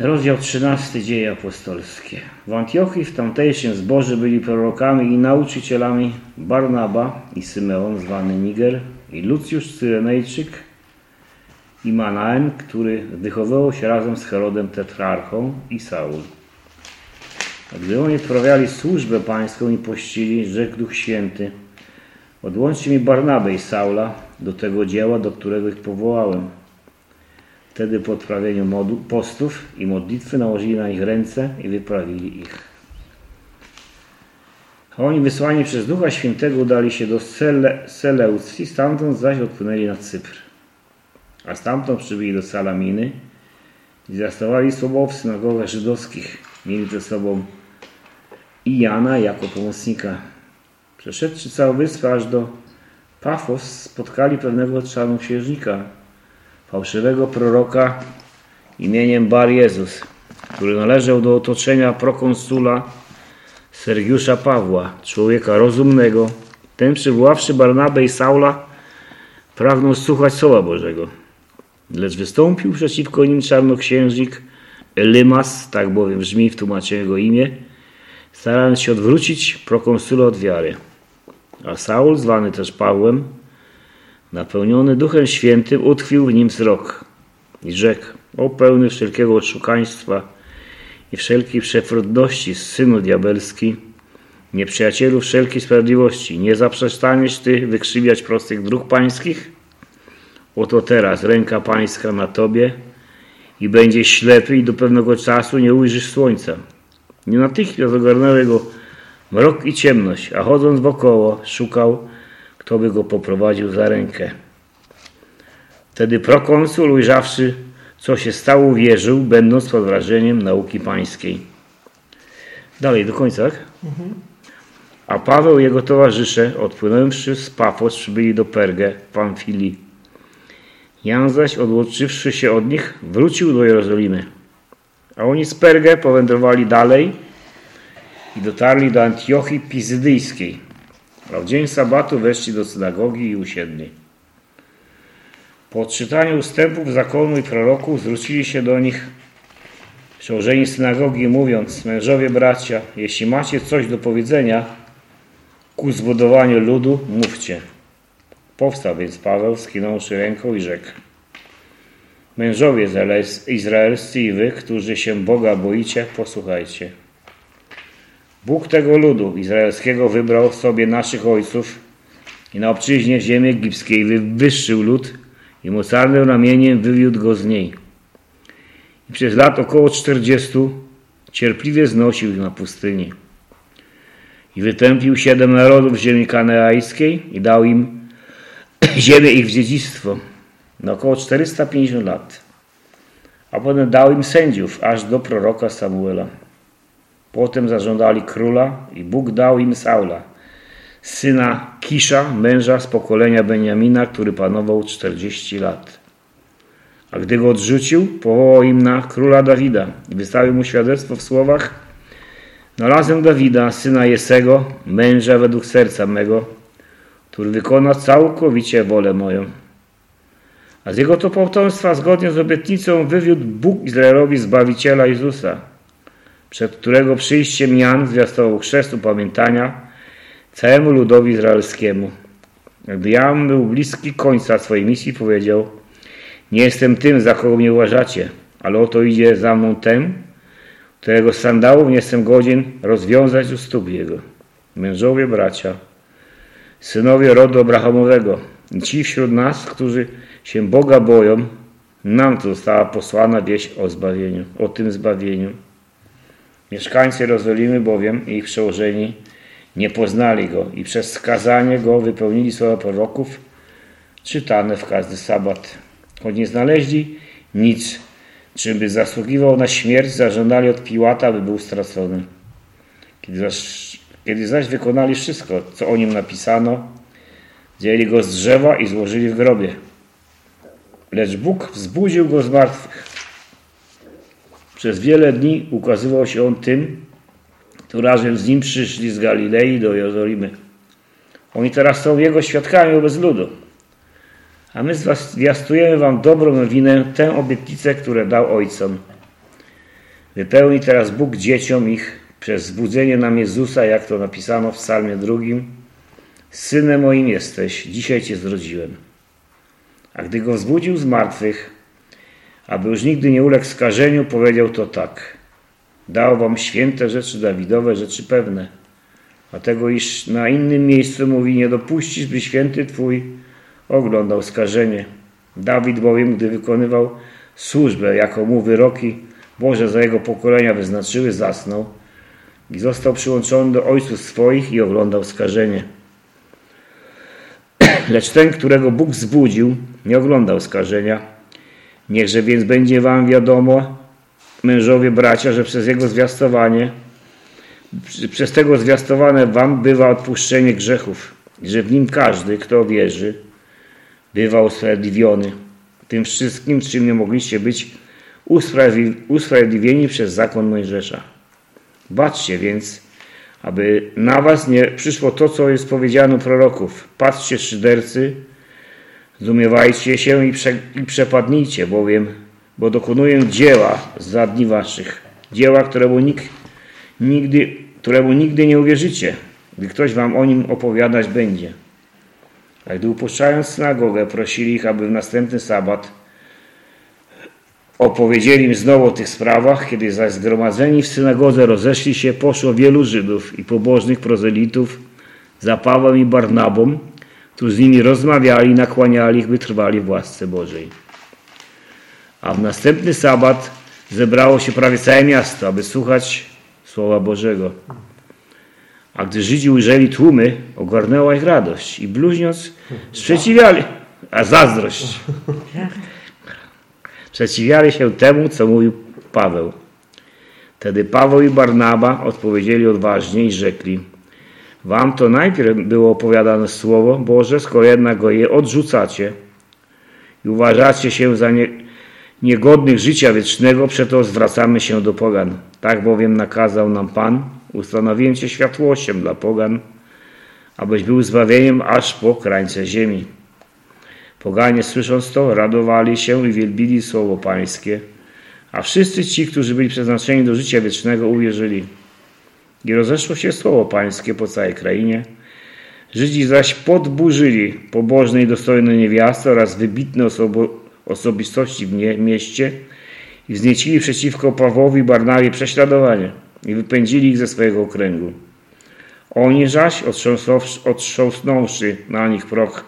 Rozdział 13 Dzieje Apostolskie. W Antiochii w tamtejszym zborze byli prorokami i nauczycielami Barnaba i Symeon, zwany Niger, i Lucjusz Cyrenejczyk i Manaen, który wychowywał się razem z Herodem Tetrarchą i Saul. Gdy oni odprawiali służbę pańską i pościli, rzekł Duch Święty, odłączcie mi Barnabę i Saula do tego dzieła, do którego ich powołałem. Wtedy po odprawieniu postów i modlitwy nałożyli na nich ręce i wyprawili ich. Oni wysłani przez Ducha Świętego udali się do Sele, Seleucji, stamtąd zaś odpłynęli na Cypr. A stamtąd przybyli do Salaminy i zastawali słowo w synagogach żydowskich. Mieli ze sobą i Jana jako pomocnika. Przeszedłszy całą wyspę aż do Pafos, spotkali pewnego czarnoksiężnika, fałszywego proroka imieniem Bar Jezus, który należał do otoczenia prokonsula Sergiusza Pawła, człowieka rozumnego. Ten przywoławszy Barnabę i Saula pragnął słuchać Słowa Bożego. Lecz wystąpił przeciwko nim czarnoksiężnik Elymas, tak bowiem brzmi w tłumaczeniu jego imię, starając się odwrócić prokonsula od wiary. A Saul, zwany też Pawłem, napełniony Duchem Świętym, utkwił w nim wzrok i rzekł, o pełny wszelkiego oszukaństwa i wszelkiej przewrotności, synu diabelski, nieprzyjacielu wszelkiej sprawiedliwości, nie zaprzestaniesz Ty wykrzywiać prostych dróg pańskich? Oto teraz ręka pańska na Tobie i będziesz ślepy i do pewnego czasu nie ujrzysz słońca. Nie natychmiast ogarnęły go mrok i ciemność, a chodząc wokoło szukał, kto by go poprowadził za rękę. Wtedy prokonsul, ujrzawszy, co się stało, wierzył, będąc pod wrażeniem nauki pańskiej. Dalej, do końca, tak? Mhm. A Paweł i jego towarzysze, odpłynąwszy z Pafos, przybyli do Pergę, Pamfilii. Jan zaś, odłączywszy się od nich, wrócił do Jerozolimy. A oni z Pergę powędrowali dalej i dotarli do Antiochii Pizydyjskiej. W dzień sabatu weszli do synagogi i usiedli. Po odczytaniu ustępów zakonu i proroków zwrócili się do nich przełożeni synagogi, mówiąc: Mężowie, bracia, jeśli macie coś do powiedzenia ku zbudowaniu ludu, mówcie. Powstał więc Paweł, skinąwszy ręką i rzekł: Mężowie izraelscy i wy, którzy się Boga boicie, posłuchajcie. Bóg tego ludu izraelskiego wybrał sobie naszych ojców i na obczyźnie ziemi egipskiej wywyższył lud i mocarnym ramieniem wywiódł go z niej. I przez lat około czterdziestu cierpliwie znosił ich na pustyni. I wytępił siedem narodów ziemi kaneajskiej i dał im ziemię ich w dziedzictwo na około 450 lat. A potem dał im sędziów aż do proroka Samuela. Potem zażądali króla i Bóg dał im Saula, syna Kisza, męża z pokolenia Beniamina, który panował 40 lat. A gdy go odrzucił, powołał im na króla Dawida i wystawił mu świadectwo w słowach Znalazłem Dawida, syna Jesego, męża według serca mego, który wykona całkowicie wolę moją. A z jego to potomstwa, zgodnie z obietnicą, wywiódł Bóg Izraelowi Zbawiciela Jezusa, przed którego przyjściem Jan zwiastował chrzest upamiętania całemu ludowi izraelskiemu. Gdy Jan był bliski końca swojej misji, powiedział Nie jestem tym, za kogo mnie uważacie, ale oto idzie za mną ten, którego sandałów nie jestem godzien rozwiązać u stóp jego. Mężowie, bracia, synowie rodu Abrahamowego ci wśród nas, którzy się Boga boją, nam to została posłana wieść o zbawieniu, o tym zbawieniu. Mieszkańcy Jerozolimy bowiem ich przełożeni nie poznali Go i przez skazanie Go wypełnili słowa proroków czytane w każdy sabat. Choć nie znaleźli nic, czym by zasługiwał na śmierć, zażądali od Piłata, by był stracony. Kiedy zaś, kiedy zaś wykonali wszystko, co o nim napisano, zdjęli go z drzewa i złożyli w grobie. Lecz Bóg wzbudził go z martwych. Przez wiele dni ukazywał się on tym, którzy razem z nim przyszli z Galilei do Jerozolimy. Oni teraz są jego świadkami wobec ludu. A my zwiastujemy wam dobrą nowinę, tę obietnicę, które dał ojcom. Wypełni teraz Bóg dzieciom ich przez zbudzenie nam Jezusa, jak to napisano w psalmie drugim. Synem moim jesteś, dzisiaj Cię zrodziłem. A gdy go wzbudził z martwych, aby już nigdy nie uległ skażeniu, powiedział to tak. Dał wam święte rzeczy Dawidowe, rzeczy pewne. Dlatego iż na innym miejscu mówi, nie dopuścisz, by święty Twój oglądał skażenie. Dawid bowiem, gdy wykonywał służbę, jako mu wyroki Boże za jego pokolenia wyznaczyły, zasnął i został przyłączony do ojców swoich i oglądał skażenie. Lecz ten, którego Bóg zbudził, nie oglądał skażenia. Niechże więc będzie wam wiadomo, mężowie, bracia, że przez jego zwiastowanie, przez tego zwiastowane wam bywa odpuszczenie grzechów, że w nim każdy, kto wierzy, bywa usprawiedliwiony. Tym wszystkim, czym nie mogliście być usprawiedliwieni przez zakon Mojżesza. Baczcie więc, aby na was nie przyszło to, co jest powiedziane proroków. Patrzcie, szydercy, zdumiewajcie się i, prze, i przepadnijcie, bowiem, bo dokonuję dzieła za dni waszych. Dzieła, któremu nikt nigdy, któremu nigdy nie uwierzycie, gdy ktoś wam o nim opowiadać będzie. A gdy upuszczając synagogę, prosili ich, aby w następny sabat opowiedzieli im znowu o tych sprawach, kiedy zaś zgromadzeni w synagodze rozeszli się, poszło wielu Żydów i pobożnych prozelitów za Pawłem i Barnabą, którzy z nimi rozmawiali nakłaniali ich, by trwali w łasce Bożej. A w następny sabat zebrało się prawie całe miasto, aby słuchać Słowa Bożego. A gdy Żydzi ujrzeli tłumy, ogarnęła ich radość i bluźniąc sprzeciwiali, a zazdrość. Sprzeciwiali się temu, co mówił Paweł. Wtedy Paweł i Barnaba odpowiedzieli odważnie i rzekli Wam to najpierw było opowiadane Słowo Boże, skoro jednak go je odrzucacie i uważacie się za nie, niegodnych życia wiecznego, przeto zwracamy się do pogan. Tak bowiem nakazał nam Pan, ustanowiłem Cię światłością dla pogan, abyś był zbawieniem aż po krańce ziemi. Poganie słysząc to, radowali się i wielbili słowo Pańskie, a wszyscy ci, którzy byli przeznaczeni do życia wiecznego, uwierzyli. I rozeszło się słowo Pańskie po całej krainie. Żydzi zaś podburzyli pobożne i dostojne niewiasty oraz wybitne osobo, osobistości w mieście i wzniecili przeciwko Pawłowi Barnawie prześladowanie i wypędzili ich ze swojego okręgu. Oni zaś, otrząsnąwszy na nich proch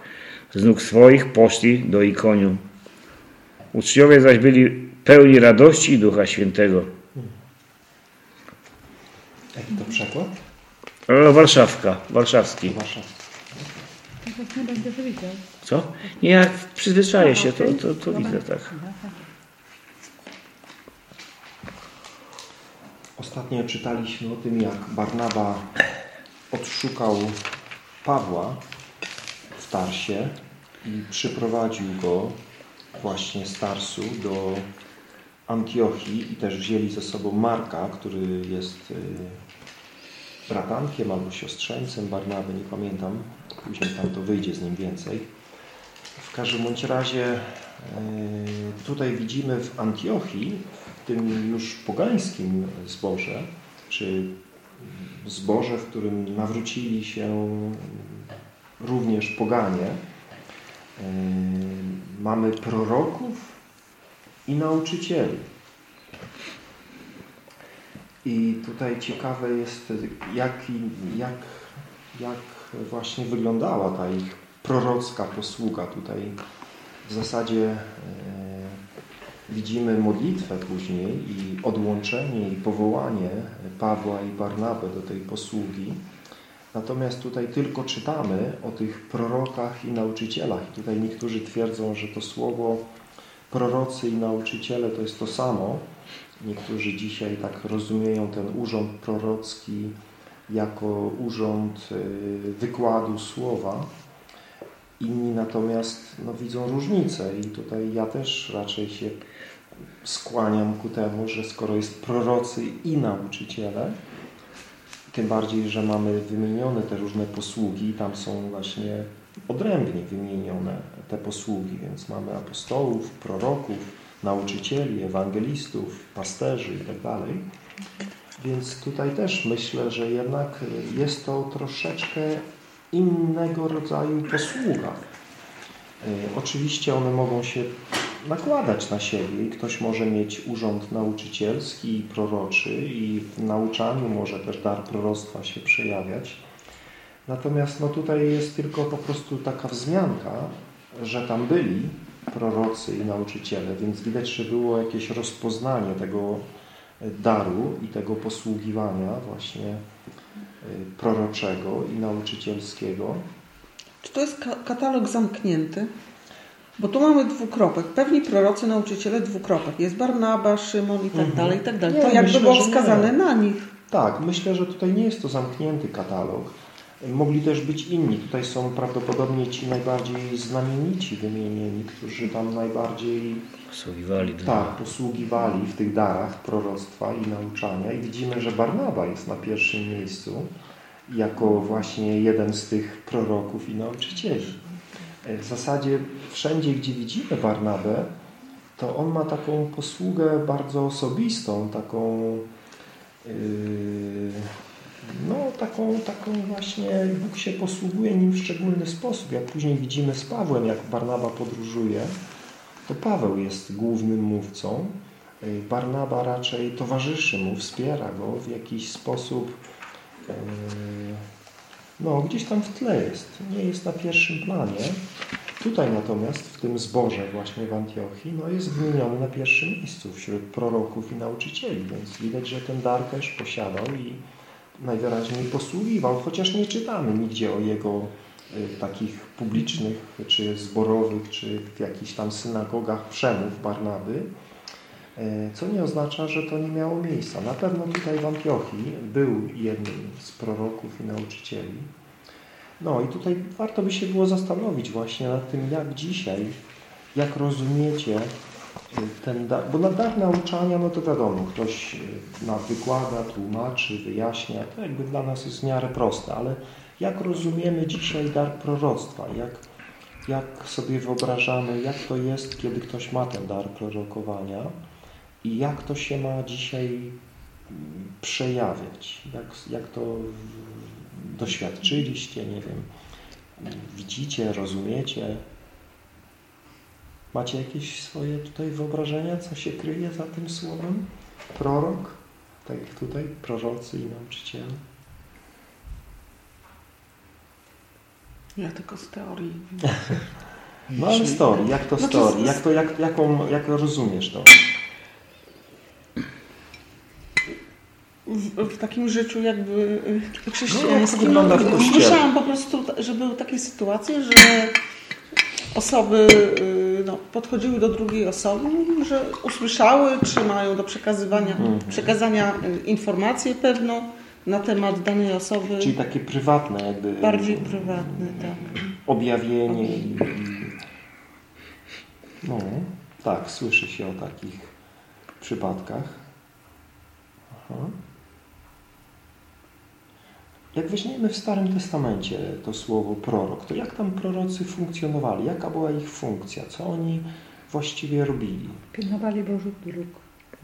z nóg swoich, poszli do Ikoniu. Uczniowie zaś byli pełni radości i Ducha Świętego. Jaki to przekład? E, Warszawka, warszawski. Warszawski. Widział. Co? Nie, jak przyzwyczaję się, to, to, to widzę tak. Ostatnio czytaliśmy o tym, jak Barnaba odszukał Pawła w Tarsie i przyprowadził go właśnie z Tarsu do Antiochii i też wzięli ze sobą Marka, który jest y, bratankiem albo siostrzeńcem Barnaby, nie pamiętam. Później tam to wyjdzie z nim więcej. W każdym bądź razie y, tutaj widzimy w Antiochii, w tym już pogańskim zborze, czy zborze, w którym nawrócili się również poganie, y, mamy proroków i nauczycieli. I tutaj ciekawe jest, jak, jak, jak właśnie wyglądała ta ich prorocka posługa. Tutaj w zasadzie e, widzimy modlitwę później i odłączenie i powołanie Pawła i Barnaby do tej posługi. Natomiast tutaj tylko czytamy o tych prorokach i nauczycielach. Tutaj niektórzy twierdzą, że to słowo prorocy i nauczyciele to jest to samo. Niektórzy dzisiaj tak rozumieją ten urząd prorocki jako urząd y, wykładu słowa. Inni natomiast no, widzą różnicę i tutaj ja też raczej się skłaniam ku temu, że skoro jest prorocy i nauczyciele, tym bardziej, że mamy wymienione te różne posługi, tam są właśnie odrębnie wymienione te posługi, więc mamy apostołów, proroków, nauczycieli, ewangelistów, pasterzy itd. Więc tutaj też myślę, że jednak jest to troszeczkę innego rodzaju posługa. Y, Oczywiście one mogą się nakładać na siebie i ktoś może mieć urząd nauczycielski i proroczy i w nauczaniu może też dar proroctwa się przejawiać. Natomiast no tutaj jest tylko po prostu taka wzmianka, że tam byli prorocy i nauczyciele, więc widać, że było jakieś rozpoznanie tego daru i tego posługiwania właśnie y, proroczego i nauczycielskiego. Czy to jest ka katalog zamknięty? Bo tu mamy dwukropek. Pewni prorocy, nauczyciele dwukropek. Jest Barnaba, Szymon i tak Mhm. dalej, i tak dalej. Nie, To jakby myślę, było wskazane na nich. Tak, myślę, że tutaj nie jest to zamknięty katalog. Mogli też być inni. Tutaj są prawdopodobnie ci najbardziej znamienici wymienieni, którzy tam najbardziej Posługiwali tak, posługiwali w tych darach proroctwa i nauczania. I widzimy, że Barnaba jest na pierwszym miejscu jako właśnie jeden z tych proroków i nauczycieli. W zasadzie wszędzie, gdzie widzimy Barnabę, to on ma taką posługę bardzo osobistą, taką yy, no taką, taką właśnie Bóg się posługuje nim w szczególny sposób. Jak później widzimy z Pawłem, jak Barnaba podróżuje, to Paweł jest głównym mówcą. Yy, Barnaba raczej towarzyszy mu, wspiera go w jakiś sposób yy, no, gdzieś tam w tle jest. Nie jest na pierwszym planie. Tutaj natomiast w tym zborze właśnie w Antiochii no jest wymieniony na pierwszym miejscu wśród proroków i nauczycieli, więc widać, że ten dar też posiadał i najwyraźniej posługiwał, chociaż nie czytamy nigdzie o jego y, takich publicznych, czy zborowych, czy w jakichś tam synagogach przemów Barnaby, y, co nie oznacza, że to nie miało miejsca. Na pewno tutaj w Antiochii był jednym z proroków i nauczycieli. No i tutaj warto by się było zastanowić właśnie nad tym, jak dzisiaj, jak rozumiecie ten bo na dar nauczania, no to wiadomo, ktoś y, nam wykłada, tłumaczy, wyjaśnia, to jakby dla nas jest w miarę proste, ale jak rozumiemy dzisiaj dar proroctwa, jak, jak sobie wyobrażamy, jak to jest, kiedy ktoś ma ten dar prorokowania i jak to się ma dzisiaj przejawiać, jak, jak to doświadczyliście, nie wiem, widzicie, rozumiecie. Macie jakieś swoje tutaj wyobrażenia, co się kryje za tym słowem? Prorok, tak jak tutaj, prorocy i nauczyciele. Ja tylko z teorii. No ale story, jak to Znaczy, story, z- jak to, jak, jaką, jak rozumiesz to? W, w takim życiu jakby y, No, jak chrześcijańskim. kościele? Słyszałam po prostu, że były takie sytuacje, że osoby y, no, podchodziły do drugiej osoby, że usłyszały, czy mają do przekazywania, Mhm. przekazania y, informację pewną na temat danej osoby. Czyli takie prywatne jakby Bardziej prywatny, tak. objawienie no, tak, słyszy się o takich przypadkach. Aha. Jak weźmiemy w Starym Testamencie to słowo prorok, to jak tam prorocy funkcjonowali? Jaka była ich funkcja? Co oni właściwie robili? Pilnowali Bożych dróg.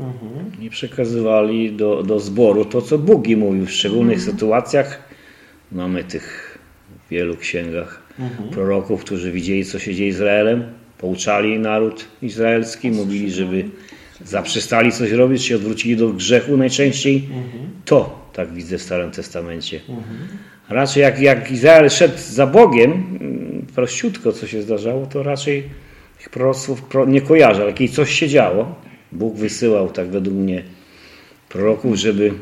Mhm. Nie przekazywali do, do zboru to, co Bóg im mówił. W szczególnych sytuacjach mamy tych w wielu księgach Mhm. proroków, którzy widzieli, co się dzieje z Izraelem, pouczali naród izraelski, mówili, żeby zaprzestali coś robić, się odwrócili do grzechu najczęściej. Mhm. To tak widzę w Starym Testamencie. Mhm. Raczej jak, jak Izrael szedł za Bogiem, mm, prościutko co się zdarzało, to raczej tych proroctwów pro- nie kojarzę, ale kiedy coś się działo, Bóg wysyłał tak według mnie proroków, żeby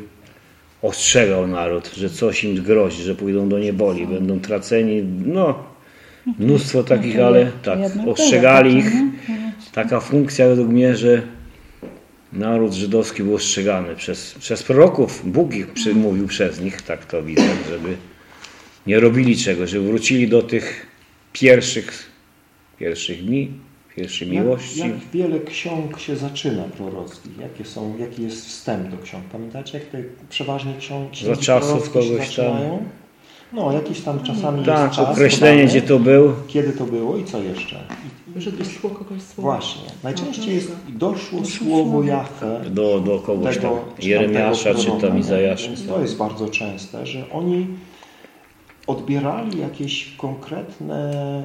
ostrzegał naród, że coś im grozi, że pójdą do nieboli, będą traceni. No, mnóstwo takich, ale tak, ostrzegali było ich. nie? Taka funkcja według mnie, że naród żydowski był ostrzegany przez, przez proroków. Bóg ich przemówił przez nich, tak to widzę, żeby nie robili czego, żeby wrócili do tych pierwszych, pierwszych dni, pierwszej miłości. Jak, jak wiele ksiąg się zaczyna prorockich? Jakie są, jaki jest wstęp do ksiąg? Pamiętacie, jak te przeważnie ksiąg, księgi czasów prorockie się kogoś tam. zaczynają? No, jakiś tam czasami Tak, jest czas określenie podane, gdzie to był. kiedy to było i co jeszcze. I, Że doszło kogoś słowa. właśnie. Najczęściej jest doszło Doszło słowo słowo. Jahwe Do, do kogoś tam. tego czy Jeremiasza czy tam? Izajasza. Więc to jest bardzo częste, że oni odbierali jakieś konkretne,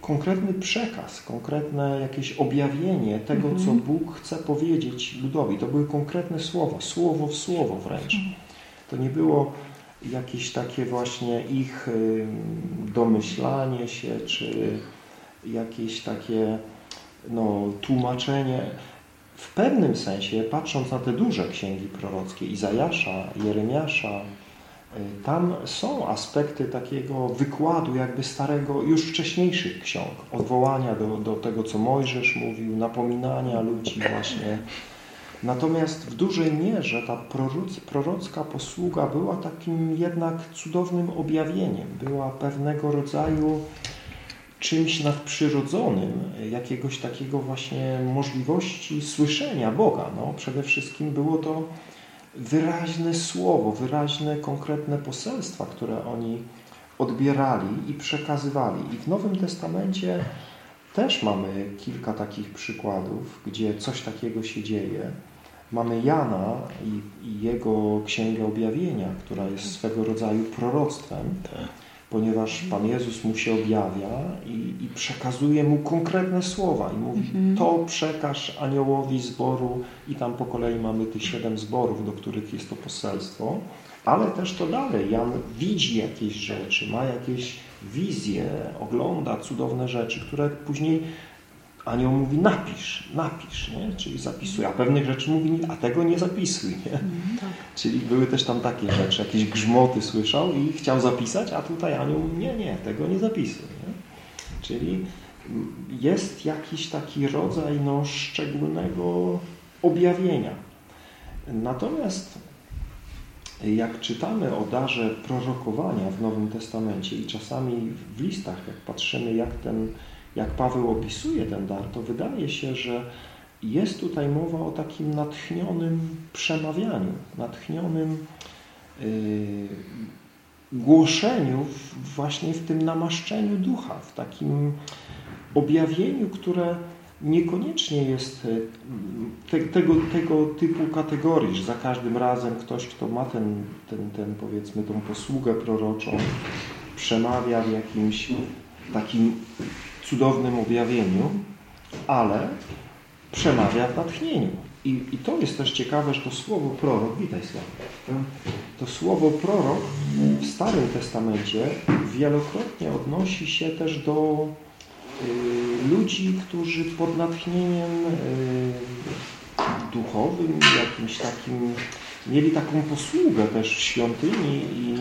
konkretny przekaz, konkretne jakieś objawienie tego, co Bóg chce powiedzieć ludowi. To były konkretne słowa, słowo w słowo wręcz. To nie było jakieś takie właśnie ich domyślanie się, czy jakieś takie no, tłumaczenie. W pewnym sensie, patrząc na te duże księgi prorockie, Izajasza, Jeremiasza, y, tam są aspekty takiego wykładu jakby starego, już wcześniejszych ksiąg, odwołania do, do tego, co Mojżesz mówił, napominania ludzi właśnie. Natomiast w dużej mierze ta proroc- prorocka posługa była takim jednak cudownym objawieniem, była pewnego rodzaju czymś nadprzyrodzonym, jakiegoś takiego właśnie możliwości słyszenia Boga. No, przede wszystkim było to wyraźne słowo, wyraźne, konkretne poselstwa, które oni odbierali i przekazywali. I w Nowym Testamencie też mamy kilka takich przykładów, gdzie coś takiego się dzieje. Mamy Jana i, i jego Księgę Objawienia, która jest swego rodzaju proroctwem, ponieważ Pan Jezus mu się objawia i, i przekazuje mu konkretne słowa i mówi to przekaż aniołowi zboru i tam po kolei mamy tych siedem zborów, do których jest to poselstwo, ale też to dalej. Jan widzi jakieś rzeczy, ma jakieś wizje, ogląda cudowne rzeczy, które później anioł mówi napisz, napisz, nie? czyli zapisuj, a pewnych rzeczy mówi, a tego nie zapisuj. Nie? Czyli były też tam takie rzeczy, jakieś grzmoty słyszał i chciał zapisać, a tutaj anioł mówi, nie, nie, tego nie zapisuj. Nie? Czyli jest jakiś taki rodzaj no, szczególnego objawienia. Natomiast jak czytamy o darze prorokowania w Nowym Testamencie i czasami w listach, jak patrzymy, jak, ten, jak Paweł opisuje ten dar, to wydaje się, że jest tutaj mowa o takim natchnionym przemawianiu, natchnionym yy, głoszeniu w, właśnie w tym namaszczeniu ducha, w takim objawieniu, które niekoniecznie jest te, tego, tego typu kategorii, że za każdym razem ktoś, kto ma ten, ten, ten powiedzmy tą posługę proroczą, przemawia w jakimś takim cudownym objawieniu, ale przemawia w natchnieniu. I, I to jest też ciekawe, że to słowo prorok, witaj Sławek, to słowo prorok w Starym Testamencie wielokrotnie odnosi się też do y, ludzi, którzy pod natchnieniem y, duchowym, jakimś takim, mieli taką posługę też w świątyni i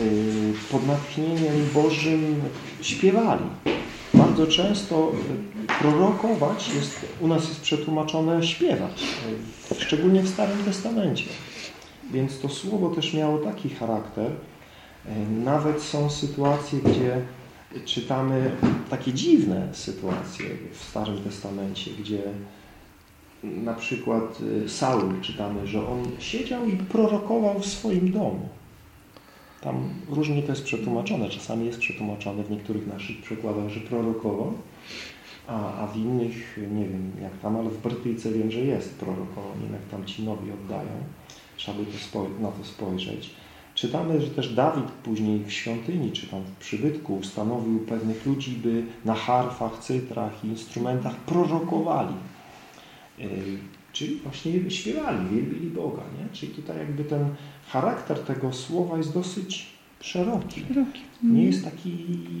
y, pod natchnieniem Bożym śpiewali. Bardzo często prorokować jest, u nas jest przetłumaczone śpiewać, y, szczególnie w Starym Testamencie. Więc to słowo też miało taki charakter. Y, Nawet są sytuacje, gdzie czytamy takie dziwne sytuacje w Starym Testamencie, gdzie na przykład Saul czytamy, że on siedział i prorokował w swoim domu. Tam różnie to jest przetłumaczone. Czasami jest przetłumaczone w niektórych naszych przykładach, że prorokował, a, a w innych, nie wiem jak tam, ale w Brytyjce wiem, że jest prorokowanie, jak tam ci nowi oddają. Trzeba by to na to spojrzeć. Czytamy, że też Dawid później w świątyni, czy tam w przybytku ustanowił pewnych ludzi, by na harfach, cytrach i instrumentach prorokowali. Yy, Czyli właśnie śpiewali, wielbili Boga. Nie? Czyli tutaj jakby ten charakter tego słowa jest dosyć szeroki. Nie jest taki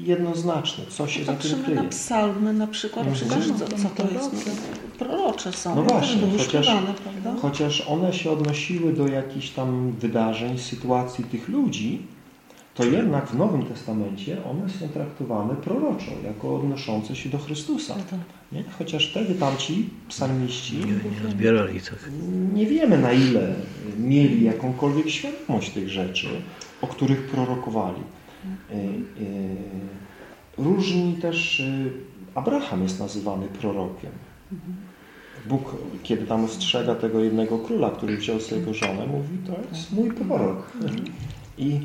jednoznaczny, co się za tym kryje. na psalmy na przykład, Mhm. przecież co, No, co to jest? No, prorocze są. No właśnie, chociaż- prawda? Chociaż one się odnosiły do jakichś tam wydarzeń, sytuacji tych ludzi, to jednak w Nowym Testamencie one są traktowane proroczo, jako odnoszące się do Chrystusa. Nie? Chociaż wtedy tamci psalmiści Nie, nie odbierali tak. nie wiemy na ile mieli jakąkolwiek świadomość tych rzeczy, o których prorokowali. Y, y, Różni też y, Abraham jest nazywany prorokiem. Bóg, kiedy tam ostrzega tego jednego króla, który wziął swojego żonę, mówi, to jest mój prorok. I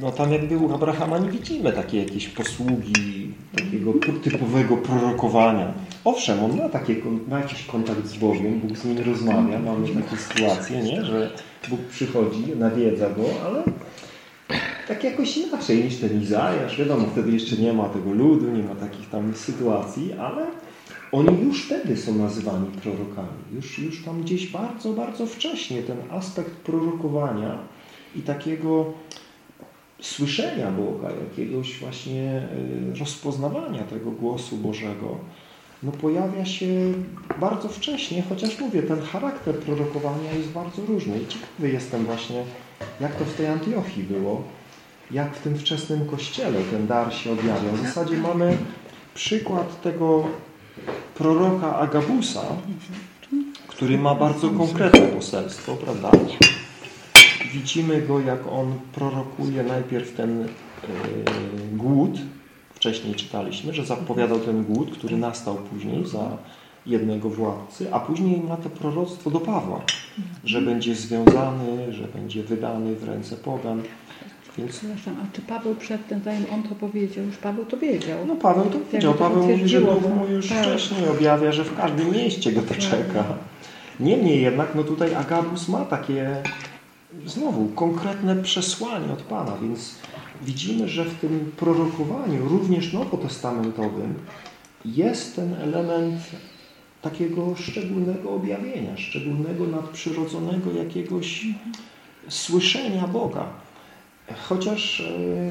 no tam jakby u Abrahama nie widzimy takiej jakieś posługi, takiego typowego prorokowania. Owszem, on ma, takie, ma jakiś kontakt z Bogiem, Bóg z nim rozmawia, mamy takie sytuacje, nie? że Bóg przychodzi, nawiedza go, ale tak jakoś inaczej niż ten Izajasz. Wiadomo, wtedy jeszcze nie ma tego ludu, nie ma takich tam sytuacji, ale oni już wtedy są nazywani prorokami. Już, już tam gdzieś bardzo, bardzo wcześnie ten aspekt prorokowania i takiego słyszenia Boga, jakiegoś właśnie y, rozpoznawania tego głosu Bożego, no pojawia się bardzo wcześnie, chociaż mówię, ten charakter prorokowania jest bardzo różny. I ciekawy jestem właśnie, jak to w tej Antiochii było, jak w tym wczesnym kościele ten dar się objawia. W zasadzie mamy przykład tego proroka Agabusa, który ma bardzo konkretne poselstwo, prawda? Widzimy go, jak on prorokuje najpierw ten yy, głód, wcześniej czytaliśmy, że zapowiadał ten głód, który nastał później za jednego władcy, a później ma to proroctwo do Pawła, że będzie związany, że będzie wydany w ręce pogan. Więc... Przepraszam, a czy Paweł przedtem, zanim on to powiedział, już Paweł to wiedział? No Paweł to wiedział. Paweł mówi, że Bóg mu już tak. wcześniej objawia, że w każdym mieście go to czeka. Niemniej jednak, no tutaj Agabus ma takie znowu konkretne przesłanie od Pana, więc widzimy, że w tym prorokowaniu, również nowotestamentowym, jest ten element takiego szczególnego objawienia, szczególnego nadprzyrodzonego jakiegoś słyszenia Boga. Chociaż e,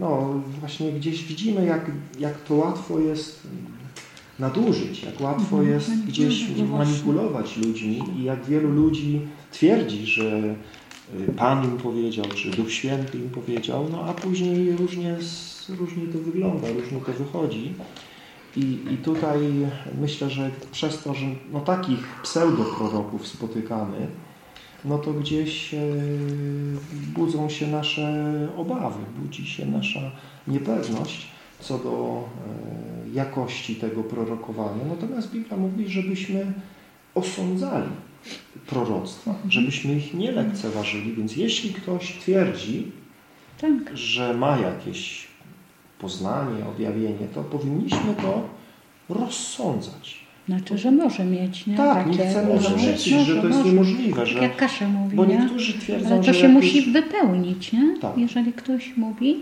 no, właśnie gdzieś widzimy, jak, jak to łatwo jest nadużyć, jak łatwo mhm. jest gdzieś manipulować ludźmi i jak wielu ludzi twierdzi, że y, Pan im powiedział, czy Duch Święty im powiedział, no a później różnie, różnie to wygląda, różnie to wychodzi. I, I tutaj myślę, że przez to, że no takich pseudoproroków spotykamy, no to gdzieś e, budzą się nasze obawy, budzi się nasza niepewność co do e, jakości tego prorokowania. Natomiast Biblia mówi, żebyśmy osądzali proroctwa, mhm. żebyśmy ich nie lekceważyli. Więc jeśli ktoś twierdzi, tak. że ma jakieś poznanie, objawienie, to powinniśmy to rozsądzać. Znaczy, że może mieć, nie? Tak, Takie, nie chcemy zarzucić, że to jest może. niemożliwe. Tak że, jak Kasia mówi, Bo niektórzy twierdzą, Ale to się jakieś... musi wypełnić, nie? Tak. Jeżeli ktoś mówi,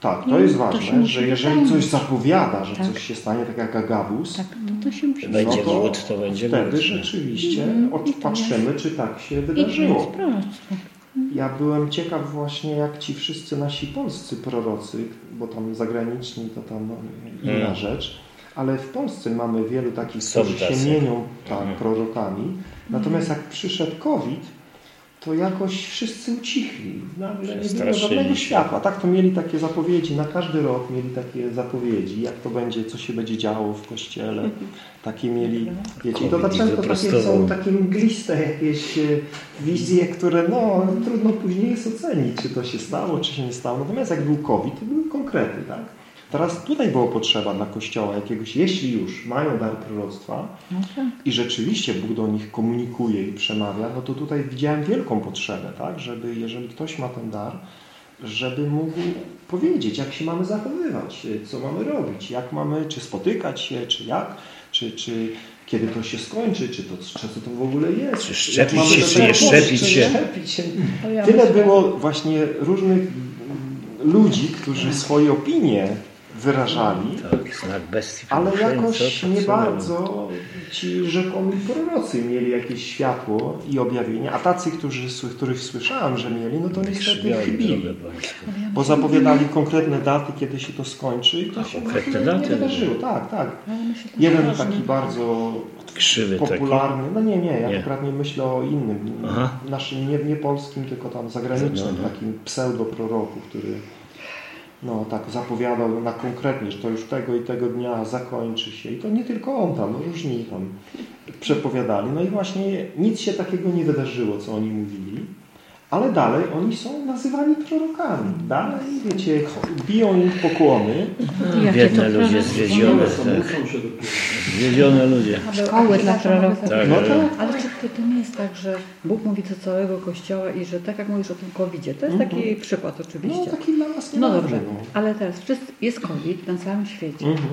tak, to jest ważne, to że jeżeli coś zapowiada, że tak. coś się stanie, tak jak Agabus, tak, to, to się musi będzie no głód, to będzie Wtedy głód. rzeczywiście mm, patrzymy, czy tak się wydarzyło. Ja byłem ciekaw właśnie, jak ci wszyscy nasi polscy prorocy, bo tam zagraniczni to tam inna mm. rzecz, ale w Polsce mamy wielu takich, którzy się mienią tak, mm. prorokami. Natomiast jak przyszedł COVID, to jakoś wszyscy ucichli. Nagle nie było żadnego światła. Tak, to mieli takie zapowiedzi, na każdy rok mieli takie zapowiedzi, jak to będzie, co się będzie działo w kościele. Takie mieli, wiecie, i to tak często takie są takie mgliste jakieś e, wizje, które no, trudno później jest ocenić, czy to się stało, czy się nie stało. Natomiast jak był COVID, to były konkrety, tak? Teraz tutaj było potrzeba dla Kościoła jakiegoś, jeśli już mają dar proroctwa no tak. i rzeczywiście Bóg do nich komunikuje i przemawia, no to tutaj widziałem wielką potrzebę, tak, żeby jeżeli ktoś ma ten dar, żeby mógł powiedzieć, jak się mamy zachowywać, co mamy robić, jak mamy, czy spotykać się, czy jak, czy, czy kiedy to się skończy, czy to, czy to w ogóle jest. Czy szczepić się, czy nie szczepić się. Szczepić się. Tyle było właśnie różnych ludzi, którzy swoje opinie wyrażali, tak, ale jakoś nie bardzo ci rzekomi prorocy mieli jakieś światło i objawienie, a tacy, którzy, których słyszałem, że mieli, no to niestety chybili, bo zapowiadali konkretne daty, kiedy się to skończy i to się konkretne daty nie wydarzyło. Tak, tak. Jeden taki bardzo Krzywy popularny, taki. no nie, nie, ja nie. akurat nie myślę o innym, Aha. naszym, nie, nie polskim, tylko tam zagranicznym, takim pseudoproroku, który no tak zapowiadał na konkretnie, że to już tego i tego dnia zakończy się. I to nie tylko on tam, no różni tam przepowiadali. No i właśnie nic się takiego nie wydarzyło, co oni mówili. Ale dalej oni są nazywani prorokami. Dalej, wiecie, biją im pokłony. Biedne ludzie zwiedzione, tak. Zwiedzione ludzie. Szkoły dla proroków. Tak, No ale- tak. Ale czy to, to nie jest tak, że Bóg mówi do całego Kościoła i że tak jak mówisz o tym covidzie, to jest taki przykład No oczywiście. taki dla nas No niedawny, dobrze, no. ale teraz wszyscy, jest COVID na całym świecie Mhm.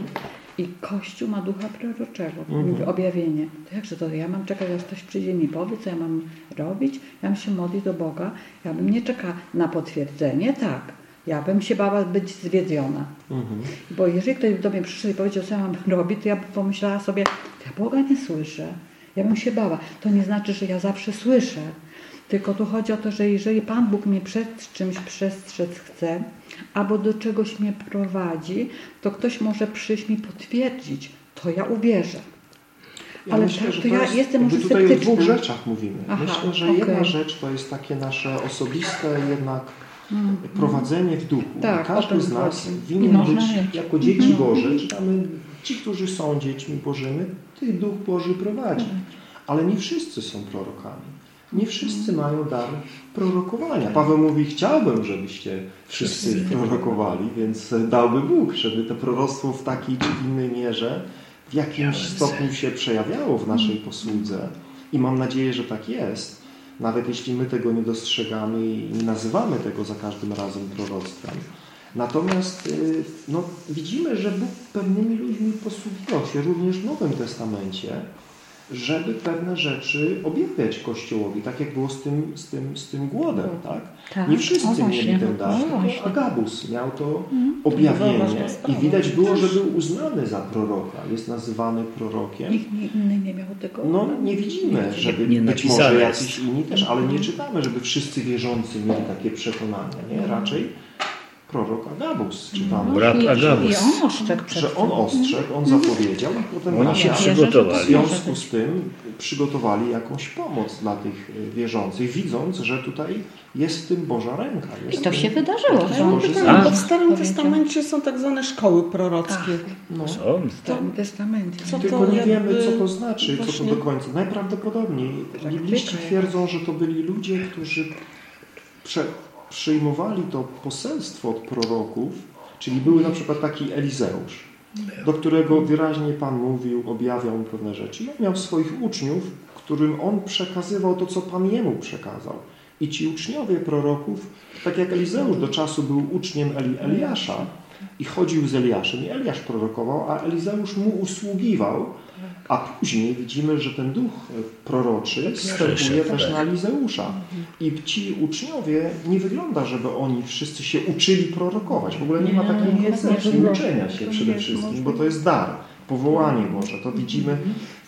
I Kościół ma ducha proroczego, Mhm. mówi objawienie. To jakże to, ja mam czekać, aż ktoś przyjdzie mi powie, co ja mam robić? Ja mam się modlić do Boga, ja bym nie czekała na potwierdzenie, tak. Ja bym się bała być zwiedziona. Mhm. Bo jeżeli ktoś do mnie przyszedł i powiedział, co ja mam robić, to ja bym pomyślała sobie, ja Boga nie słyszę. Ja bym się bała. To nie znaczy, że ja zawsze słyszę. Tylko tu chodzi o to, że jeżeli Pan Bóg mnie przed czymś przestrzec chce, albo do czegoś mnie prowadzi, to ktoś może przyjść mi potwierdzić. To ja uwierzę. Ja Ale myślę, tak, to ja jest- jestem może tutaj o sceptyczna. dwóch rzeczach mówimy. Aha, Myślę, że okej. jedna rzecz to jest takie nasze osobiste jednak prowadzenie w duchu. Mm, Tak, o Każdy z nas chodzi. winien być jako dzieci Boże, czytamy, ci, którzy są dziećmi Bożymi, tych Duch Boży prowadzi. Ale nie wszyscy są prorokami. Nie wszyscy mają dar prorokowania. Paweł mówi, chciałbym, żebyście wszyscy prorokowali, więc dałby Bóg, żeby to proroctwo w takiej czy innej mierze w jakimś stopniu się przejawiało w naszej posłudze. I mam nadzieję, że tak jest. Nawet jeśli my tego nie dostrzegamy i nie nazywamy tego za każdym razem proroctwem. Natomiast y, no, widzimy, że Bóg pewnymi ludźmi posługiwał się również w Nowym Testamencie, żeby pewne rzeczy objawiać Kościołowi, tak jak było z tym, z tym, z tym głodem. Tak? Tak, Nie wszyscy mieli ten dar, o tylko. Agabus miał to To objawienie i widać było, że był uznany za proroka, jest nazywany prorokiem. Nikt nie- inny nie miał tego. No nie widzimy, żeby Nie być może jacyś inni też, ale nie czytamy, żeby wszyscy wierzący mieli takie przekonania. Nie? Raczej prorok Agabus czytamy, Brat I, Agabus. I on ostrzegł przed że on ostrzegł, on zapowiedział, a potem Oni się to w przygotowali. związku z tym przygotowali jakąś pomoc dla tych y, wierzących, widząc, że tutaj jest w tym Boża ręka. Jest I to się wydarzyło, tak. Bo w Starym. Testamencie są tak zwane szkoły prorockie. No. Co? W Starym Testamencie. Co Tylko nie wiemy, co to znaczy, co to do końca. Najprawdopodobniej bibliści Praktyka twierdzą, że to byli ludzie, którzy prze, przyjmowali to poselstwo od proroków, czyli były na przykład taki Elizeusz, do którego wyraźnie Pan mówił, objawiał mu pewne rzeczy. I on miał swoich uczniów, którym on przekazywał to, co Pan jemu przekazał. I ci uczniowie proroków, tak jak Elizeusz do czasu był uczniem Eli, Eliasza i chodził z Eliaszem i Eliasz prorokował, a Elizeusz mu usługiwał, a później widzimy, że ten duch proroczy wstępuje też tak. na Elizeusza. I ci uczniowie, nie wygląda, żeby oni wszyscy się uczyli prorokować. W ogóle nie ma takiej koncepcji uczenia się przede wszystkim, bo to jest dar, powołanie Boże. To widzimy,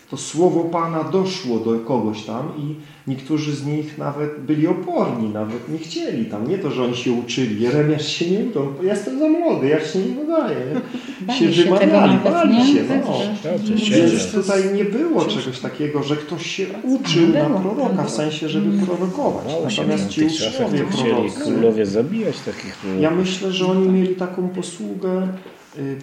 to słowo Pana doszło do kogoś tam i niektórzy z nich nawet byli oporni, nawet nie chcieli tam. Nie to, że oni się uczyli. Jeremiasz się nie uczył. Ja jestem za młody, ja się nie nadaję. Bali Się nawet, bali nie? się. No. księżyc. tutaj nie było czegoś takiego, że ktoś się uczył na proroka, w sensie, żeby prorokować. Mało się Natomiast ci uczniowie prorocy, królowie zabijać takich proroków. ja myślę, że oni mieli taką posługę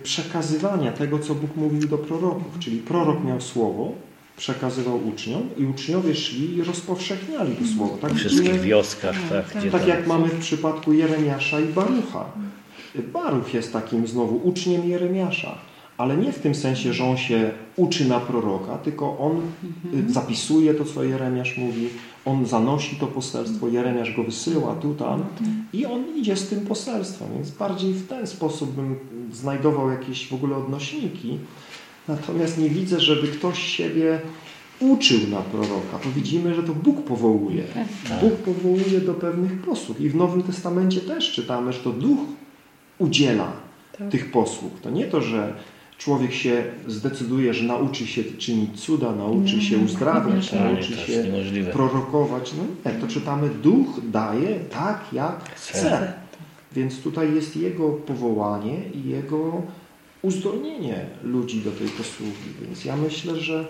przekazywania tego, co Bóg mówił do proroków. Czyli prorok miał słowo, przekazywał uczniom i uczniowie szli i rozpowszechniali to słowo. Tak W wszystkich wioskach, tak, gdzie tak tam... jak mamy w przypadku Jeremiasza i Barucha. Baruch jest takim znowu uczniem Jeremiasza, ale nie w tym sensie, że on się uczy na proroka, tylko on y, zapisuje to, co Jeremiasz mówi, on zanosi to poselstwo, Jeremiasz go wysyła tu, tam i on idzie z tym poselstwem, więc bardziej w ten sposób bym znajdował jakieś w ogóle odnośniki. Natomiast nie widzę, żeby ktoś siebie uczył na proroka. To widzimy, że to Bóg powołuje. Bóg powołuje do pewnych posług. I w Nowym Testamencie też czytamy, że to Duch udziela Tak. tych posług. To nie to, że człowiek się zdecyduje, że nauczy się czynić cuda, nauczy się uzdrawiać, Tak, nauczy się niemożliwe. prorokować. No nie, to czytamy, Duch daje tak, jak chce. Więc tutaj jest Jego powołanie i Jego uzdolnienie ludzi do tej posługi. Więc ja myślę, że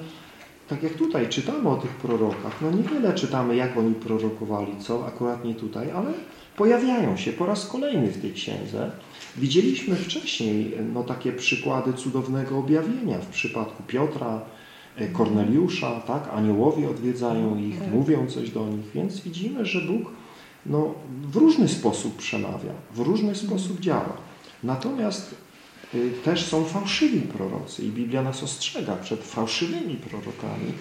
tak jak tutaj czytamy o tych prorokach, no niewiele czytamy, jak oni prorokowali, co akurat nie tutaj, ale pojawiają się po raz kolejny w tej księdze. Widzieliśmy wcześniej no, takie przykłady cudownego objawienia w przypadku Piotra, e, Korneliusza, tak? Aniołowie odwiedzają ich, mówią coś do nich, więc widzimy, że Bóg no, w różny sposób przemawia, w różny sposób działa. Natomiast y, też są fałszywi prorocy i Biblia nas ostrzega przed fałszywymi prorokami,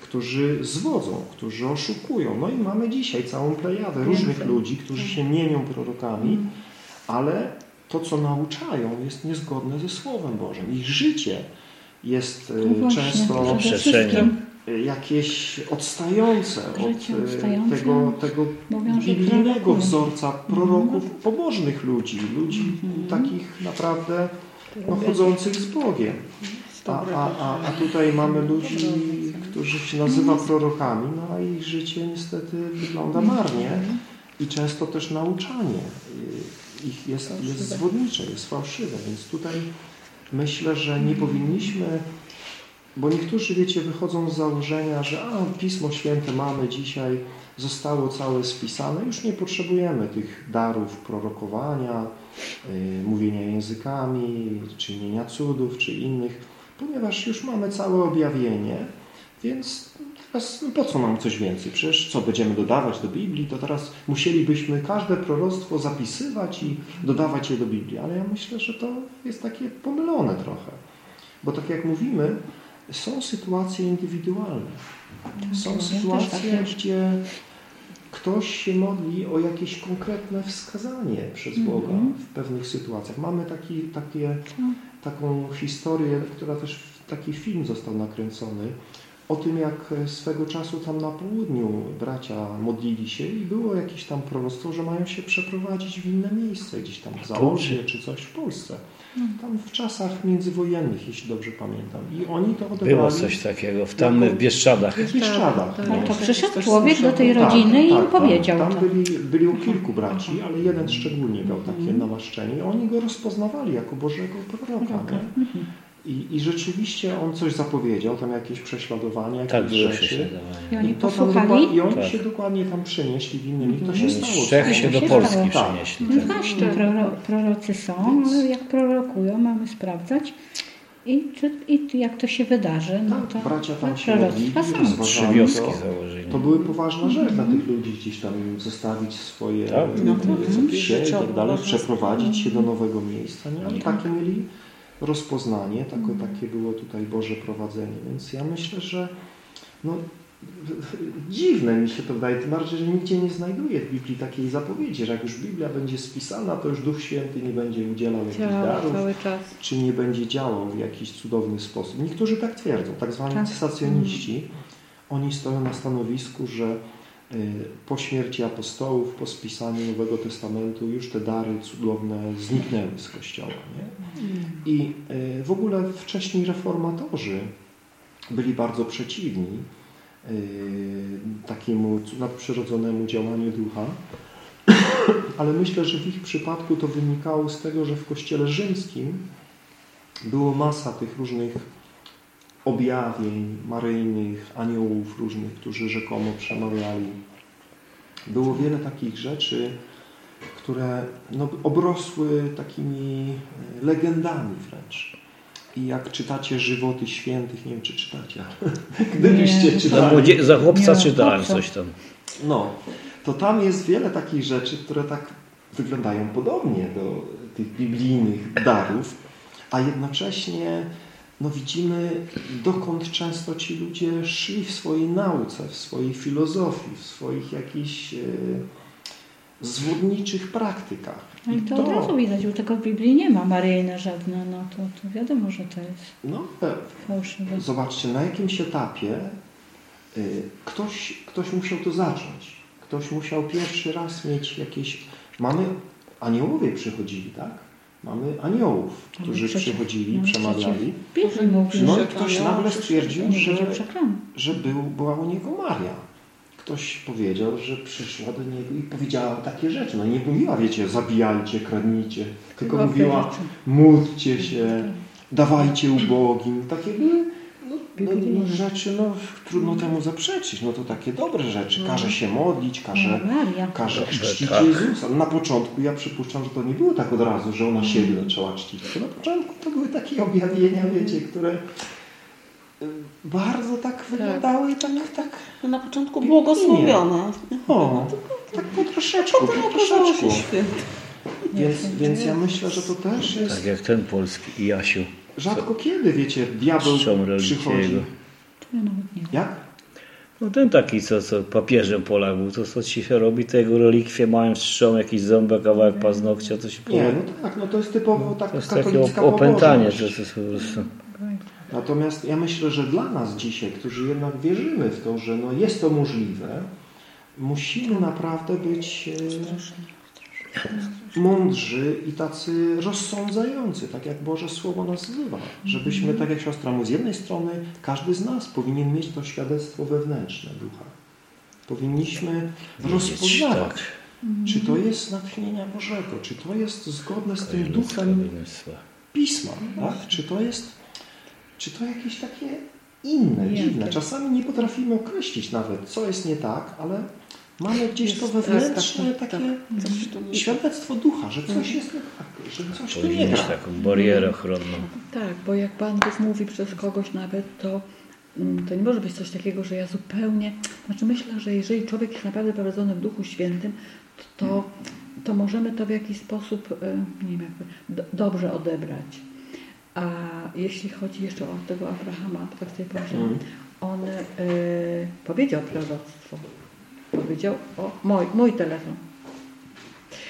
którzy zwodzą, którzy oszukują. No i mamy dzisiaj całą plejadę różnych ludzi, którzy się mienią prorokami, ale to, co nauczają, jest niezgodne ze Słowem Bożym. Ich życie jest y, No właśnie, często wszystkim y, jakieś odstające Życie od y, odstające. tego, tego że biblijnego wzorca proroków, pobożnych ludzi, ludzi takich naprawdę no, chodzących z Bogiem. A, a, a, a tutaj mamy ludzi, którzy się nazywa prorokami, no a ich życie niestety wygląda marnie i często też nauczanie y, ich jest, jest zwodnicze, jest fałszywe, więc tutaj myślę, że nie powinniśmy, bo niektórzy, wiecie, wychodzą z założenia, że a, Pismo Święte mamy dzisiaj, zostało całe spisane, już nie potrzebujemy tych darów prorokowania, y, mówienia językami, czynienia cudów czy innych, ponieważ już mamy całe objawienie, więc teraz no po co nam coś więcej? Przecież co będziemy dodawać do Biblii, to teraz musielibyśmy każde proroctwo zapisywać i dodawać je do Biblii. Ale ja myślę, że to jest takie pomylone trochę. Bo tak jak mówimy, są sytuacje indywidualne. Są też tak sytuacje, gdzie ktoś się modli o jakieś konkretne wskazanie przez Boga w pewnych sytuacjach. Mamy taki, takie, taką historię, która też taki film został nakręcony o tym, jak swego czasu tam na południu bracia modlili się i było jakieś tam proroctwo, że mają się przeprowadzić w inne miejsce, gdzieś tam w Zaolzie czy coś w Polsce. Tam w czasach międzywojennych, jeśli dobrze pamiętam. I oni to odebrali Było coś takiego w tam w Bieszczadach. w Bieszczadach. Tak, no. tak. To przyszedł człowiek do tej Tak, rodziny i tak, im tam- powiedział Tam to. byli, byli kilku braci, ale jeden szczególnie miał takie Mhm. namaszczenie. Oni go rozpoznawali jako Bożego proroka. Nie? Mhm. I, I rzeczywiście on coś zapowiedział, tam jakieś prześladowanie, jakieś Tak rzeczy. I oni to tam posłuchali. I oni Tak. się dokładnie tam przenieśli w inne miejsce. To się Oni stało. z Czech tak, się do Polski stało. Tak. przenieśli. No tak. właśnie, proro, prorocy są, ale jak prorokują, mamy sprawdzać. I, czy, I jak to się wydarzy, no Tak, to bracia tam się modlili, proroctwa są. rozważali Trzy wioski to. założyli. To były poważna rzecz dla tych ludzi gdzieś tam zostawić swoje Tak. No wsie i życie tak dalej, przeprowadzić się do nowego miejsca. Nie? Ale takie mieli rozpoznanie, takie, takie było tutaj Boże prowadzenie. Więc ja myślę, że no, dziwne mi się to wydaje, tym bardziej, że nigdzie nie znajduję w Biblii takiej zapowiedzi, że jak już Biblia będzie spisana, to już Duch Święty nie będzie udzielał jakichś darów, czy nie będzie działał w jakiś cudowny sposób. Niektórzy tak twierdzą, tak zwani Tak. cesacjoniści. Oni stoją na stanowisku, że po śmierci apostołów, po spisaniu Nowego Testamentu już te dary cudowne zniknęły z Kościoła. Nie? I y, w ogóle wcześniej reformatorzy byli bardzo przeciwni y, takiemu nadprzyrodzonemu działaniu ducha, ale myślę, że w ich przypadku to wynikało z tego, że w Kościele rzymskim było masa tych różnych objawień maryjnych, aniołów różnych, którzy rzekomo przemawiali. Było wiele takich rzeczy, które no, obrosły takimi e, legendami wręcz. I jak czytacie żywoty świętych, nie wiem czy czytacie, ale gdybyście Nie. Czytali, młodzie, za chłopca Nie, czytałem coś tam. no, to tam jest wiele takich rzeczy, które tak wyglądają podobnie do tych biblijnych darów, a jednocześnie no widzimy, dokąd często ci ludzie szli w swojej nauce, w swojej filozofii, w swoich jakichś e, zwodniczych praktykach. No i to od razu widać, bo tego w Biblii nie ma maryjne żadne, no to, to wiadomo, że to jest no, e, fałszywe. Zobaczcie, na jakimś etapie y, ktoś, ktoś musiał to zacząć. Ktoś musiał pierwszy raz mieć jakieś... Mamy... Aniołowie przychodzili, tak? Mamy aniołów, którzy przecież- przychodzili, no przemawiali. No że i ktoś nagle stwierdził, że, że był, była u niego Maria. Ktoś powiedział, że przyszła do niego i powiedziała takie rzeczy. No nie mówiła, wiecie, zabijajcie, kradnijcie, tylko mówiła, módlcie się, dawajcie ubogim. Takie były no, no, no, rzeczy, no trudno temu zaprzeczyć. No to takie dobre rzeczy. Każe się modlić, każe, No, każe czcić tak. Jezusa. Na początku ja przypuszczam, że to nie było tak od razu, że ona siebie zaczęła czcić. Na początku to były takie objawienia, wiecie, które bardzo tak wyglądały i tak, tak Na początku błogosławiona. o, tak po troszeczku, Potem po okazało się troszeczku. Więc, więc ja myślę, że to też jest Tak jak ten polski Jasiu. Rzadko kiedy, wiecie, diabeł przychodzi. jego. To ja nawet nie wiem. Jak? No ten taki, co, co papieżem Polak był, to co ci się robi, to jego relikwie mają czczą jakiś ząbek, kawałek paznokcia, to się Nie, no tak, no to jest typowo tak To jest takie opętanie, to jest po prostu. Natomiast ja myślę, że dla nas dzisiaj, którzy jednak wierzymy w to, że no jest to możliwe, musimy naprawdę być e, mądrzy i tacy rozsądzający, tak jak Boże Słowo nas wzywa. Żebyśmy, tak jak siostra mówi, z jednej strony każdy z nas powinien mieć to świadectwo wewnętrzne ducha. Powinniśmy rozpoznawać, tak. czy to jest natchnienia Bożego, czy to jest zgodne z tym duchem pisma, tak? Czy to jest, czy to jakieś takie inne, dziwne. Czasami nie potrafimy określić nawet, co jest nie tak, ale mamy gdzieś to Jest, tak, wewnętrzne tak, tak, takie Coś tu nie- świadectwo ducha, że coś jest nie tak, że coś tu nie gra. taką barierę ochronną. Tak, bo jak Pan Bóg mówi przez kogoś nawet, to, mm, to nie może być coś takiego, że ja zupełnie... Znaczy myślę, że jeżeli człowiek jest naprawdę prowadzony w Duchu Świętym, to, to, to możemy to w jakiś sposób, e, nie wiem, jakby, do, dobrze odebrać. A jeśli chodzi jeszcze o tego Abrahama, to tak sobie pomyślałam, Mm. on e, powiedział proroctwo. Powiedział o mój, mój telefon.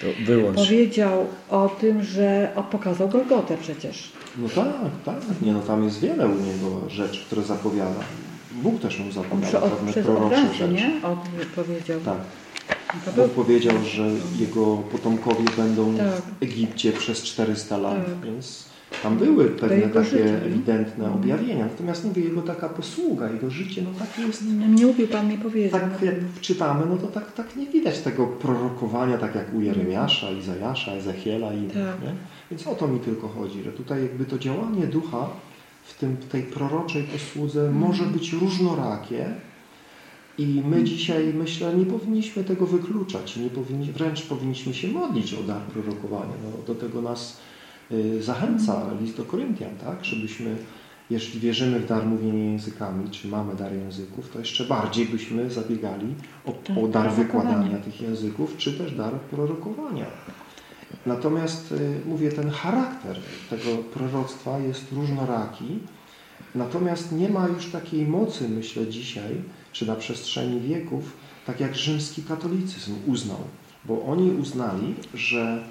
To wyłącz. Powiedział o tym, że o, pokazał Golgotę przecież. No tak, tak. Nie, no tam jest wiele u niego rzeczy, które zapowiada. Bóg też mu zapowiada przy, o, pewne prorocze rzeczy. nie? O, powiedział. Tak. To był, Bóg powiedział, że jego potomkowie będą Tak. w Egipcie przez 400 lat, Tak. więc tam były pewne takie życie, nie? ewidentne objawienia. Natomiast mówię, jego taka posługa, jego życie, no takie jest nie mówił Pan, nie powiedział. tak jak czytamy, no to tak, tak nie widać tego prorokowania, tak jak u Jeremiasza, Izajasza, Ezechiela i innych, Tak. nie? Więc o to mi tylko chodzi, że tutaj jakby to działanie ducha w tym, tej proroczej posłudze może być różnorakie i my dzisiaj, myślę, nie powinniśmy tego wykluczać, nie powinni, wręcz powinniśmy się modlić o dar prorokowania. No, do tego nas zachęca list do Koryntian, tak? Żebyśmy, jeśli wierzymy w dar mówienia językami, czy mamy dar języków, to jeszcze bardziej byśmy zabiegali o, Tak, o dar wykładania tych języków, czy też dar prorokowania. Natomiast y, mówię, ten charakter tego proroctwa jest różnoraki, natomiast nie ma już takiej mocy, myślę, dzisiaj, czy na przestrzeni wieków, tak jak rzymski katolicyzm uznał. Bo oni uznali, że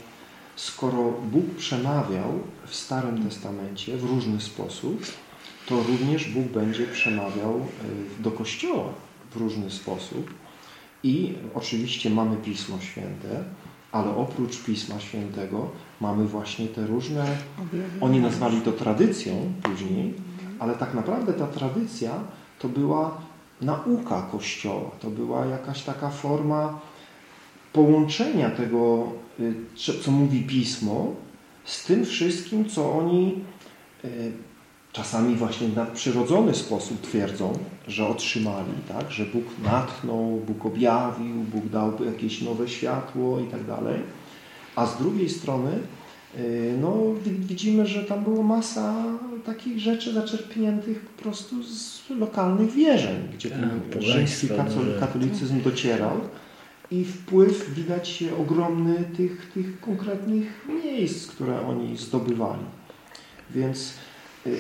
skoro Bóg przemawiał w Starym Testamencie w różny sposób, to również Bóg będzie przemawiał y, do Kościoła w różny sposób. I oczywiście mamy Pismo Święte, ale oprócz Pisma Świętego mamy właśnie te różne, oni nazwali to tradycją później, ale tak naprawdę ta tradycja to była nauka Kościoła, to była jakaś taka forma połączenia tego, y, co- mówi Pismo, z tym wszystkim, co oni y, czasami właśnie na przyrodzony sposób twierdzą, że otrzymali, tak? że Bóg natchnął, Bóg objawił, Bóg dał jakieś nowe światło i tak dalej. A z drugiej strony y, no, wi- widzimy, że tam było masa takich rzeczy zaczerpniętych po prostu z lokalnych wierzeń, gdzie ten Tak, rzymski że- katolicyzm docierał i wpływ widać ogromny tych, tych konkretnych miejsc, które oni zdobywali. Więc y,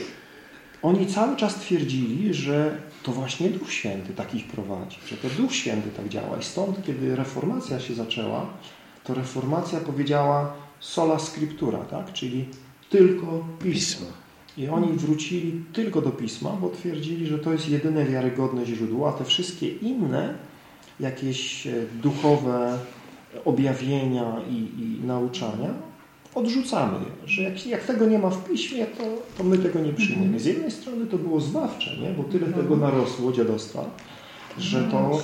oni cały czas twierdzili, że to właśnie Duch Święty takich prowadzi, że to Duch Święty tak działa. I stąd, kiedy reformacja się zaczęła, to reformacja powiedziała sola scriptura, tak? czyli tylko Pismo. Pismo. I oni wrócili tylko do Pisma, bo twierdzili, że to jest jedyne wiarygodne źródło, a te wszystkie inne jakieś e, duchowe objawienia i, i nauczania odrzucamy je. Że jak, jak tego nie ma w Piśmie, to, to my tego nie przyjmiemy. Z jednej strony to było zbawcze, nie? bo tyle tego narosło dziadostwa, że to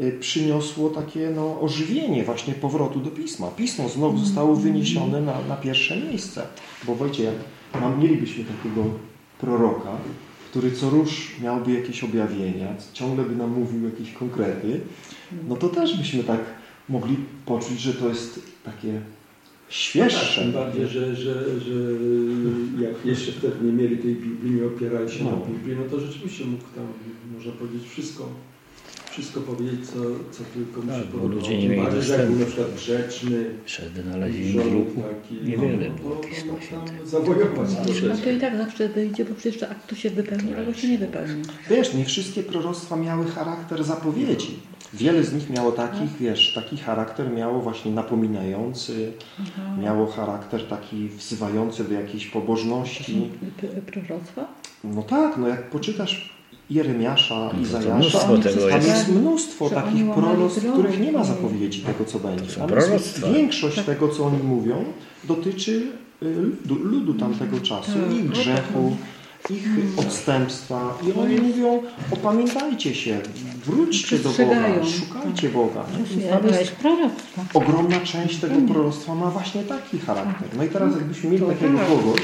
y, przyniosło takie no, ożywienie właśnie powrotu do Pisma. Pismo znowu zostało wyniesione na, na pierwsze miejsce. Bo wiecie, jak mam, mielibyśmy takiego proroka, który co rusz miałby jakieś objawienia, ciągle by nam mówił jakieś konkrety, no to też byśmy tak mogli poczuć, że to jest takie świeższe. Tym bardziej, że, że, że jak jeszcze wtedy nie mieli tej Biblii, nie opierali się No. na Biblii, no to rzeczywiście mógł tam, można powiedzieć, wszystko, wszystko powiedzieć, co, co tylko mu Tak, się bo podobało. ludzie nie mieli jak był dostępu. na przykład grzeczny, Przed wynalezieniem grupu taki, niewiele no, było Świętych. zawojować. A to i tak zawsze wyjdzie, bo przecież to albo się wypełni, albo się nie wypełni. Wiesz, nie wszystkie proroctwa miały charakter zapowiedzi. Wiele z nich miało takich, wiesz, taki charakter miało właśnie napominający, miało charakter taki wzywający do jakiejś pobożności. Proroctwa? No tak, no jak poczytasz Jeremiasza, to Izajasza, mnóstwo tam jest. jest mnóstwo Że takich proroctw, w których nie ma zapowiedzi tego, co będzie. Tam jest większość tego, co oni mówią, dotyczy y, ludu, ludu tamtego czasu, Tak. ich grzechu, ich odstępstwa. I oni mówią, opamiętajcie się, wróćcie do Boga, szukajcie Boga. tam To jest ogromna część tego proroctwa ma właśnie taki charakter. No i teraz jakbyśmy mieli takiego tak. kogoś,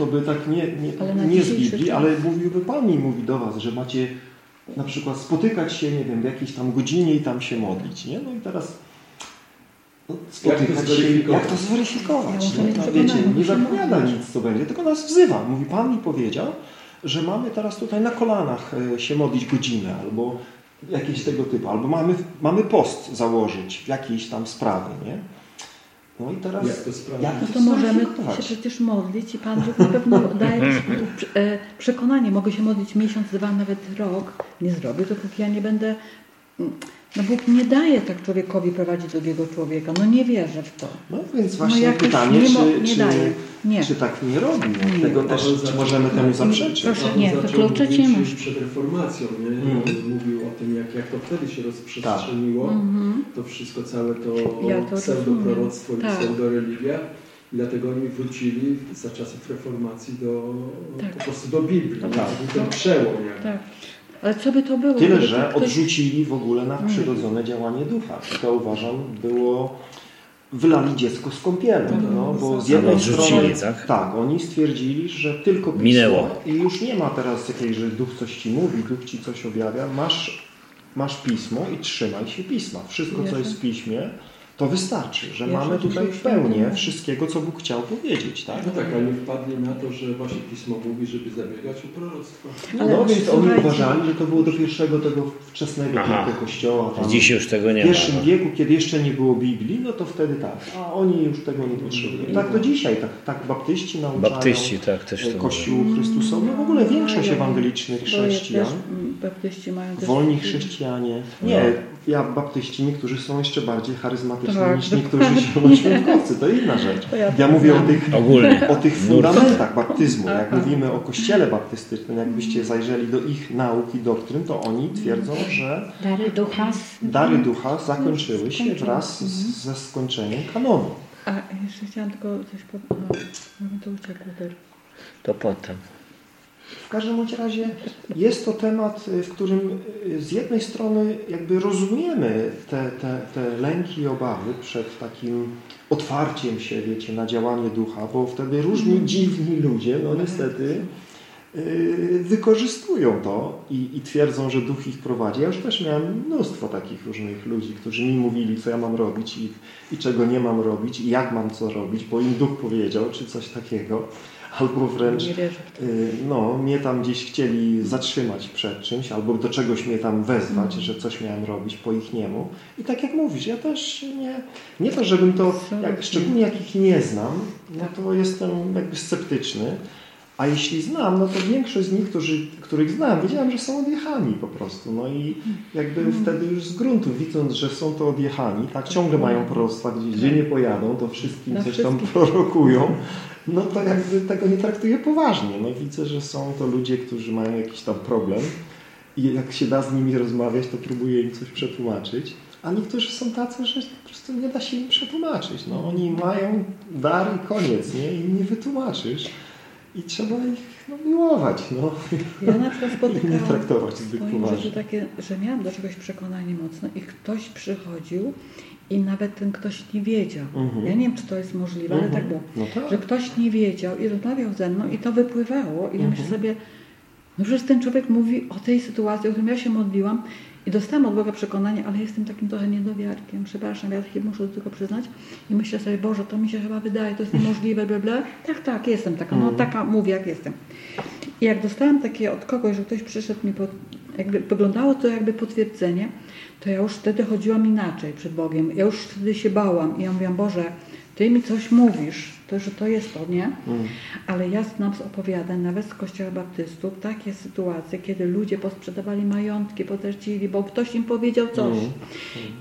kto by tak nie, nie, nie z Biblii, czas. ale mówiłby Pan mi mówi do Was, że macie na przykład spotykać się, nie wiem, w jakiejś tam godzinie i tam się modlić, nie? No i teraz no, spotykać się, zweryfikować? jak to zweryfikować? Ja Nie? mieć No, przekonanie, wiecie, nie zapowiada nic, co będzie, tylko nas wzywa. Mówi, Pan mi powiedział, że mamy teraz tutaj na kolanach e, się modlić godzinę, albo jakieś tego typu, albo mamy, mamy post założyć w jakiejś tam sprawy, nie? No i teraz Jak to sprawdzić? jak No to to możemy się przecież modlić i Pan Bóg na pewno daje e, przekonanie. Mogę się modlić miesiąc, dwa, nawet rok. Nie zrobię, dopóki ja nie będę... No Bóg nie daje tak człowiekowi prowadzić drugiego człowieka. No nie wierzę w to. No więc właśnie No pytanie, nie czy, nie czy, daje. Nie. czy tak nie robi? No, Nie. Tego też czy możemy temu zaprzeczyć. Proszę, nie, zaczął wykluczyć nie przed reformacją, nie? Mhm. On Mówił o tym, jak, jak to wtedy się rozprzestrzeniło. To wszystko, całe to, Mhm. Ja to pseudoproroctwo i. Tak. pseudoreligia. I dlatego oni wrócili za czasów reformacji do, Tak. po prostu do Biblii. No tak. To był ten przełom. jakby. Tak. Ale co by to było? Tyle, że ktoś- odrzucili w ogóle nadprzyrodzone działanie ducha. I to uważam było wylali dziecko z kąpielą. No, bo z jednej Odrzucili, strony tak? tak, oni stwierdzili, że tylko pismo Minęło. i już nie ma teraz jakiejś, że duch coś ci mówi, duch ci coś objawia. Masz, masz pismo i trzymaj się pisma. Wszystko, co jest w piśmie, to wystarczy, że Wierzę mamy w tutaj pełnię Świętego. wszystkiego, co Bóg chciał powiedzieć. Tak? No tak, ale nie wpadli na to, że właśnie Pismo mówi, żeby zabiegać o proroctwo. Ale no więc oni uważali, że to było do pierwszego tego wczesnego Aha. tylko kościoła. Tam, Dziś już tego w nie ma. pierwszym wieku, kiedy jeszcze nie było Biblii, no to wtedy tak. A oni już tego nie potrzebują. Tak do dzisiaj, tak, tak baptyści nauczają. Baptyści tak też to Kościół Chrystusowy, no w ogóle większość Ja- ewangelicznych chrześcijan, mm, Baptyści mają też... wolni chrześcijanie. Nie, ja baptyści, niektórzy są jeszcze bardziej charyzmatyczni Tak, niż niektórzy zielonoświątkowcy, to inna rzecz. To ja Ja to mówię o tych Ogólnie. o tych fundamentach baptyzmu. Jak Aha. mówimy o kościele baptystycznym, jakbyście zajrzeli do ich nauk i doktryn, to oni twierdzą, że Dary ducha. dary ducha zakończyły się wraz z, ze skończeniem kanonu. A jeszcze chciałam tylko coś powiedzieć. No, mi to uciekło też. To potem. W każdym bądź razie jest to temat, w którym y, z jednej strony jakby rozumiemy te, te, te lęki i obawy przed takim otwarciem się, wiecie, na działanie ducha, bo wtedy różni dziwni ludzie, no niestety, y, wykorzystują to i, i twierdzą, że duch ich prowadzi. Ja już też miałem mnóstwo takich różnych ludzi, którzy mi mówili, co ja mam robić i, i czego nie mam robić i jak mam co robić, bo im duch powiedział, czy coś takiego. Albo wręcz. Y, no, mnie tam gdzieś chcieli zatrzymać przed czymś, albo do czegoś mnie tam wezwać, Mhm. że coś miałem robić po ich niemu. I tak jak mówisz, ja też nie, nie to, żebym to, jak, szczególnie jak ich nie znam, no to jestem jakby sceptyczny. A jeśli znam, no to większość z nich, którzy, których znam, wiedziałem, że są odjechani po prostu. No i jakby Mhm. wtedy już z gruntu, widząc, że są to odjechani, tak ciągle mają proroctwa, gdzie, gdzie nie pojadą, to wszystkim coś tam wszystkich. prorokują. No to jakby tego nie traktuję poważnie. No widzę, że są to ludzie, którzy mają jakiś tam problem i jak się da z nimi rozmawiać, to próbuję im coś przetłumaczyć. A niektórzy są tacy, że po prostu nie da się im przetłumaczyć. No oni mają dar i koniec, nie? I nie wytłumaczysz. I trzeba ich no, miłować, no. Ja na przykład I nie spotykałam traktować w zbyt swoim życiu takie, że miałam do czegoś przekonanie mocne i ktoś przychodził i nawet ten ktoś nie wiedział. Mhm. Ja nie wiem, czy to jest możliwe, ale tak było. No tak. Że ktoś nie wiedział i rozmawiał ze mną i to wypływało i ja myślę Mhm. sobie, no przecież ten człowiek mówi o tej sytuacji, o którym ja się modliłam I dostałam od Boga przekonanie, ale jestem takim trochę niedowiarkiem. Przepraszam, ja się muszę tego przyznać. I myślę sobie, Boże, to mi się chyba wydaje, to jest niemożliwe, bla, bla. Tak, tak, jestem taka, no taka mówię, jak jestem. I jak dostałam takie od kogoś, że ktoś przyszedł mi, pod, jakby wyglądało to jakby potwierdzenie, to ja już wtedy chodziłam inaczej przed Bogiem. Ja już wtedy się bałam i ja mówiłam, Boże, Ty mi coś mówisz, to, że to jest to, nie? Ale ja znam z opowiadań, nawet z kościoła baptystów, takie sytuacje, kiedy ludzie posprzedawali majątki, potracili, bo ktoś im powiedział coś.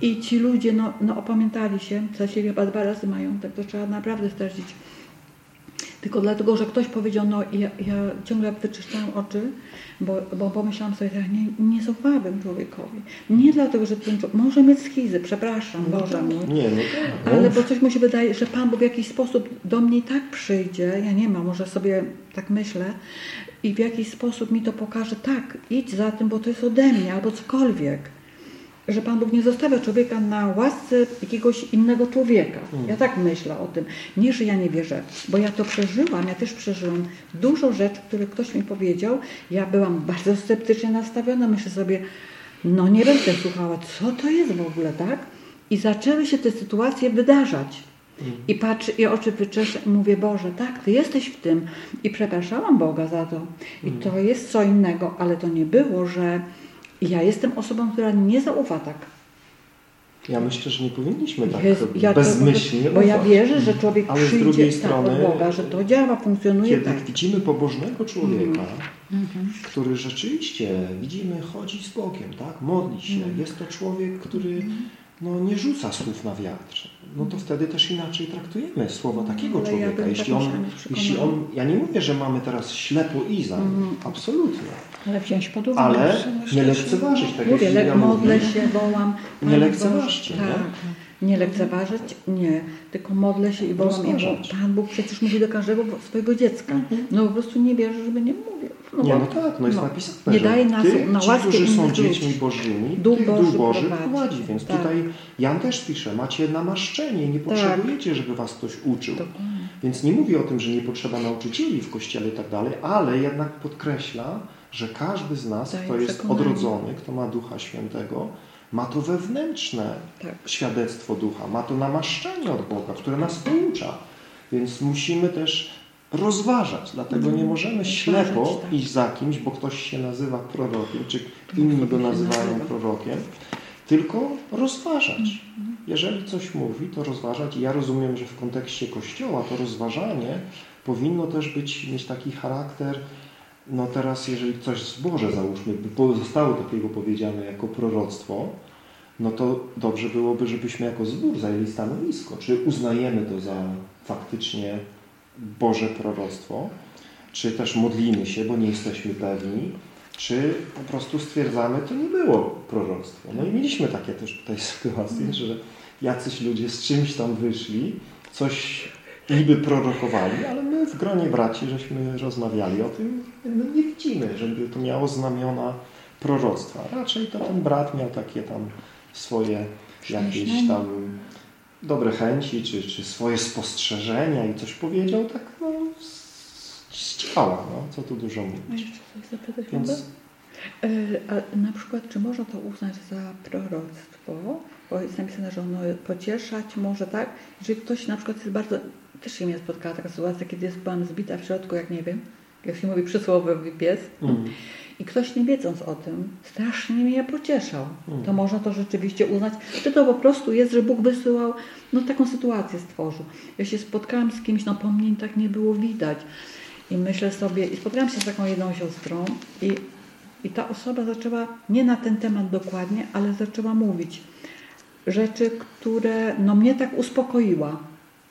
I ci ludzie, no, no opamiętali się, stracili chyba dwa razy majątek, to trzeba naprawdę stracić. Tylko dlatego, że ktoś powiedział, no i ja, ja ciągle wyczyszczałam oczy, bo, bo pomyślałam sobie, tak, nie, nie zaufałabym człowiekowi. Nie dlatego, że ten człowiek, może mieć schizy, przepraszam, Boże mój. Nie, no tak. Ale no. bo coś mi się wydaje, że Pan Bóg w jakiś sposób do mnie i tak przyjdzie, ja nie mam, może sobie tak myślę, i w jakiś sposób mi to pokaże, tak, idź za tym, bo to jest ode mnie, albo cokolwiek. Że Pan Bóg nie zostawia człowieka na łasce jakiegoś innego człowieka. Ja tak myślę o tym. Nie, że ja nie wierzę, bo ja to przeżyłam, ja też przeżyłam dużo rzeczy, które ktoś mi powiedział. Ja byłam bardzo sceptycznie nastawiona, myślę sobie, no nie będę słuchała, co to jest w ogóle, tak? I zaczęły się te sytuacje wydarzać. I patrzę, i oczy wyczeszę i mówię, Boże, tak, Ty jesteś w tym. I przepraszałam Boga za to. I to jest co innego, ale to nie było, że ja jestem osobą, która nie zaufa tak. Ja myślę, że nie powinniśmy tak Jest- ja to- bezmyślnie Bo ja wierzę, że człowiek Ale z drugiej tak, strony, od Boga, że to działa, funkcjonuje Kiedy tak. widzimy pobożnego człowieka, Mhm. który rzeczywiście, widzimy, chodzi z Bogiem, tak? modli się, Mhm. jest to człowiek, który no, nie rzuca słów na wiatr, no to wtedy też inaczej traktujemy słowa takiego Mhm. Ale ja człowieka. bym jeśli, tak on, jeśli on, ja nie mówię, że mamy teraz ślepo i za Mhm. absolutnie, Ale wziąć pod uwagę. ale nie lekceważyć, tak Mówię, Julia modlę się, wołam. Nie lekceważcie, Boże, nie? Tak. Nie lekceważyć? Nie. Tylko modlę się i wołam. Rozważać. Pan Bóg przecież mówi do każdego swojego dziecka. No po prostu nie wierzę, żeby nie mówił. No, Nie, no tak, no jest no. napisane, Nie daje nas tych, na ci, którzy są dziećmi. Bożymi, Duch tych Boży Duch Boży prowadzi. prowadzi. Więc Tak. tutaj Jan też pisze, macie namaszczenie, nie potrzebujecie, żeby was ktoś uczył. Dokładnie. Więc nie mówi o tym, że nie potrzeba nauczycieli w Kościele i tak dalej, ale jednak podkreśla, że każdy z nas, Daje kto jest przekonanie. odrodzony, kto ma Ducha Świętego, ma to wewnętrzne Tak. świadectwo Ducha, ma to namaszczenie od Boga, które nas poucza. Więc musimy też rozważać, dlatego nie możemy ślepo tak. iść za kimś, bo ktoś się nazywa prorokiem, czy inni go nazywają prorokiem, tylko rozważać. Jeżeli coś mówi, to rozważać. I ja rozumiem, że w kontekście Kościoła to rozważanie powinno też być, mieć taki charakter, no teraz jeżeli coś z Boże załóżmy, by zostało takiego powiedziane jako proroctwo, no to dobrze byłoby, żebyśmy jako zbór zajęli stanowisko. Czy uznajemy to za faktycznie Boże proroctwo, czy też modlimy się, bo nie jesteśmy pewni, czy po prostu stwierdzamy, to nie było proroctwo. No i mieliśmy takie też tutaj sytuacje, że jacyś ludzie z czymś tam wyszli, coś niby prorokowali, ale my w gronie braci żeśmy rozmawiali o tym, nie widzimy, żeby to miało znamiona proroctwa. Raczej to ten brat miał takie tam swoje jakieś tam dobre chęci, czy, czy swoje spostrzeżenia i coś powiedział, tak no z- ciała, no, co tu dużo mówić. Więc? E, A na przykład, czy można to uznać za proroctwo? Bo jest napisane, że ono pocieszać może, tak? Jeżeli ktoś na przykład jest bardzo... Też się mnie spotkała taka sytuacja, kiedy jest byłam zbita w środku, jak nie wiem, jak się mówi przysłowiowy pies. mm, I ktoś nie wiedząc o tym, strasznie mnie pocieszał. Mm. To można to rzeczywiście uznać. Czy to po prostu jest, że Bóg wysyłał, no taką sytuację stworzył. Ja się spotkałam z kimś, no po mnie tak nie było widać. I myślę sobie, i spotkałam się z taką jedną siostrą i, i ta osoba zaczęła, nie na ten temat dokładnie, ale zaczęła mówić rzeczy, które no mnie tak uspokoiła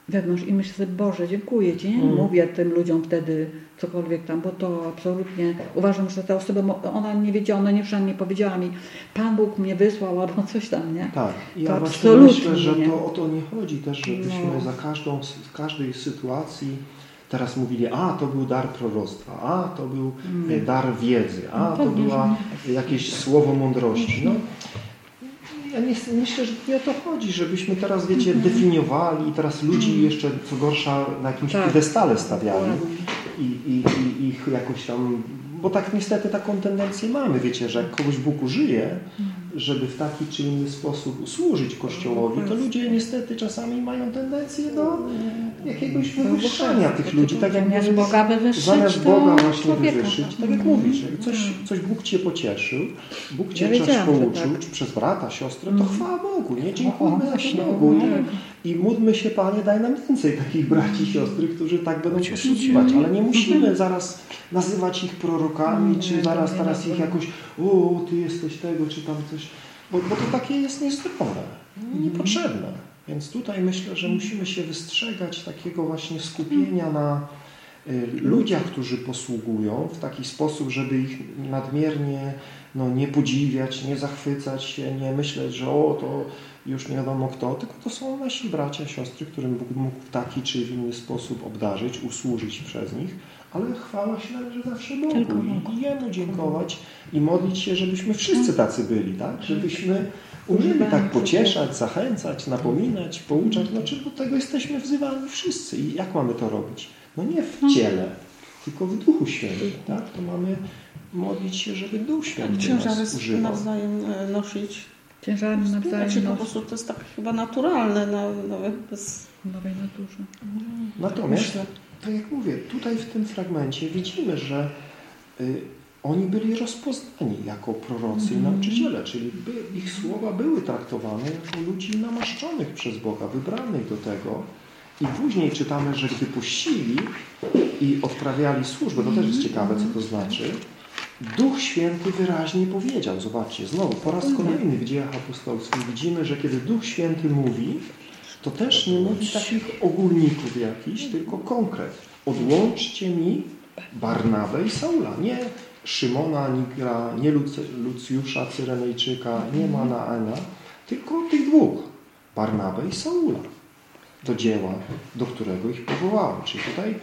wewnątrz i myślę sobie, Boże, dziękuję Ci. Nie Mm. mówię tym ludziom wtedy cokolwiek tam, bo to absolutnie uważam, że ta osoba, ona nie wiedziała, ona nie, nie powiedziała mi, Pan Bóg mnie wysłał albo coś tam, nie? tak. I To ja właśnie absolutnie myślę, że nie. to o to nie chodzi też, żebyśmy No. za każdą, w każdej sytuacji teraz mówili, a to był dar proroctwa, a to był e, dar wiedzy, a Mm. No to że jakieś słowo mądrości. No, ja nie, myślę, że nie o to chodzi, żebyśmy teraz, wiecie, definiowali i teraz ludzi jeszcze, co gorsza, na jakimś Mhm. Tak. piedestale stawiali i, i, i ich jakoś tam, bo tak niestety taką tendencję mamy, wiecie, że jak kogoś Bóg użyje, żeby w taki czy inny sposób usłużyć Kościołowi, to ludzie niestety czasami mają tendencję do jakiegoś wywyższania tych ludzi. Tak jak Zamiast mówisz, Boga wywyższyć, Zamiast Boga właśnie wywyższyć, tak jak mówisz, jak coś, coś Bóg Cię pocieszył, Bóg Cię Ja wiedziałam, że pouczył, tak. przez brata, siostrę, to chwała Bogu, nie? Dziękujmy za to Bogu. no. I, I módlmy się, Panie, daj nam więcej takich braci i siostry, którzy tak będą posługiwać, ale nie musimy zaraz nazywać ich prorokami, czy Nie, zaraz nie teraz ich jakoś, o, Ty jesteś tego, czy tam coś, bo, bo to takie jest niezdrowe, niepotrzebne. Więc tutaj myślę, że musimy się wystrzegać takiego właśnie skupienia na y, ludziach, którzy posługują w taki sposób, żeby ich nadmiernie no, nie podziwiać, nie zachwycać się, nie myśleć, że o, to już nie wiadomo kto, tylko to są nasi bracia, siostry, którym Bóg mógł w taki czy w inny sposób obdarzyć, usłużyć przez nich, ale chwała się należy zawsze Bogu i- Jemu dziękować i modlić się, żebyśmy wszyscy tacy byli, tak? Żebyśmy umieli tak pocieszać, zachęcać, napominać, pouczać, znaczy do tego jesteśmy wzywani wszyscy i jak mamy to robić? No nie w ciele, tylko w Duchu Świętym, tak? To mamy modlić się, żeby Duch Święty nas używał. nawzajem e, nosić. Ciężarami nawzajem Znaczy po prostu to jest tak chyba naturalne, no, nawet bez... w nowej naturze. Natomiast, Myślę. tak jak mówię, tutaj w tym fragmencie widzimy, że y, oni byli rozpoznani jako prorocy i nauczyciele, czyli by, ich słowa były traktowane jako ludzi namaszczonych przez Boga, wybranych do tego. I później czytamy, że gdy puścili i odprawiali służbę, to też jest ciekawe, co to znaczy, Duch Święty wyraźnie powiedział, zobaczcie, znowu po raz kolejny w dziejach apostolskich widzimy, że kiedy Duch Święty mówi, to też nie mówi takich ogólników jakichś, tylko konkret. Odłączcie mi Barnabę i Saula. Nie Szymona, Nigra, nie Lucy- Lucjusza, Cyrenejczyka, nie Manaena, tylko tych dwóch. Barnabę i Saula. Do dzieła, do którego ich powołałem. Czyli tutaj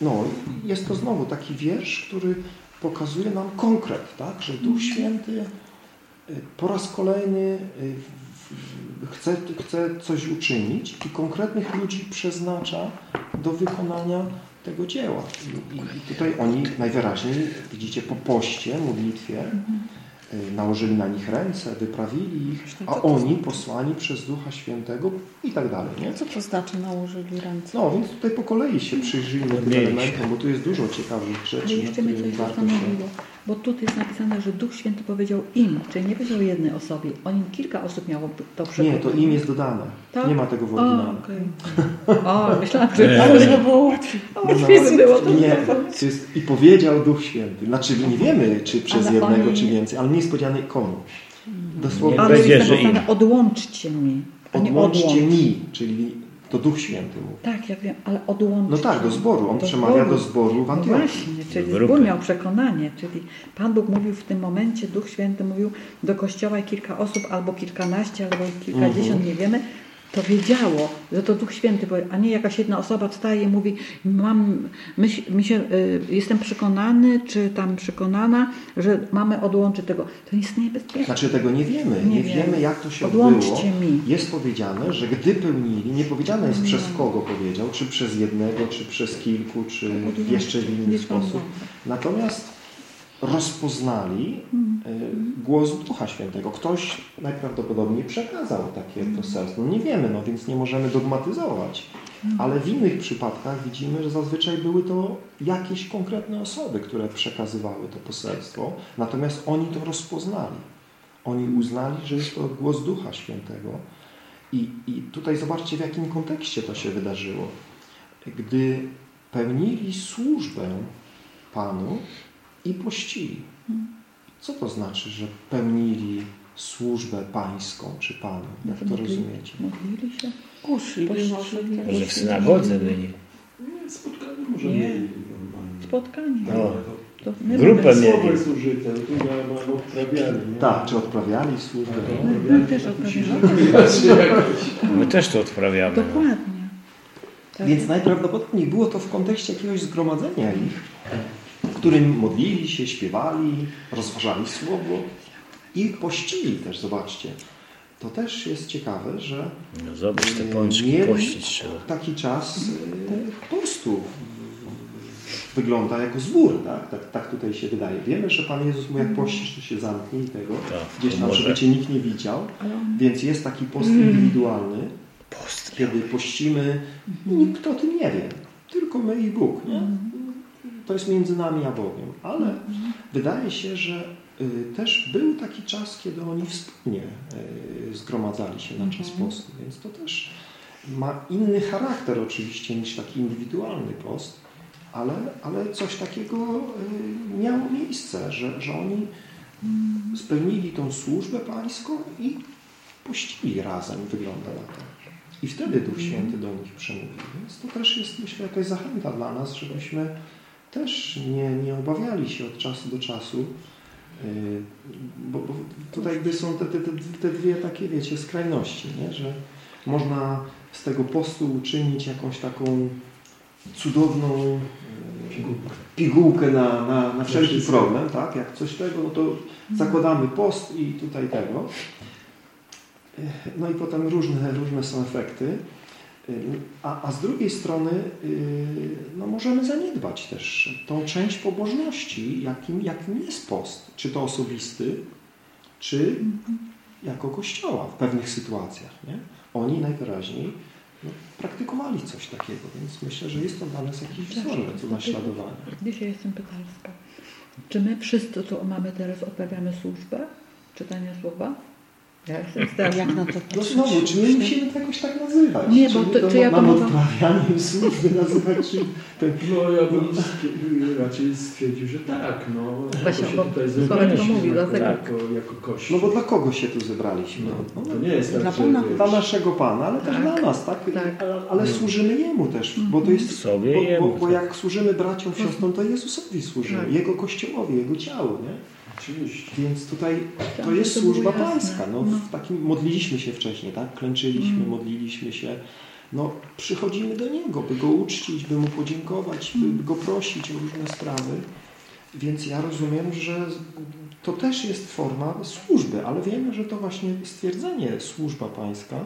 no, jest to znowu taki wiersz, który pokazuje nam konkret, tak? że Duch Święty y, po raz kolejny y, chce, chce coś uczynić i konkretnych ludzi przeznacza do wykonania tego dzieła. I, i, tutaj oni najwyraźniej, widzicie, po poście, modlitwie y, nałożyli na nich ręce, wyprawili ich, a oni posłani przez Ducha Świętego i tak dalej. Nie? Co to znaczy nałożyli ręce? No, więc tutaj po kolei się przyjrzyjmy tym elementom, bo tu jest dużo ciekawych rzeczy, którymi coś warto się... bo tu jest napisane, że Duch Święty powiedział im, czyli nie powiedział jednej osobie. Oni kilka osób miało to Nie, przekonać. to im jest dodane. Tak? Nie ma tego w O, oryginale. okej. O, myślałam, że... Ale żeby było łatwiej. O, łatwiej by było to. Nie, to jest i powiedział Duch Święty. Znaczy nie wiemy, czy przez Ale jednego, oni- czy więcej, ale nie jest powiedziane komu. Dosłownie Nie Ale jest napisane, odłączcie mi, nie odłączcie odłącz. mi, czyli to Duch Święty mówi. Tak, ja wiem, ale odłączcie. No tak, do zboru. On Do przemawia zboru. do zboru w No Antiochii. właśnie, czyli zbór miał przekonanie, czyli Pan Bóg mówił w tym momencie, Duch Święty mówił do Kościoła i kilka osób, albo kilkanaście, albo kilkadziesiąt, Mhm. nie wiemy, to wiedziało, że to Duch Święty, a nie jakaś jedna osoba wstaje i mówi, mam, myśl, mi się, y, jestem przekonany, czy tam przekonana, że mamy odłączyć tego. To jest niebezpieczne. Znaczy tego nie wiemy. Nie, Nie wiemy, jak to się Odłączcie odbyło. mi. Jest powiedziane, że gdy pełnili, nie powiedziane jest przez kogo powiedział, czy przez jednego, czy przez kilku, czy Odłączcie. jeszcze w inny Niech Pan sposób. Natomiast rozpoznali y, głos Ducha Świętego. Ktoś najprawdopodobniej przekazał takie poselstwo. No nie wiemy, no więc nie możemy dogmatyzować. Ale w innych przypadkach widzimy, że zazwyczaj były to jakieś konkretne osoby, które przekazywały to poselstwo. Natomiast oni to rozpoznali. Oni uznali, że jest to głos Ducha Świętego. I, I tutaj zobaczcie, w jakim kontekście to się wydarzyło. Gdy pełnili służbę Panu i pościli. Co to znaczy, że pełnili służbę pańską czy Panu? Jak to Modlili- rozumiecie? Modlili się? Kusili może. Może w synagodze byli. Nie, spotkanie może Nie. mieli normalnie. Spotkanie. No. To Grupę mieli. Jest użyte, tu ma, ma odprawiali. nie? Tak, czy odprawiali służbę? My, my też odprawiamy. My też to odprawiamy. no. Dokładnie. Tak. Więc najprawdopodobniej było to w kontekście jakiegoś zgromadzenia ich, którym modlili się, śpiewali, rozważali słowo i pościli też, zobaczcie. To też jest ciekawe, że No zobacz, te e, pączki pościć trzeba. taki czas e, postu wygląda jako zbór, tak? Tak, tak tutaj się wydaje. Wiemy, że Pan Jezus mówi, jak pościsz, to się zamknie i tego. Tak, Gdzieś tam, może. żeby Cię nikt nie widział. Więc jest taki post indywidualny, kiedy pościmy i nikt o tym nie wie. Tylko my i Bóg, nie? To jest między nami a Bogiem. Ale wydaje się, że y, też był taki czas, kiedy oni wspólnie y, zgromadzali się na czas postu. Więc to też ma inny charakter oczywiście niż taki indywidualny post, ale, ale coś takiego y, miało miejsce, że, że oni spełnili tą służbę pańską i pościli razem, wygląda na to. I wtedy Duch Święty do nich przemówił. Więc to też jest, myślę, jakaś zachęta dla nas, żebyśmy też nie, nie obawiali się od czasu do czasu, yy, bo, bo tutaj jakby są te, te, te, dwie takie, wiecie, skrajności, nie? że można z tego postu uczynić jakąś taką cudowną yy, pigułkę na, na, na wszelki problem, tak? Jak coś tego, no to zakładamy post i tutaj tego. No i potem różne, różne są efekty. A, a z drugiej strony yy, no możemy zaniedbać też tą część pobożności, jakim, jakim jest post. Czy to osobisty, czy jako kościoła w pewnych sytuacjach. Nie? Oni najwyraźniej no, praktykowali coś takiego, więc myślę, że jest to dla nas jakiś wzorzec do naśladowania. Dzisiaj jestem pytalska. Czy my wszyscy tu mamy teraz, odprawiamy służbę? Czytania słowa? Ja jestem stara. Jak na to No znowu, czy my musimy to jakoś tak nazywać? Nie, bo to- to czy ja to odprawianiem służby nazywać, czy to No ja bym raczej stwierdził, że tak. No, Właśnie, bo Sławek to mówi, jako, dlatego- jako, jako kościół. No bo dla kogo się tu zebraliśmy? No, to nie jest tak, Dla Pana. Dla naszego Pana, ale też Tak. dla nas, tak? Tak. Ale, ale służymy Jemu też, bo to jest... Sobie Bo, Jemu, bo, bo tak. jak służymy braciom, siostrom, to Jezusowi służymy, Tak. Jego Kościołowi, Jego ciału, nie? Oczywiście. Więc tutaj to Tak, jest to było służba pańska. No, No. w takim, modliliśmy się wcześniej, tak? Klęczyliśmy, Mm. modliliśmy się. No, przychodzimy do Niego, by Go uczcić, by Mu podziękować, by, by Go prosić o różne sprawy. Więc ja rozumiem, że to też jest forma służby, ale wiemy, że to właśnie stwierdzenie służba pańska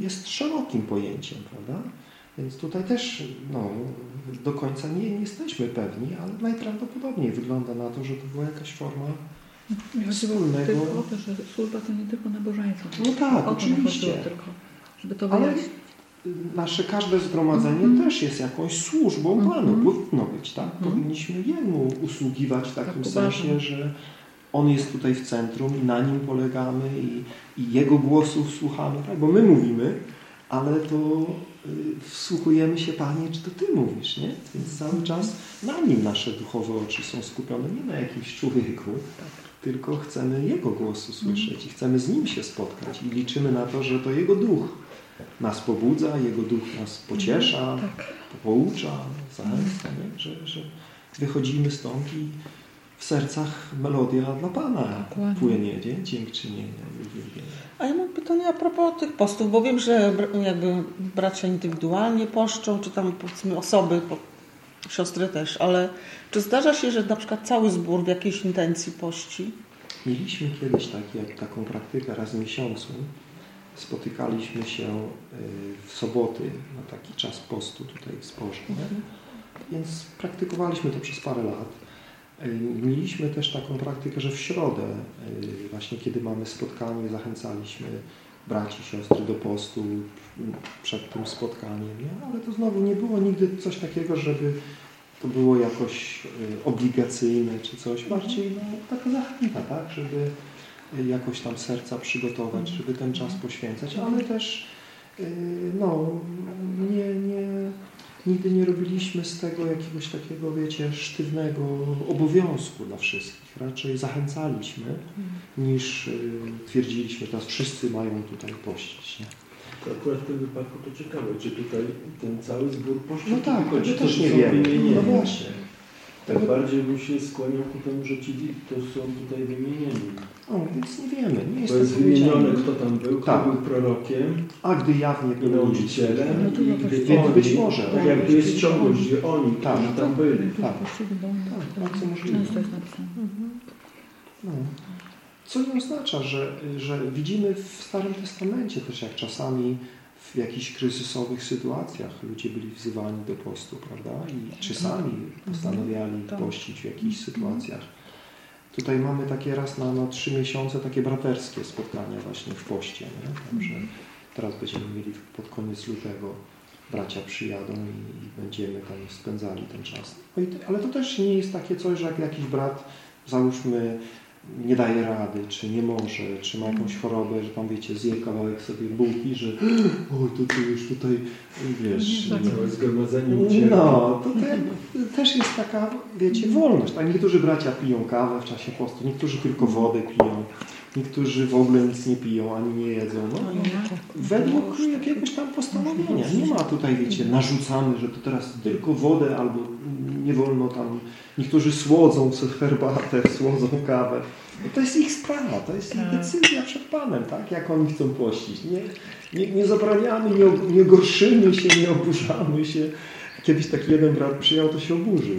jest szerokim pojęciem, prawda? Więc tutaj też no, do końca nie, nie jesteśmy pewni, ale najprawdopodobniej wygląda na to, że to była jakaś forma chodziło wspólnego. tylko że służba to nie tylko nabożeństwo. No tak, o oczywiście. tylko. Żeby to Ale wyjaśnić. nasze każde zgromadzenie Mhm. też jest jakąś służbą Panu. Mhm. Powinno być, tak? Mhm. Powinniśmy Jemu usługiwać w takim Tak, sensie, że On jest tutaj w centrum i na Nim polegamy i, i Jego głosów słuchamy, tak? Bo my mówimy, ale to wsłuchujemy się, Panie, czy to Ty mówisz, nie? Więc cały czas na Nim nasze duchowe oczy są skupione, nie na jakimś człowieku, tylko chcemy Jego głosu słyszeć i chcemy z Nim się spotkać i liczymy na to, że to Jego duch nas pobudza, Jego duch nas pociesza, poucza, zachęca, nie? Że, że wychodzimy stąd i w sercach melodia dla Pana Dokładnie. płynie, nie? dziękczynienia i uwielbienia. A ja mam pytanie a propos tych postów, bo wiem, że jakby bracia indywidualnie poszczą, czy tam powiedzmy osoby, siostry też, ale czy zdarza się, że na przykład cały zbór w jakiejś intencji pości? Mieliśmy kiedyś taki, taką praktykę raz w miesiącu. Spotykaliśmy się y, w soboty na taki czas postu tutaj w Sporze. Więc praktykowaliśmy to przez parę lat. Y, Mieliśmy też taką praktykę, że w środę, y, właśnie kiedy mamy spotkanie, zachęcaliśmy braci, siostry do postu przed tym spotkaniem. Nie? Ale to znowu nie było nigdy coś takiego, żeby to było jakoś y, obligacyjne czy coś. Bardziej no, taka zachęta, tak? Żeby jakoś tam serca przygotować, żeby ten czas poświęcać, ale też no, nie, nie, nigdy nie robiliśmy z tego jakiegoś takiego, wiecie, sztywnego obowiązku dla wszystkich. Raczej zachęcaliśmy, niż y, twierdziliśmy, teraz wszyscy mają tutaj pościć. Nie? To akurat w tym wypadku to ciekawe, czy tutaj ten cały zbór poszedł, No tak, tylko czy też nie są wiemy. wymienieni. No właśnie. Tak bardziej bym się skłaniał ku temu, że ci to są tutaj wymienieni. O, więc nie wiemy, nie jest To jest wymienione, kto tam był, kto Tak. był prorokiem A gdy jawnie był nauczycielem. No to i jakoś- gdy Więc oni, być może. Tak jakby jest ciągłość, gdzie oni, Tak. którzy tam byli. Tak. Tak, bardzo możliwe. Często jest napisane. No. Co nie oznacza, że, że widzimy w Starym Testamencie też, jak czasami w jakichś kryzysowych sytuacjach ludzie byli wzywani do postu, prawda? I czy sami postanawiali Tak. pościć w jakichś sytuacjach. Tutaj mamy takie raz na no, trzy miesiące takie braterskie spotkania właśnie w poście. Nie? Także teraz będziemy mieli pod koniec lutego bracia przyjadą i, będziemy tam spędzali ten czas. No ale to też nie jest takie coś, że jak jakiś brat, załóżmy, nie daje rady, czy nie może, czy ma jakąś chorobę, że tam wiecie, zje kawałek sobie bułki, że oj, to ty już tutaj, wiesz, Całe zgromadzenie ucieka. no, to te, też jest taka, wiecie, wolność. Tak? Niektórzy bracia piją kawę w czasie postu, niektórzy tylko wodę piją, niektórzy w ogóle nic nie piją, ani nie jedzą. No, według jakiegoś tam postanowienia. Nie ma tutaj, wiecie, narzucamy, że to teraz tylko wodę albo nie wolno tam, niektórzy słodzą herbatę, słodzą kawę. No to jest ich sprawa, to jest ich decyzja przed Panem, tak? Jak oni chcą pościć. Nie, nie, nie zabraniamy, nie, nie gorszymy się, nie oburzamy się. Kiedyś taki jeden brat przyjął, to się oburzył.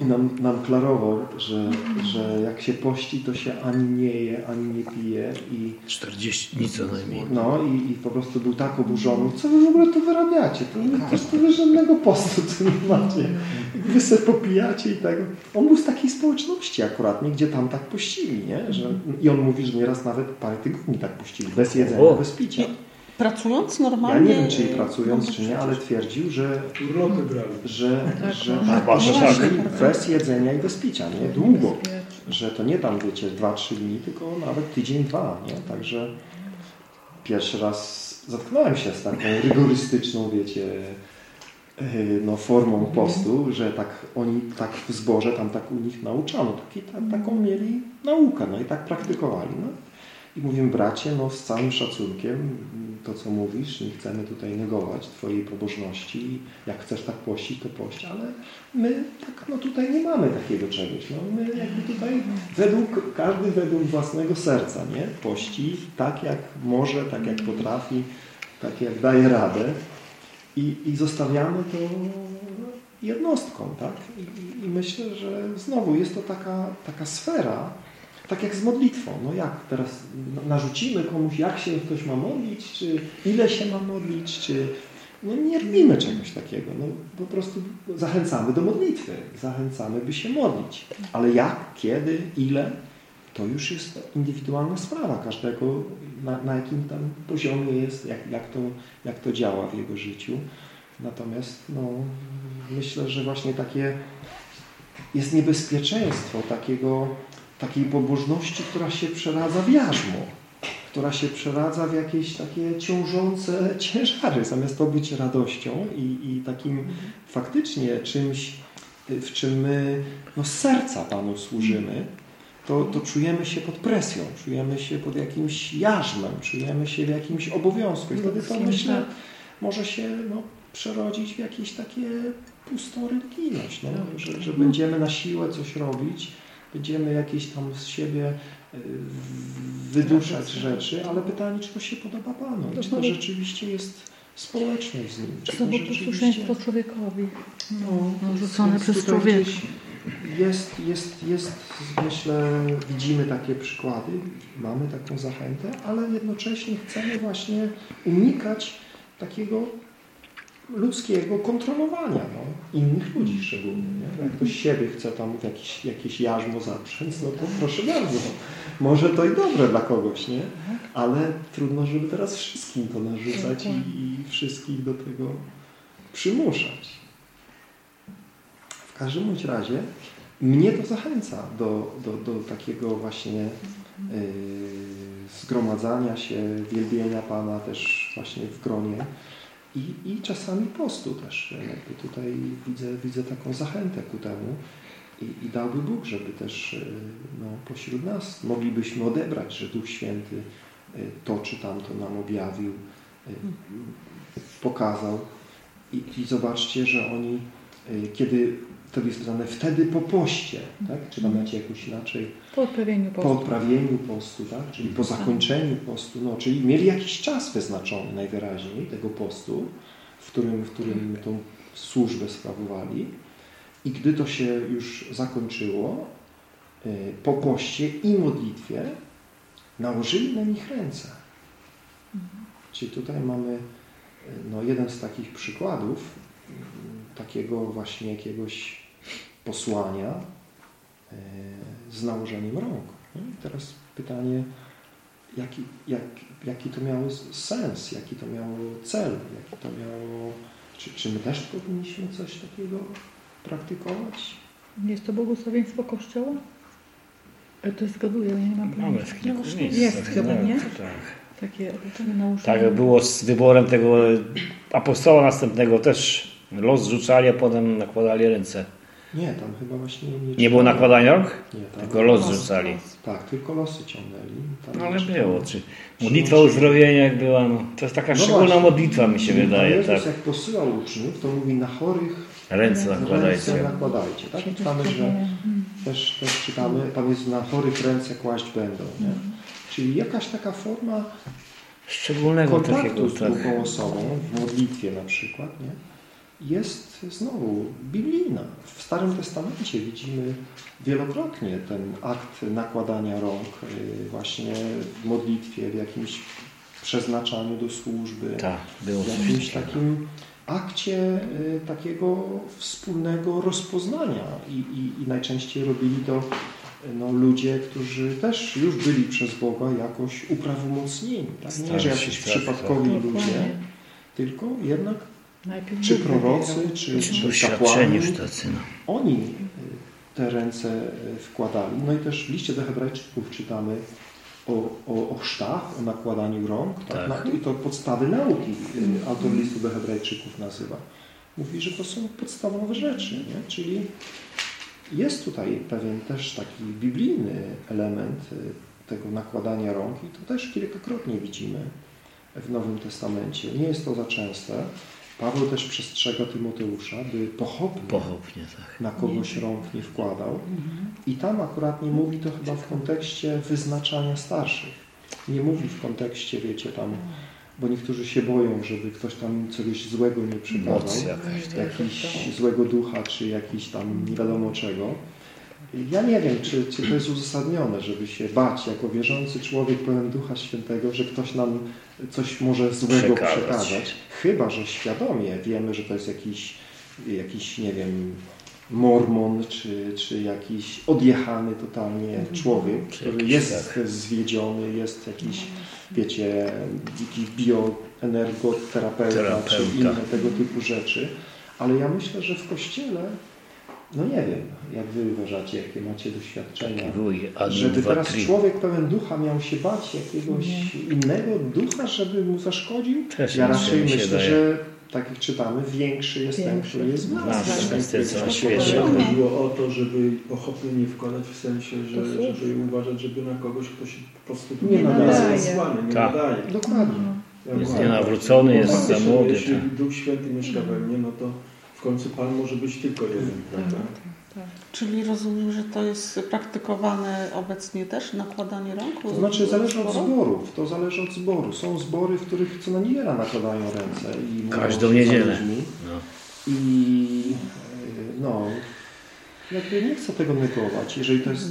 I nam, nam klarował, że, że jak się pości, to się ani nie je, ani nie pije i 40 dni co najmniej. no i, i po prostu był tak oburzony. Co wy w ogóle tu wyrabiacie? To nie to, to wy żadnego postu tu nie macie. Wy se popijacie i tego. On był z takiej społeczności akurat, nie? gdzie tam tak pościli, nie? Że, I on mówi, że nieraz nawet parę tygodni tak pościli. Bez jedzenia, O. bez picia. Pracując Ja normalnie... nie wiem, czy pracując, czy nie, ale twierdził, że, Urlopy brali. że, że A, właśnie tak. bez jedzenia i bez picia, nie? Długo. Że to nie tam, wiecie, 2-3 dni, tylko nawet tydzień, dwa, nie? Także pierwszy raz zetknąłem się z taką rygorystyczną, wiecie, yy, no, formą postu, że tak oni tak w zborze tam tak u nich nauczano. Taki, ta, taką mieli naukę, no i tak praktykowali. No. I mówimy, bracie, no z całym szacunkiem, to co mówisz, nie chcemy tutaj negować Twojej pobożności. Jak chcesz tak pościć, to pość, ale my tak, no tutaj nie mamy takiego czegoś. No, my jakby tutaj według, każdy według własnego serca, nie? Pości tak jak może, tak jak potrafi, tak jak daje radę i, i zostawiamy to jednostkom, tak? I, I myślę, że znowu jest to taka, taka sfera, tak jak z modlitwą. No jak teraz narzucimy komuś, jak się ktoś ma modlić, czy ile się ma modlić, czy... No nie robimy czegoś takiego. No, po prostu zachęcamy do modlitwy. Zachęcamy, by się modlić. Ale jak, kiedy, ile, to już jest indywidualna sprawa każdego, na, na jakim tam poziomie jest, jak, jak, to, jak to działa w jego życiu. Natomiast no, myślę, że właśnie takie jest niebezpieczeństwo takiego, takiej pobożności, która się przeradza w jarzmo, która się przeradza w jakieś takie ciążące ciężary, zamiast to być radością i, i takim faktycznie czymś, w czym my no, z serca Panu służymy, to, to czujemy się pod presją, czujemy się pod jakimś jarzmem, czujemy się w jakimś obowiązku. I wtedy to myślę może się no, przerodzić w jakieś takie pustą religijność, no, że, że będziemy na siłę coś robić, będziemy jakieś tam z siebie y, wyduszać rzeczy, ale pytanie, czy to się podoba Panu, To czy to znowu- rzeczywiście jest społeczność z Nim, czy to rzeczywiście... posłuszeństwo człowiekowi. No, No, rzucone przez człowieka. Jest, jest, jest, myślę, widzimy takie przykłady, mamy taką zachętę, ale jednocześnie chcemy właśnie unikać takiego ludzkiego kontrolowania no, innych ludzi szczególnie. Nie? Jak ktoś siebie chce tam w jakieś, jakieś jarzmo zaprzeć, no to proszę bardzo. Może to i dobre dla kogoś, nie? Ale trudno, żeby teraz wszystkim to narzucać i, i wszystkich do tego przymuszać. W każdym bądź razie mnie to zachęca do, do, do takiego właśnie yy, zgromadzania się, wielbienia Pana też właśnie w gronie i, i czasami postu też. Jakby tutaj widzę, widzę taką zachętę ku temu i, i dałby Bóg, żeby też yy, no, pośród nas moglibyśmy odebrać, że Duch Święty yy, to czy tamto nam objawił, yy, pokazał i, i zobaczcie, że oni kiedy to jest napisane wtedy po poście, tak? Czy macie jakoś inaczej? Po odprawieniu Po postu. odprawieniu postu, tak? Czyli po zakończeniu postu, no, czyli mieli jakiś czas wyznaczony najwyraźniej tego postu, w którym, w którym tą służbę sprawowali. I gdy to się już zakończyło, y, po poście i modlitwie nałożyli na nich ręce. Czyli tutaj mamy no, jeden z takich przykładów mm, takiego właśnie jakiegoś posłania e, z nałożeniem rąk. No i teraz pytanie, jaki, jak, jaki to miało sens, jaki to miało cel, jaki to miało, czy, czy my też powinniśmy coś takiego praktykować? Jest to błogosławieństwo Kościoła? E, To zgaduję, ja nie mam Mamy pojęcia. w kilku Jest miejscach. chyba, tak, nie? Tak. Takie otoczenie nauczania. tak było z wyborem tego apostoła następnego też los zrzucali, a potem nakładali ręce. Nie, tam chyba właśnie nie Nie było nakładania rąk? Nie, tam, Tylko los zrzucali. Tak, tylko losy ciągnęli. Tam No ale było. Czy modlitwa uzdrowienia jak była, no, to jest taka No szczególna właśnie. modlitwa mi się Pan wydaje. Jezus Tak. jak posyłał uczniów, to mówi na chorych Ręce ręce nakładajcie. nakładajcie. Tak czytamy, że też, też czytamy, Pan Jezus na chorych ręce kłaść będą. Nie? Czyli jakaś taka forma Szczególnego takiego, kontaktu z tak. drugą osobą, w modlitwie na przykład, nie? Jest znowu biblijna. W Starym Testamencie widzimy wielokrotnie ten akt nakładania rąk y, właśnie w modlitwie, w jakimś przeznaczaniu do służby, Tak, było w jakimś takim akcie y, takiego wspólnego rozpoznania I, i, i najczęściej robili to y, no, ludzie, którzy też już byli przez Boga jakoś uprawomocnieni. Tak? Nie, że jacyś tak, przypadkowi ludzie, tylko jednak czy prorocy, czy, czy kapłani, tacy. No. oni y, te ręce y, wkładali. No i też w liście do hebrajczyków czytamy o, o, o chrztach, o nakładaniu rąk. Tak? Tak. I to podstawy nauki y, autor listu do hebrajczyków nazywa. Mówi, że to są podstawowe rzeczy. Nie? Czyli jest tutaj pewien też taki biblijny element tego nakładania rąk i to też kilkakrotnie widzimy w Nowym Testamencie. Nie jest to za częste. Paweł też przestrzega Tymoteusza, by pochopnie Pochopnie, tak. na kogoś rąk nie wkładał. I tam akurat nie mówi to chyba w kontekście wyznaczania starszych. Nie mówi w kontekście, wiecie, tam, bo niektórzy się boją, żeby ktoś tam czegoś złego nie przekazał. Moc jakaś. Tak. Jakiś złego ducha, czy jakiś tam nie wiadomo czego. Ja nie wiem, czy, czy to jest uzasadnione, żeby się bać jako wierzący człowiek pełen Ducha Świętego, że ktoś nam coś może złego Przekazać. przekazać. Chyba, że świadomie wiemy, że to jest jakiś, jakiś nie wiem, mormon, czy, czy jakiś odjechany totalnie człowiek, Czy który jest tak. zwiedziony, jest jakiś, wiecie, jakiś bioenergoterapeuta, czy inne tego typu rzeczy. Ale ja myślę, że w Kościele, no nie wiem, jak Wy uważacie, jakie macie doświadczenia, żeby teraz człowiek pełen ducha miał się bać jakiegoś innego ducha, żeby mu zaszkodził? Też ja raczej myślę, wydaje. że tak jak czytamy, większy jest ten, Większy. który jest w nas. Chodziło o to, żeby pochopnie nie wkładać w sensie, że, żeby uważać, żeby na kogoś ktoś po prostu Nie nie nadaje. nie Tak. nadaje. Dokładnie. Dokładnie. Jest nienawrócony, jest za młody, Jeśli tak. Duch Święty mieszka we mnie, no to w końcu Pan może być tylko jeden, prawda? Czyli rozumiem, że to jest praktykowane obecnie też, nakładanie rąk? To znaczy zależy od zboru? zborów, to zależy od zboru. Są zbory, w których co na niedziela nakładają ręce. I Każdą niedzielę. No. I e, no, jakby nie chcę tego negować. Jeżeli to jest,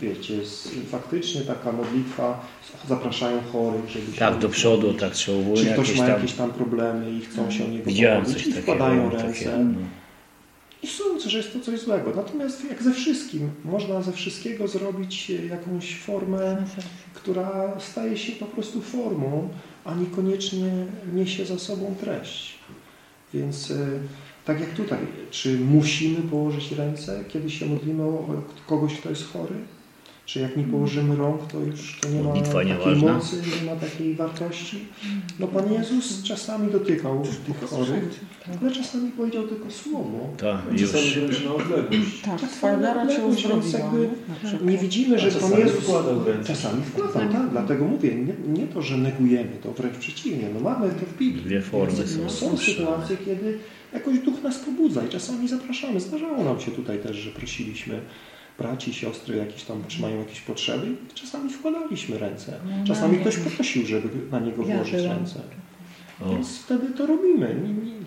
wiecie, jest faktycznie taka modlitwa, zapraszają chorych, żeby się Tak, do przodu, tak trzeba Czy ktoś ma tam... jakieś tam problemy i chcą się o niego pomodlić i wkładają takie, ręce. no. I sądzę, że jest to coś złego. Natomiast jak ze wszystkim, można ze wszystkiego zrobić e, jakąś formę, która staje się po prostu formą, a niekoniecznie niesie za sobą treść. Więc e, tak jak tutaj, czy musimy położyć ręce, kiedy się modlimy o kogoś, kto jest chory? Czy jak nie położymy rąk, to już to nie ma takiej nieważna. mocy, nie ma takiej wartości? No Pan Jezus czasami dotykał tych chorych, ale czasami powiedział tylko słowo. Tak, Czasami już. na odległość. Tak, Odległość, uzdrowiła. jakby nie? Widzimy, że Pan Jezus wkładał ręce. Czasami wkładał, tak. Dlatego mówię, nie, nie to, że negujemy to, wręcz przeciwnie. No mamy to w Biblii. Dwie formy są Są sytuacje, kiedy jakoś duch nas pobudza i czasami zapraszamy. Zdarzało nam się tutaj też, że prosiliśmy braci, siostry jakieś tam, czy mają jakieś potrzeby i czasami wkładaliśmy ręce. Czasami ktoś poprosił, żeby na niego włożyć ręce. Więc wtedy to robimy.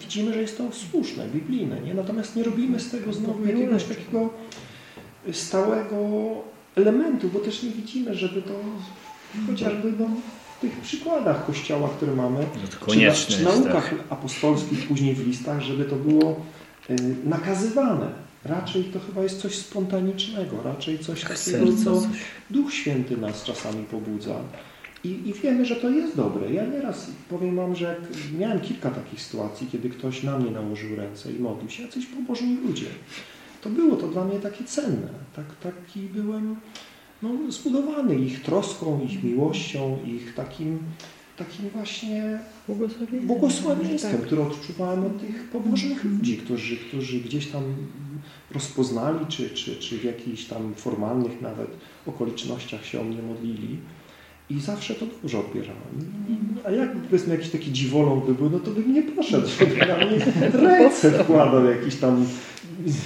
Widzimy, że jest to słuszne, biblijne. Nie? Natomiast nie robimy z tego znowu jakiegoś takiego stałego elementu, bo też nie widzimy, żeby to chociażby no, tych przykładach Kościoła, które mamy, No czy, konieczne czy jest, naukach tak. apostolskich, później w listach, żeby to było y, nakazywane. Raczej to chyba jest coś spontanicznego, raczej coś takiego, co. Duch Święty nas czasami pobudza. I, I wiemy, że to jest dobre. Ja nieraz powiem Wam, że jak miałem kilka takich sytuacji, kiedy ktoś na mnie nałożył ręce i modlił się, jacyś pobożni ludzie. To było to dla mnie takie cenne. Tak, taki byłem no, zbudowany ich troską, ich miłością, ich takim, takim właśnie błogosławieństwem, Tak. które odczuwałem od tych pobożnych ludzi, którzy, którzy gdzieś tam rozpoznali, czy, czy, czy w jakichś tam formalnych nawet okolicznościach się o mnie modlili. I zawsze to dobrze odbierałem. A jak powiedzmy jakiś taki dziwoląg by był, no to bym nie poszedł, na mnie ręce wkładał jakiś tam,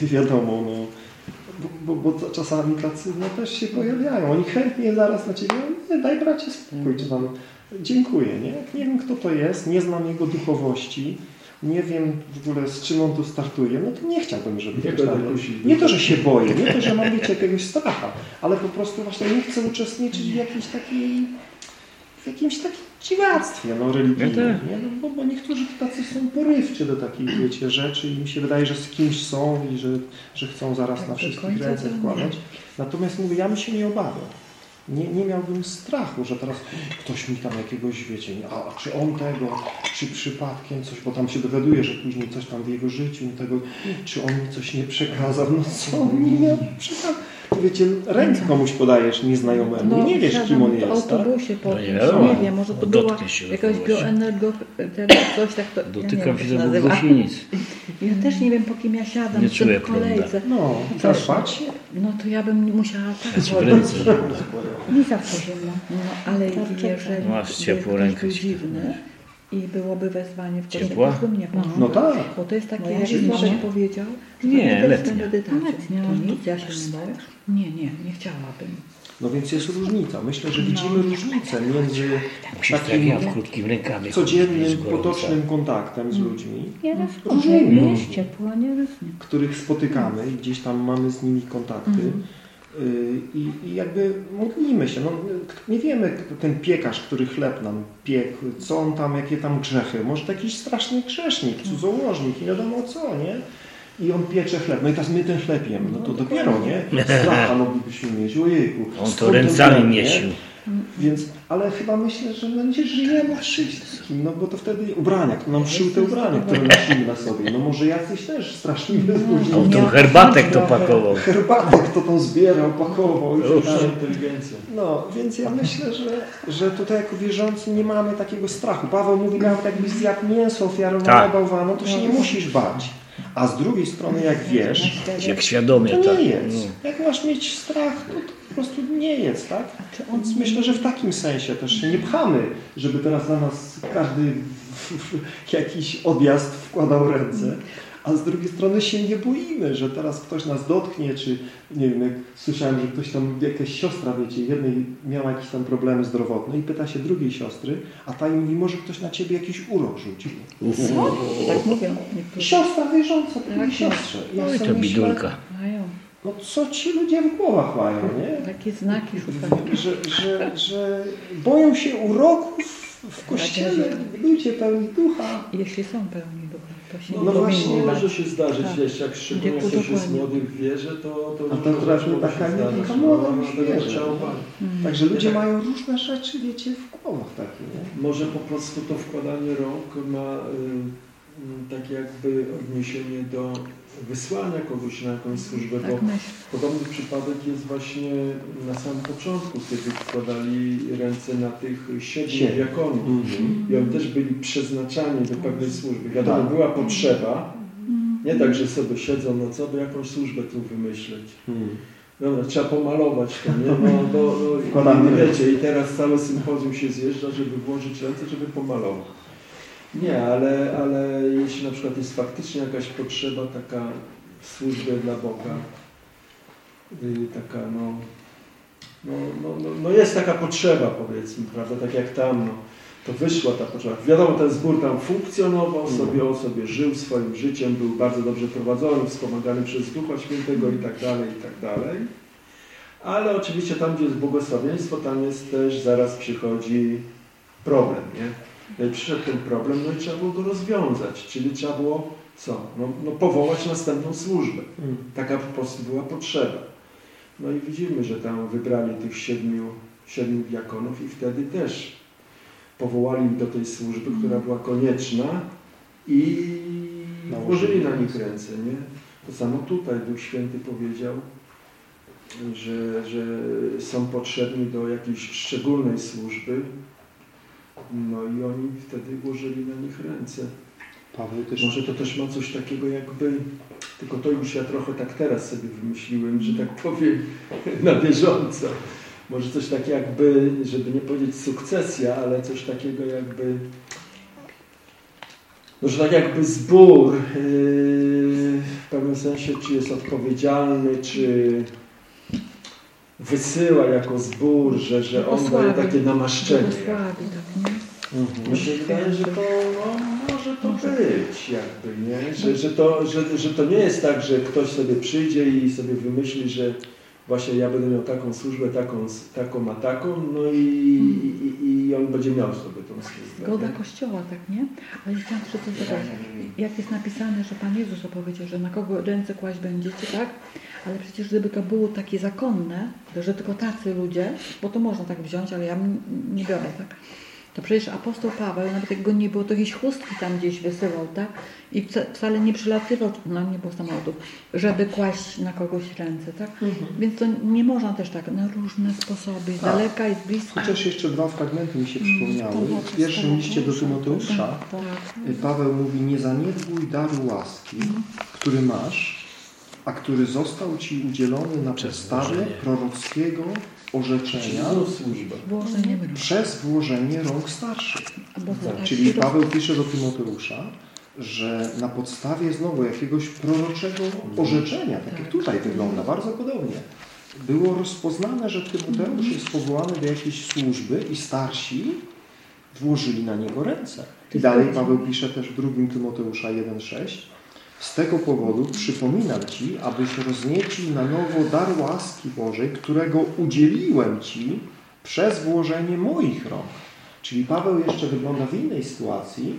wiadomo, no. Bo, bo, bo czasami tacy no, też się pojawiają. Oni chętnie zaraz na Ciebie, nie, daj bracie spokój, czy tam, dziękuję, nie? Nie wiem kto to jest, nie znam jego duchowości, nie wiem w ogóle z czym on tu startuje, no to nie chciałbym, żeby Nie ktoś. Nie to, że się boję, nie to, że mam mieć jakiegoś stracha, ale po prostu właśnie nie chcę uczestniczyć w jakiejś takiej w jakimś takim dziwactwie no, religijnym. Ja. Nie? No, bo, bo niektórzy tacy są porywczy do takich wiecie, rzeczy i mi się wydaje, że z kimś są i że, że chcą zaraz Tak, na wszystkich ręce wkładać. Natomiast mówię, ja bym się nie obawiał. Nie, nie miałbym strachu, że teraz ktoś mi tam jakiegoś, wiecie, nie, a czy on tego, czy przypadkiem coś, bo tam się dowiaduje, że później coś tam w jego życiu, tego, czy on mi coś nie przekazał, no co on mi miał przekazać? Wiecie, rękę komuś podajesz nieznajomemu, nie wiesz kim on No, w jest, tak? autobusie po No nie wiadomo. nie wiem, może to była się jakaś bioenergo, coś tak to, ja nie Dotykam wiem, się do gosinic. Ja też nie wiem po kim ja siadam Nie w czuję kolejce. No, zaspać. no to ja bym musiała tak Ja chodzić. Nie zawsze zimno. No ale jeżeli Masz ciepłą rękę dziwny i byłoby wezwanie w Ciepła? to bym nie poszła. No tak. Bo to jest takie, No ja jak nie. powiedział, że Nie, to letnia. medytacja. Letnia. To nic, ja się nie boję. Nie, nie, nie chciałabym. No więc jest różnica. Myślę, że widzimy różnicę między tak takim ja w krótkim rękawie. codziennym, potocznym kontaktem z ludźmi, Nieraz Różnymi ludźmi. ciepło, nie. których spotykamy i gdzieś tam mamy z nimi kontakty. Y, I, I jakby modlimy się. No, nie wiemy, ten piekarz, który chleb nam piekł, co on tam, jakie tam grzechy. Może to jakiś straszny grzesznik, cudzołożnik, nie wiadomo co, nie? I on piecze chleb. No i teraz my ten chleb jemy. No to dopiero, nie? Stracha moglibyśmy mieć. Ojejku. On to ręcami miesił. Więc, ale chyba myślę, że no nie żyjemy wszystkim, no bo to wtedy ubrania, kto nam szył te ubrania, które nosimy na sobie. No może jacyś też straszliwy ludzi. On tą herbatę kto pakował. Herbatę, kto tą zbierał, pakował tak inteligencja. No, więc ja myślę, że, że tutaj jako wierzący nie mamy takiego strachu. Paweł mówi nawet jakbyś zjadł mięso ofiarowane Tak. bałwanu, to się nie musisz bać. A z drugiej strony, jak wiesz, Jak świadomie to tak. nie jedz. No. Jak masz mieć strach, to, to po prostu nie jedz, tak? Więc myślę, że w takim sensie też się nie pchamy, żeby teraz na nas każdy jakiś odjazd wkładał ręce. A z drugiej strony się nie boimy, że teraz ktoś nas dotknie, czy nie wiem, jak słyszałem, że ktoś tam, jakaś siostra, wiecie, jednej miała jakieś tam problemy zdrowotne i pyta się drugiej siostry, a ta im mówi, może ktoś na ciebie jakiś urok rzucił. Tak mówią. Siostra wierząca, Tak, siostrze. Ja No i sobie to bidulka. No co ci ludzie w głowach mają, nie? takie znaki szukają. Że, że, że boją się uroków w kościele ludzie pełni ducha. Jeśli są pełni No, nie właśnie może się zdarzyć, Tak. wiesz, jak szczególnie jak ktoś jest młody w wierze, to, to, A to trafi może taka się zdarzyć, niewyhamowana no, wierza. trzeba uważać. Także ludzie mają różne rzeczy, wiecie, w głowach takie, nie? Może po prostu to wkładanie rąk ma y, y, takie jakby odniesienie do wysłania kogoś na jakąś służbę, bo Tak myślę. podobny przypadek jest właśnie na samym początku, kiedy wkładali ręce na tych siedmiu diakonów. Mhm. I oni też byli przeznaczani do pewnej służby. Wiadomo, Tak. była potrzeba. Nie tak, że sobie siedzą, no co by jakąś służbę tu wymyśleć. Hmm. Dobra, trzeba pomalować to, nie? No, no, no, i wiecie, i teraz całe sympozjum się zjeżdża, żeby włożyć ręce, żeby pomalować. Nie, ale, ale jeśli na przykład jest faktycznie jakaś potrzeba taka służby dla Boga, y, taka no, no, no, no, no jest taka potrzeba powiedzmy, prawda, tak jak tam, no, to wyszła ta potrzeba. Wiadomo, ten zbór tam funkcjonował sobie, on sobie żył swoim życiem, był bardzo dobrze prowadzony, wspomagany przez Ducha Świętego i tak dalej, i tak dalej. Ale oczywiście tam, gdzie jest błogosławieństwo, tam jest też, zaraz przychodzi problem, nie? I przyszedł ten problem, no i trzeba było go rozwiązać, czyli trzeba było co? No, no powołać następną służbę. Mm. Taka po prostu była potrzeba. No i widzimy, że tam wybrali tych siedmiu, siedmiu diakonów i wtedy też powołali ich do tej służby, która była konieczna i włożyli na nich ręce, nie? To samo tutaj Duch Święty powiedział, że, że są potrzebni do jakiejś szczególnej służby, no i oni wtedy włożyli na nich ręce. Paweł też Może to też ma coś takiego jakby, tylko to już ja trochę tak teraz sobie wymyśliłem, że tak powiem na bieżąco. Może coś takiego jakby, żeby nie powiedzieć sukcesja, ale coś takiego jakby, może tak jakby zbór yy, w pewnym sensie, czy jest odpowiedzialny, czy wysyła jako zbór, że, że on daje takie namaszczenie. Błogosławi, tak, nie? Mhm. Mi się wydaje, że to no, może to być jakby, nie? Że, że, to, że, że to nie jest tak, że ktoś sobie przyjdzie i sobie wymyśli, że właśnie ja będę miał taką służbę, taką, taką a taką, no i, i, i on będzie miał sobie tą służbę. Zgoda? Kościoła, tak, nie? Ale chciałam jeszcze coś dodać. Jak jest napisane, że Pan Jezus opowiedział, że na kogo ręce kłaść będziecie, tak? Ale przecież gdyby to było takie zakonne, że tylko tacy ludzie, bo to można tak wziąć, ale ja nie biorę, tak? To przecież apostoł Paweł, nawet jak go nie było, to jakieś chustki tam gdzieś wysyłał, tak? I wca- wcale nie przylatywał, no nie było samolotów, żeby kłaść na kogoś ręce, tak? Więc to nie można też tak na różne sposoby, z Tak. daleka i z bliska. Chociaż jeszcze dwa fragmenty mi się przypomniały. W pierwszym liście do Tymoteusza Tak. Paweł mówi, nie zaniedbuj daru łaski, który masz, a który został Ci udzielony na podstawie prorockiego orzeczenia przez włożenie rąk starszych. Tak, Czyli Paweł pisze do Tymoteusza, że na podstawie znowu jakiegoś proroczego orzeczenia, tak. jak tutaj wygląda, bardzo podobnie, było rozpoznane, że Tymoteusz jest powołany do jakiejś służby i starsi włożyli na niego ręce. I dalej Paweł pisze też w drugim Tymoteusza 1,6 Z tego powodu przypominam Ci, abyś rozniecił na nowo dar łaski Bożej, którego udzieliłem Ci przez włożenie moich rąk. Czyli Paweł jeszcze wygląda w innej sytuacji,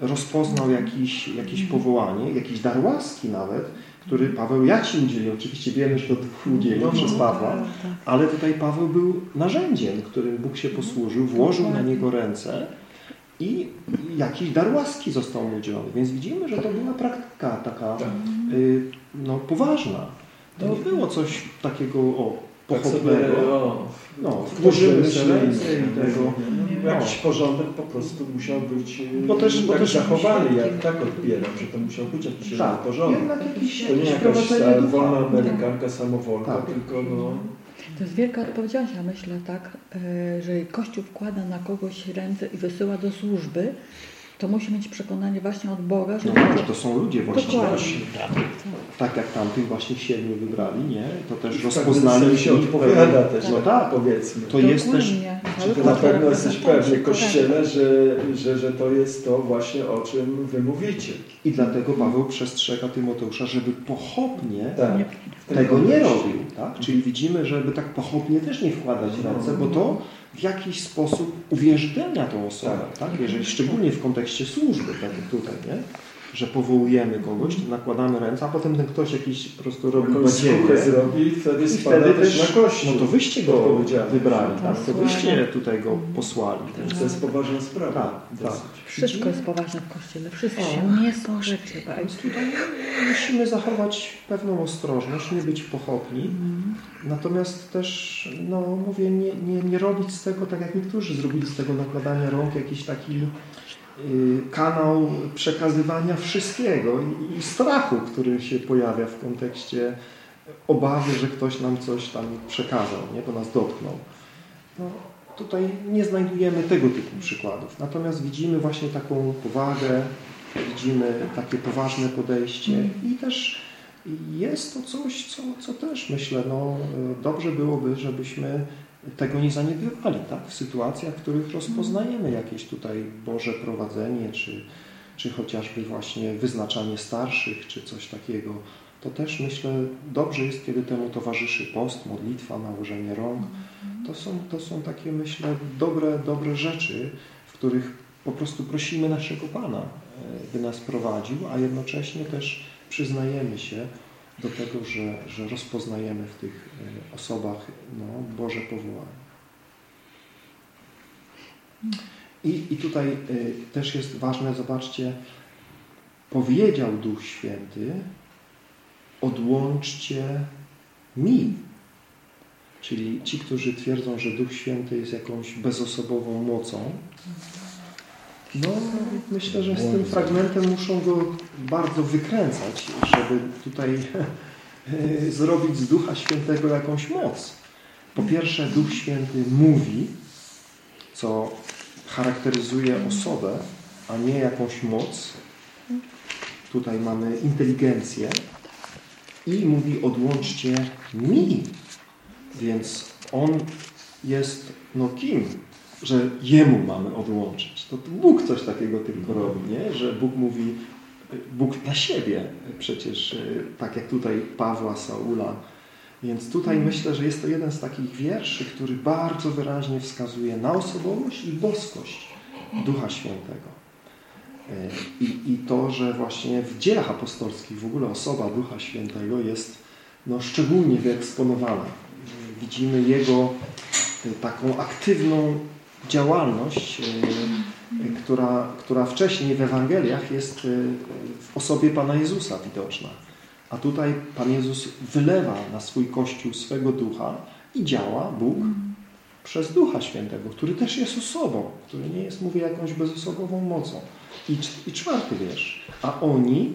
rozpoznał jakiś, jakieś powołanie, jakiś dar łaski nawet, który Paweł ja Ci udzielił. Oczywiście wiemy, że to udzielił przez Pawła, ale tutaj Paweł był narzędziem, którym Bóg się posłużył, włożył na niego ręce i jakiś dar łaski został mu udzielony. Więc widzimy, że to była praktyka taka y, no, poważna. To nie było coś takiego o, Tak sobie, pochopnego. o, No, włożymy ręce i tego. tego. No. Jakiś porządek po prostu musiał być e, Bo też- bo tak też- zachowany, jak tak odbieram, że to musiał być jakiś Tak, porządek. jednak jakiś, To nie jakaś wolna amerykanka samowolka, Tak. tylko no... To jest wielka odpowiedzialność, ja myślę tak, e, że Kościół wkłada na kogoś ręce i wysyła do służby, to musi mieć przekonanie właśnie od Boga, że No, że to są ludzie właściwie. Dokładnie. Tak jak tamtych właśnie siedmiu wybrali, nie? To też pewnym sensie ich odpowiada też, No tak, tak. powiedzmy. To jest też. Czy ty na Kościół pewno jesteś reprezentuje, pewny korekt. Kościele, że, że, że to jest to właśnie o czym wy mówicie. I dlatego Paweł przestrzega Tymoteusza, żeby pochopnie Tak. Tego nie robił. Tak? Czyli widzimy, żeby tak pochopnie też nie wkładać ręce, bo to w jakiś sposób uwierzytelnia tą osobę. Tak. Jeżeli szczególnie w kontekście służby, tak jak tutaj, nie? Że powołujemy kogoś, to nakładamy ręce, a potem ten ktoś jakiś po prostu robi badziewię. zrobi i wtedy I spada wtedy też na kościół. no to wyście go wybrali, tak? to Posłania. wyście tutaj go posłali. To jest poważna sprawa. Tak, tak. Wszystko jest poważne w Kościele, wszystko. Nie są rzeczy. tak. Więc tutaj musimy zachować pewną ostrożność, nie być pochopni. Natomiast też, no mówię, nie, nie, nie robić z tego, tak jak niektórzy zrobili z tego nakładania rąk, jakiś taki kanał przekazywania wszystkiego i, strachu, który się pojawia w kontekście obawy, że ktoś nam coś tam przekazał, nie, bo nas dotknął. No, tutaj nie znajdujemy tego typu przykładów. Natomiast widzimy właśnie taką powagę, widzimy takie poważne podejście i też jest to coś, co, co też myślę, no, y, dobrze byłoby, żebyśmy tego nie zaniedbywali, tak? W sytuacjach, w których rozpoznajemy jakieś tutaj Boże prowadzenie, czy, czy chociażby właśnie wyznaczanie starszych, czy coś takiego, to też myślę, dobrze jest, kiedy temu towarzyszy post, modlitwa, nałożenie rąk. To są, to są takie, myślę, dobre, dobre rzeczy których po prostu prosimy naszego Pana, e, by nas prowadził, a jednocześnie też przyznajemy się do tego, że, że rozpoznajemy w tych osobach no, Boże powołanie. I, I tutaj y, też jest ważne, zobaczcie, powiedział Duch Święty, odłączcie mi. Czyli ci, którzy twierdzą, że Duch Święty jest jakąś bezosobową mocą, no myślę, że z tym fragmentem muszą go bardzo wykręcać, żeby tutaj zrobić z Ducha Świętego jakąś moc. Po pierwsze, Duch Święty mówi, co charakteryzuje osobę, a nie jakąś moc. Tutaj mamy inteligencję i mówi odłączcie mi. Więc on jest no kim? Że jemu mamy odłączyć. To, to Bóg coś takiego tylko robi, nie? Że Bóg mówi, Bóg dla siebie przecież, tak jak tutaj Pawła, Saula. Więc tutaj myślę, że jest to jeden z takich wierszy, który bardzo wyraźnie wskazuje na osobowość i boskość Ducha Świętego. I, I to, że właśnie w dziejach apostolskich w ogóle osoba Ducha Świętego jest no, szczególnie wyeksponowana. Widzimy Jego taką aktywną działalność, która, która wcześniej w Ewangeliach jest w osobie Pana Jezusa widoczna. A tutaj Pan Jezus wylewa na swój Kościół swego Ducha i działa Bóg przez Ducha Świętego, który też jest osobą, który nie jest, mówię, jakąś bezosobową mocą. I, I czwarty wiersz. A oni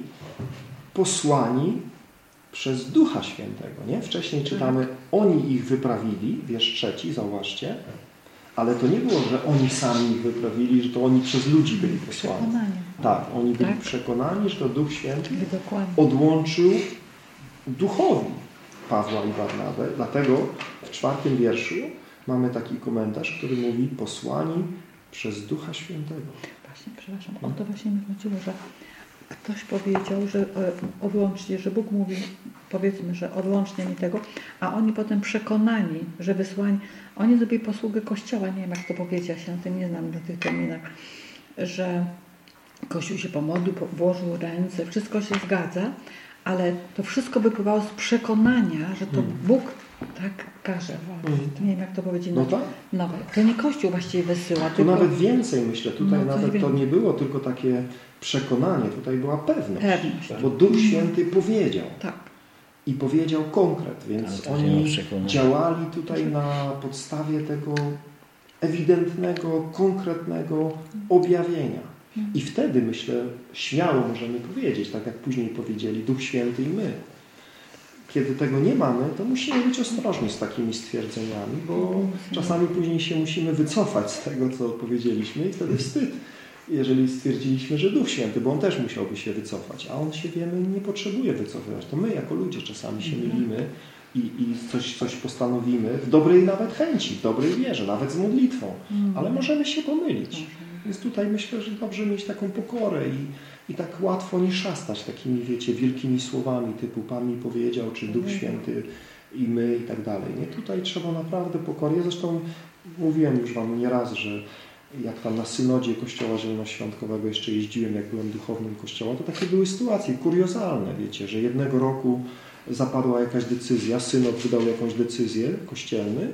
posłani przez Ducha Świętego. Nie? Wcześniej czytamy, oni ich wyprawili, wiersz trzeci, zauważcie, ale to nie było, że oni sami ich wyprawili, że to oni przez ludzi byli posłani. Tak, oni byli Tak. przekonani, że to Duch Święty Dokładnie. odłączył duchowi Pawła i Barnabę. Dlatego w czwartym wierszu mamy taki komentarz, który mówi posłani przez Ducha Świętego. Właśnie, przepraszam, o to właśnie mi chodziło, że ktoś powiedział, że e, odłącznie, że Bóg mówi, powiedzmy, że odłącznie mi tego, a oni potem przekonani, że wysłani, oni zrobili posługę Kościoła, nie wiem jak to powiedzieć, ja się na tym nie znam na tych terminach, że Kościół się pomodlił, po- włożył ręce, wszystko się zgadza, ale to wszystko wypływało z przekonania, że to Bóg tak każe. Nie wiem jak to powiedzieć. No tak. No, to nie Kościół właściwie wysyła, Tu tylko nawet więcej myślę, tutaj No, nawet to nie było tylko takie przekonanie, tutaj była pewność. Pewność. Bo Duch Święty powiedział. tak. I powiedział konkret, więc oni działali tutaj na podstawie tego ewidentnego, konkretnego objawienia. I wtedy, myślę, śmiało możemy powiedzieć, tak jak później powiedzieli Duch Święty i my. Kiedy tego nie mamy, to musimy być ostrożni z takimi stwierdzeniami, bo czasami później się musimy wycofać z tego, co powiedzieliśmy i wtedy wstyd, jeżeli stwierdziliśmy, że Duch Święty, bo On też musiałby się wycofać, a On się, wiemy, nie potrzebuje wycofywać. To my jako ludzie czasami się mylimy i, i coś, coś postanowimy w dobrej nawet chęci, w dobrej wierze, nawet z modlitwą, ale możemy się pomylić. Więc tutaj myślę, że dobrze mieć taką pokorę i, i tak łatwo nie szastać takimi, wiecie, wielkimi słowami typu Pan mi powiedział, czy Duch Święty i my i tak dalej. Nie, tutaj trzeba naprawdę pokorę. Ja zresztą mówiłem już Wam nieraz, że jak tam na synodzie Kościoła Zielonoświątkowego jeszcze jeździłem, jak byłem duchownym Kościoła, to takie były sytuacje kuriozalne, wiecie, że jednego roku zapadła jakaś decyzja, synod wydał jakąś decyzję, kościelny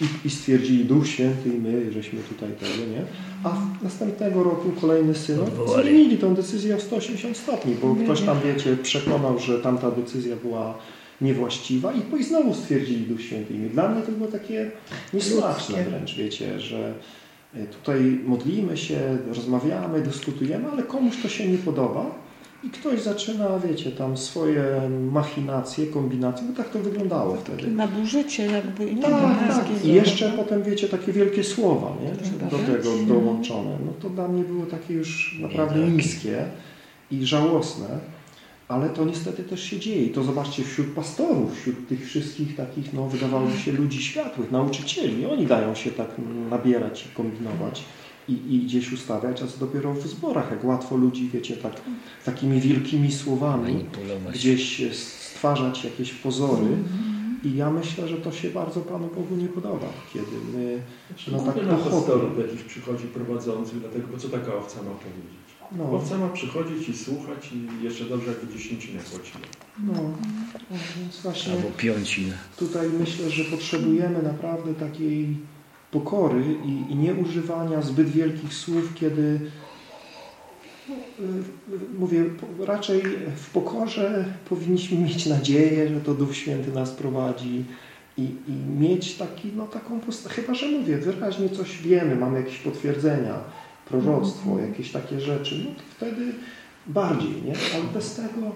i, i stwierdzili Duch Święty i my, żeśmy tutaj tego, nie? A w następnego roku kolejny synod zmienili tą decyzję o 180 stopni, bo ktoś tam, wiecie, przekonał, że tamta decyzja była niewłaściwa i, i znowu stwierdzili Duch Święty i my. Dla mnie to było takie niesmaczne wręcz, wiecie, że tutaj modlimy się, rozmawiamy, dyskutujemy, ale komuś to się nie podoba i ktoś zaczyna, wiecie, tam swoje machinacje, kombinacje, bo tak to wyglądało wtedy. Nadużycie jakby. nie Tak, tak. I jeszcze potem, wiecie, takie wielkie słowa, nie? Do Dobra. tego dołączone. No to dla mnie było takie już naprawdę niskie i żałosne, ale to niestety też się dzieje. I to zobaczcie wśród pastorów, wśród tych wszystkich takich, no wydawałoby się ludzi światłych, nauczycieli. Oni dają się tak nabierać i kombinować i, i gdzieś ustawiać, a co dopiero w zborach, jak łatwo ludzi, wiecie, tak, takimi wielkimi słowami gdzieś stwarzać jakieś pozory I ja myślę, że to się bardzo Panu Bogu nie podoba, kiedy my No no tak na pastorów jakiś przychodzi prowadzący, dlatego, bo co taka owca ma powiedzieć? No, Owca ma przychodzić i słuchać i jeszcze dobrze jakby dziesięcinę płaciła. no, no, więc właśnie Albo piącinę. tutaj myślę, że potrzebujemy naprawdę takiej pokory i, i nieużywania zbyt wielkich słów, kiedy y, y, mówię, raczej w pokorze powinniśmy mieć nadzieję, że to Duch Święty nas prowadzi i, i mieć taki, no, taką postawę, chyba że mówię, wyraźnie coś wiemy, mamy jakieś potwierdzenia, proroctwo, jakieś takie rzeczy, no to wtedy bardziej, nie? Ale bez tego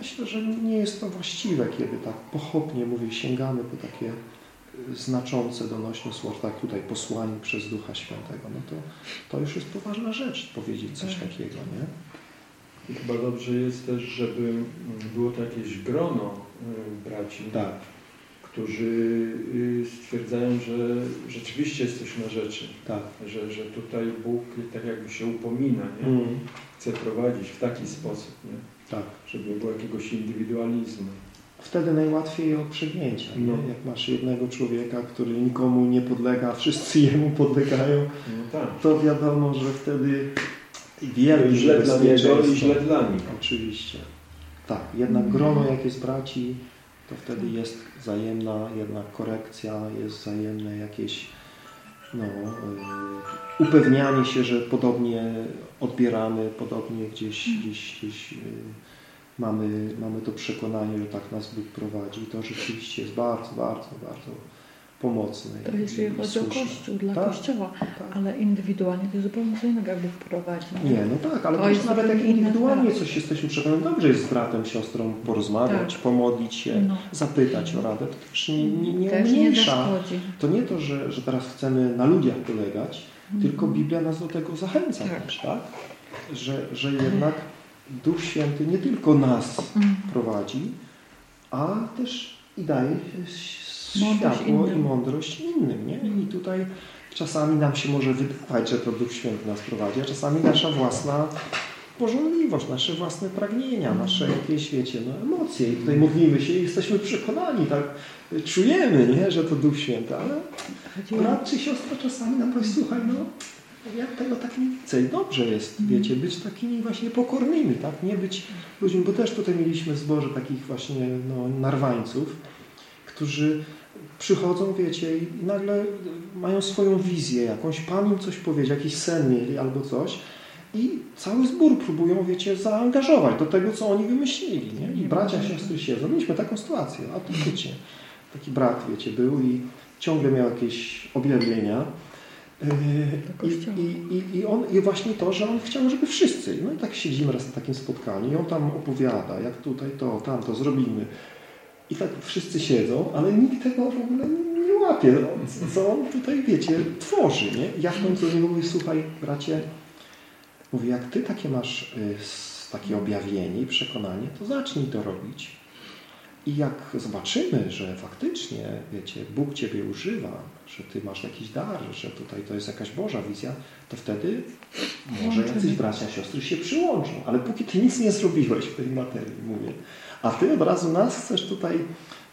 myślę, że nie jest to właściwe, kiedy tak pochopnie, mówię, sięgamy po takie znaczące, donośne słowa, tak tutaj posłanie przez Ducha Świętego, no to, to już jest poważna rzecz powiedzieć coś takiego, nie? I chyba dobrze jest też, żeby było to jakieś grono y, braci, Tak. Którzy y, stwierdzają, że rzeczywiście jest coś na rzeczy, Tak. że, że tutaj Bóg tak jakby się upomina, nie? Mm, chce prowadzić w taki sposób, nie? tak. żeby nie było jakiegoś indywidualizmu. Wtedy najłatwiej o przegnięcia, nie? No. Jak masz jednego człowieka, który nikomu nie podlega, wszyscy jemu podlegają, No tak. to wiadomo, że wtedy I wielkie źle dla niego i źle dla nich. Oczywiście. Tak, jednak grono jak jest braci, to wtedy jest wzajemna jednak korekcja, jest wzajemne jakieś no, y, upewnianie się, że podobnie odbieramy, podobnie gdzieś, gdzieś, gdzieś y, mamy, mamy to przekonanie, że tak nas Bóg prowadzi. To rzeczywiście jest bardzo, bardzo, bardzo pomocne. To jeżeli chodzi o. Kościół, dla Tak, Kościoła, tak. ale indywidualnie to jest zupełnie co innego, jak Bóg prowadzi. Nie, no tak, ale To jest nawet jak indywidualnie sprawa. coś jesteśmy przekonani, dobrze jest z bratem, siostrą porozmawiać, Tak. pomodlić się, No. zapytać o radę, to też nie, nie, nie Też nie umniejsza. zaszkodzi. To nie to, że, że teraz chcemy na ludziach polegać, tylko Mhm. Biblia nas do tego zachęca Tak. też, tak? Że, że jednak Duch Święty nie tylko nas Mhm. prowadzi, a też i daje światło i mądrość innym, nie? I tutaj czasami nam się może wydawać, że to Duch Święty nas prowadzi, a czasami nasza własna pożądliwość, nasze własne pragnienia, nasze jakieś, wiecie, no, emocje. I tutaj modlimy się i jesteśmy przekonani, tak czujemy, nie, że to Duch Święty, ale brat czy siostra czasami nam powie, słuchaj, no ja tego tak nie. I dobrze jest, wiecie, być takimi właśnie pokornymi, tak? Nie być ludźmi, bo też tutaj mieliśmy w zborze takich właśnie no, narwańców, którzy przychodzą, wiecie, i nagle mają swoją wizję jakąś, Pan im coś powiedział, jakiś sen mieli albo coś i cały zbór próbują, wiecie, zaangażować do tego, co oni wymyślili, nie? I bracia, siostry siedzą. Mieliśmy taką sytuację, autentycznie. Taki brat, wiecie, był i ciągle miał jakieś objawienia. I, i, i, i, on, I właśnie to, że on chciał, żeby wszyscy. No i tak siedzimy raz na takim spotkaniu i on tam opowiada, jak tutaj to, tamto zrobimy. I tak wszyscy siedzą, ale nikt tego w ogóle nie łapie, no, co on tutaj, wiecie, tworzy, nie? Ja w końcu nie mówię, słuchaj, bracie, mówię, jak ty takie masz y, takie objawienie i przekonanie, to zacznij to robić. I jak zobaczymy, że faktycznie, wiecie, Bóg Ciebie używa, że Ty masz jakiś dar, że tutaj to jest jakaś Boża wizja, to wtedy może jacyś bracia, siostry się przyłączą. Ale póki Ty nic nie zrobiłeś w tej materii, mówię, a Ty od razu nas chcesz tutaj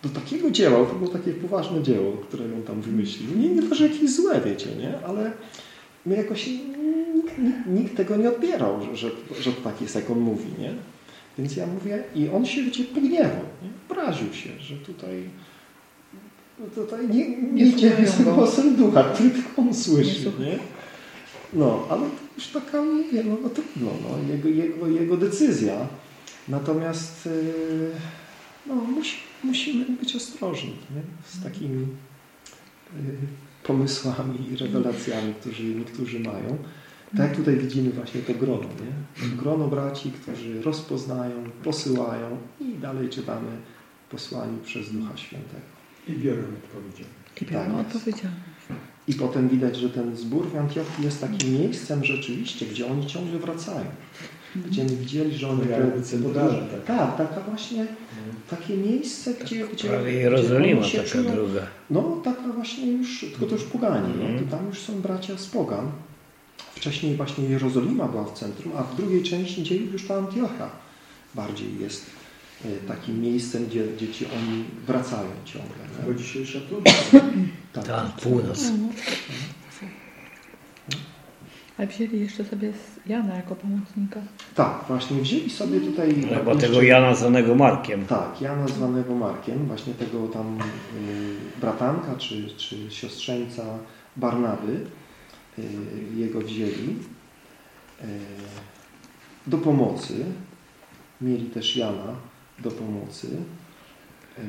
do takiego dzieła, to było takie poważne dzieło, które on tam wymyślił. Nie, nie to, że jakieś złe, wiecie, nie? Ale my jakoś nikt, nikt, nikt tego nie odbierał, że, że, że tak jest, jak on mówi, nie? Więc ja mówię, i on się, wiecie, pogniewał, nie? obraził się, że tutaj, no tutaj nie, nie, Nie go. głosem ducha, tylko on Nie słyszy, słuchają. nie? No, ale to już taka, mówię, no, no trudno, no, jego, jego, jego decyzja. Natomiast yy, no, musi, musimy być ostrożni nie? z takimi yy, pomysłami i rewelacjami, które niektórzy mają. Tak jak tutaj widzimy właśnie to grono, nie? Grono braci, którzy rozpoznają, posyłają i dalej czytamy posłani przez Ducha Świętego. I biorę odpowiedzialność. I biorą Tak odpowiedzialność. I potem widać, że ten zbór w Antiochii jest takim miejscem rzeczywiście, gdzie oni ciągle wracają. Gdzie my widzieli, centralne, tak. tak, taka właśnie, takie miejsce, gdzie... gdzie Prawie gdzie Jerozolima się taka czują- druga. No, taka właśnie już, tylko to już poganie, nie? Mhm. To tam już są bracia z pogan. Wcześniej właśnie Jerozolima była w centrum, a w drugiej części dziejów już ta Antiocha bardziej jest y, takim miejscem, gdzie, gdzie ci oni wracają ciągle. Bo Nie? dzisiejsza Turcja. Tak. Tak, północ. Ale wzięli jeszcze sobie Jana jako pomocnika. tak, właśnie wzięli sobie tutaj... Chyba jeszcze- tego Jana zwanego Markiem. Tak, Jana zwanego Markiem, właśnie tego tam y, bratanka czy, czy siostrzeńca Barnaby, y, jego wzięli y, do pomocy. Mieli też Jana do pomocy,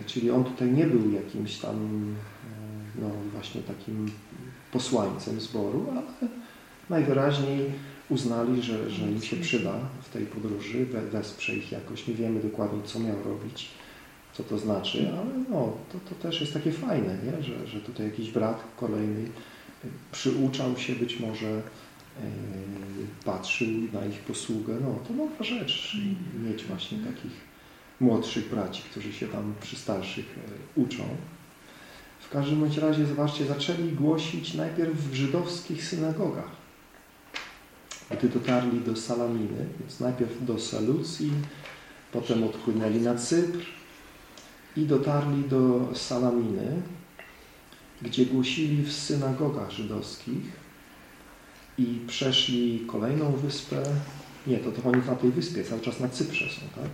czyli on tutaj nie był jakimś tam no właśnie takim posłańcem zboru, ale najwyraźniej uznali, że, że im się przyda w tej podróży, we, wesprze ich jakoś. Nie wiemy dokładnie, co miał robić, co to znaczy, ale no, to, to też jest takie fajne, nie? Że, że tutaj jakiś brat kolejny y, przyuczał się być może, yy, patrzył na ich posługę. No, to dobra rzecz, czyli mieć właśnie takich młodszych braci, którzy się tam przy starszych y, uczą. W każdym bądź razie, zobaczcie, zaczęli głosić najpierw w żydowskich synagogach gdy dotarli do Salaminy, więc najpierw do Salucji, potem odpłynęli na Cypr i dotarli do Salaminy, gdzie głosili w synagogach żydowskich i przeszli kolejną wyspę. Nie, to, to oni na tej wyspie, cały czas na Cyprze są, tak?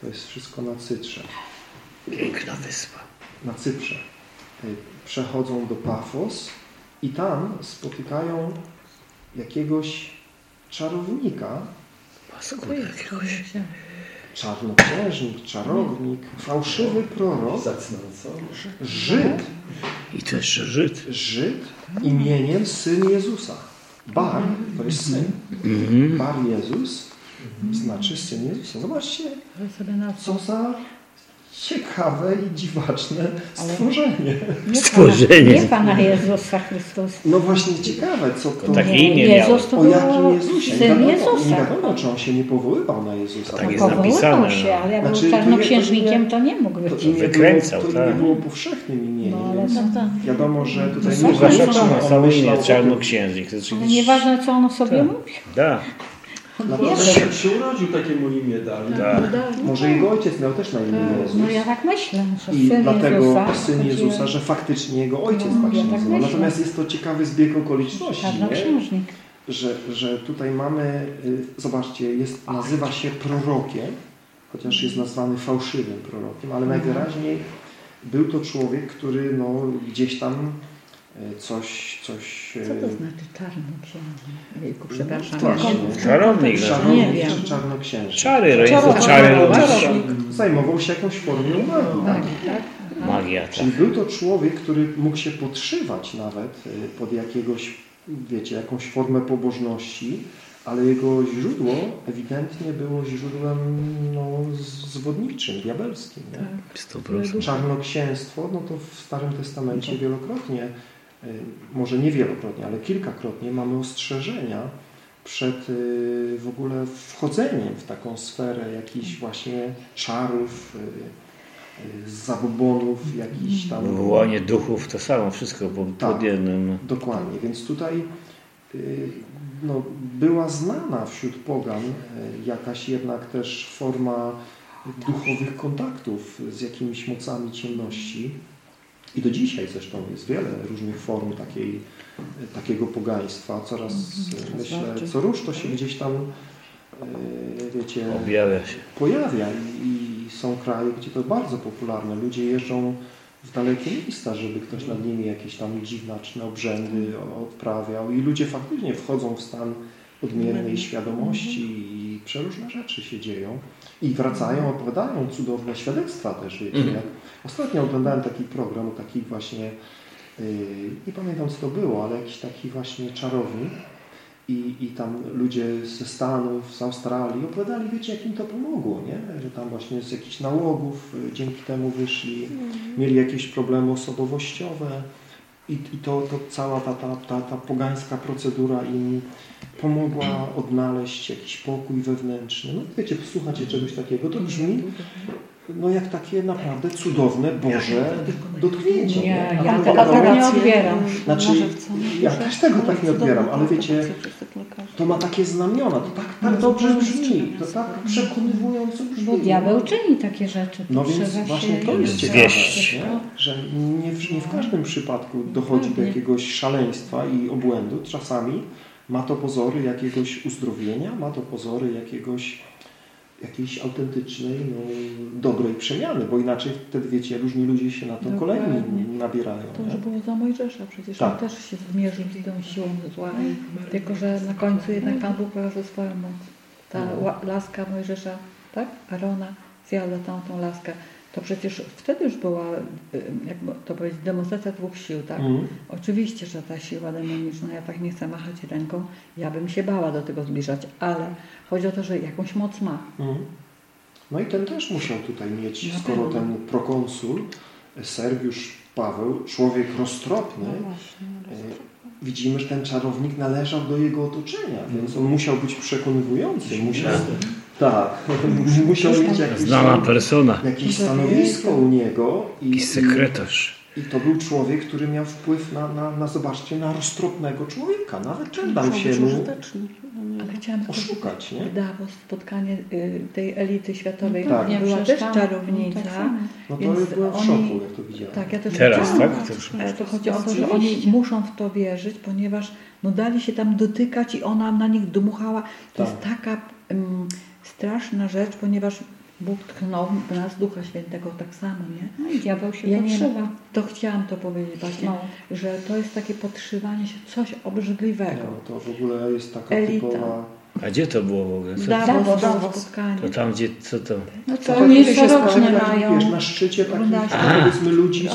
To jest wszystko na Cyprze. Piękna wyspa. Na Cyprze. Y, Przechodzą do Pafos i tam spotykają jakiegoś czarownika, Paskuda jakiegoś. czarnoksiężnik, czarownik, fałszywy prorok, Zacną, co? Żyd, I to jeszcze Żyd. Żyd imieniem Syn Jezusa. Bar to jest Syn. Mhm. Bar Jezus znaczy Syn Jezusa. Zobaczcie, co za ciekawe i dziwaczne stworzenie. Nie Stworzenie. Pana, nie Pana Jezusa Chrystusa. No właśnie ciekawe, co to... Takie Nie, imię Jezus to O jakim Jezusie? Nie Syn wiadomo, nie Jezusa. wiadomo, czy on się nie powoływał na Jezusa. Tak No, jest napisane, się, no. ale jak Znaczy, był to nie- czarnoksiężnikiem, to to nie mógł To być. imię Wykręcał, było, to tak. nie było powszechnym imieniem, No, ale więc tak, tak. wiadomo, że tutaj No, nie imię o tym. czarnoksiężnik. To nieważne, co on o sobie Tak. mówi. Da, Może pewno- się urodził, takiemu imię dali. da. Może jego ojciec miał też na imię Jezus. No ja tak myślę, że I Syn dlatego Jezusa... Syn Jezusa, że faktycznie jego ojciec No, tak się ja tak nazywa. myślę. Natomiast jest to ciekawy zbieg okoliczności, nie? Że, że tutaj mamy, y, zobaczcie, jest, nazywa się prorokiem, chociaż jest nazwany fałszywym prorokiem, ale najwyraźniej był to człowiek, który no, gdzieś tam coś, coś Co y, to znaczy czarnoksiężnik? Jejku, przepraszam. No właśnie. Ja- Czarownik. czarownik Nie wiem. czy czarnoksiężnik. Czary, Czarownik. Czarownik. Zajmował się jakąś formą magii. Magii, tak? Magia, tak. Czyli był to człowiek, który mógł się podszywać nawet y, pod jakiegoś, wiecie, jakąś formę pobożności, ale jego źródło ewidentnie było źródłem no, zwodniczym, diabelskim. Nie? Procent. Czarnoksięstwo, no to w Starym Testamencie wielokrotnie, y, może nie wielokrotnie, ale kilkakrotnie mamy ostrzeżenia przed y, w ogóle wchodzeniem w taką sferę jakichś właśnie czarów, y, y, zabobonów, jakichś tam... Wywołanie duchów, to samo, wszystko pod, Tak. pod jednym. Dokładnie, więc tutaj y, no, była znana wśród pogan y, jakaś jednak też forma duchowych kontaktów z jakimiś mocami ciemności. I do dzisiaj zresztą jest wiele różnych form takiej, takiego pogaństwa. Coraz, y, myślę, co rusz to się gdzieś tam, y, wiecie, Objawia się. pojawia i i są kraje, gdzie to bardzo popularne. Ludzie jeżdżą w dalekie miejsca, żeby ktoś nad nimi jakieś tam dziwnaczne obrzędy odprawiał i ludzie faktycznie wchodzą w stan odmiennej świadomości i przeróżne rzeczy się dzieją i wracają, opowiadają cudowne świadectwa też, wiecie. Mhm. Ostatnio oglądałem taki program o takich właśnie, yy, nie pamiętam co to było, ale jakiś taki właśnie czarownik i, I tam ludzie ze Stanów, z Australii opowiadali, wiecie, jak im to pomogło, nie? Że tam właśnie z jakichś nałogów y, dzięki temu wyszli, mieli jakieś problemy osobowościowe i, i to, to cała ta, ta, ta, ta pogańska procedura im pomogła odnaleźć jakiś pokój wewnętrzny. No wiecie, posłuchacie czegoś takiego, to brzmi no jak takie naprawdę cudowne, Boże dotknięcie. Nie, A ja tego tak nie odbieram. Znaczy, ja też tego tak nie odbieram, ale wiecie, to ma takie znamiona, to tak, tak dobrze brzmi, to tak przekonywująco brzmi. Bo diabeł czyni takie rzeczy. No więc właśnie to jest nie? że nie w, nie w każdym przypadku dochodzi do jakiegoś szaleństwa i obłędu. Czasami ma to pozory jakiegoś uzdrowienia, ma to pozory jakiegoś jakiejś autentycznej, no, dobrej przemiany, bo inaczej wtedy, wiecie, różni ludzie się na to Dokładnie. kolejni nabierają. To już było za Mojżesza przecież. Tak. On też się zmierzył z tą siłą zła. I, tylko, że na końcu jednak Pan Bóg pokazał swoją moc. Ta ła- laska Mojżesza, tak? Arona zjadła tamtą laskę. To przecież wtedy już była, y, jakby to powiedzieć, demonstracja dwóch sił, tak? Mhm. Oczywiście, że ta siła demoniczna, ja tak nie chcę machać ręką, ja bym się bała do tego zbliżać, ale chodzi o to, że jakąś moc ma. Mhm. No i ten też musiał tutaj mieć, Na skoro ten prokonsul, Sergiusz Paweł, człowiek roztropny, No właśnie, e, widzimy, że ten czarownik należał do jego otoczenia, więc on musiał być przekonywujący, musiał, tak, musiał mieć jakieś, Znana persona. jakieś stanowisko u niego i, I sekretarz. i, to był człowiek, który miał wpływ na, na, na zobaczcie, na roztropnego człowieka, nawet Muszą się mu. No. Ale chciałam oszukać, nie? w Davos spotkanie y, tej elity światowej. Tak. Ja Była też czarownica. tak samo. No to Więc byłem w oni- szoku, jak to widziałem. Tak, ja też Teraz, tak? To już Ale to chodzi o to, że oni muszą w to wierzyć, ponieważ no dali się tam dotykać i ona na nich dmuchała. To Tak. jest taka mm, straszna rzecz, ponieważ Bóg tchnął w nas Ducha Świętego tak samo, nie? No i diabeł się Ja nie podszywa. to chciałam to powiedzieć właśnie, No. że to jest takie podszywanie się coś obrzydliwego. No, to w ogóle jest taka Elita. typowa... A gdzie to było w ogóle? Co, Davos, Davos, to tam, gdzie, co to? No To to oni spotyka, mają. Wiesz, na szczycie takich, to? powiedzmy, ludzi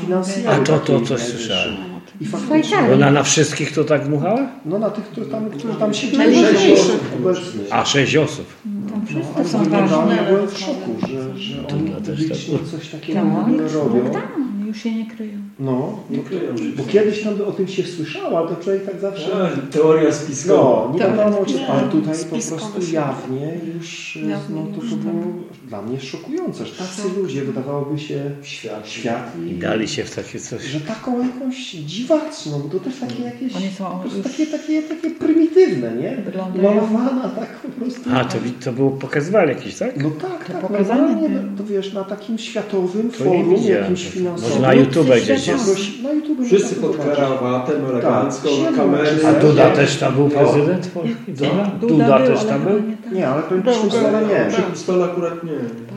finansjami. A to- to- to takich słyszałem. I faktycznie, Szwajcarii. Ona na wszystkich to tak dmuchała? no na tych, którzy tam, którzy tam się Najważniejszych. obecnych. A, sześć osób. Tam No, wszyscy ale są ważne. ja byłem w szoku, że, że To oni ja też publicznie tak. coś takiego Tak. w ogóle robią. Oni już się nie kryją. No, Nie kryją bo kiedyś tam o tym się słyszało, ale to człowiek tak zawsze... A, Teoria spiskowa. No, nie Tak. wiadomo, czy, ale tutaj po prostu się- jawnie już, Jawnie no to, już, to tak. było dla mnie szokujące, że tacy ludzie, wydawałoby się Świat. świat I dali się w takie coś. że taką jakąś dziwacną, bo to też takie jakieś Oni są po prostu już- takie, takie, takie prymitywne, nie? Malowana tak po prostu. A, to, to było pokazywali jakieś, tak? No tak, To tak, normalnie, było. to wiesz, na takim światowym To forum, jakimś finansowym. Na YouTube gdzieś jest. Na YouTube Wszyscy pod karawatem, Tak. kamery. A Duda też tam był No. prezydent? Duda? Duda był, też tam był? nie tak. Nie, ale był, że nie. Przy pistole akurat nie.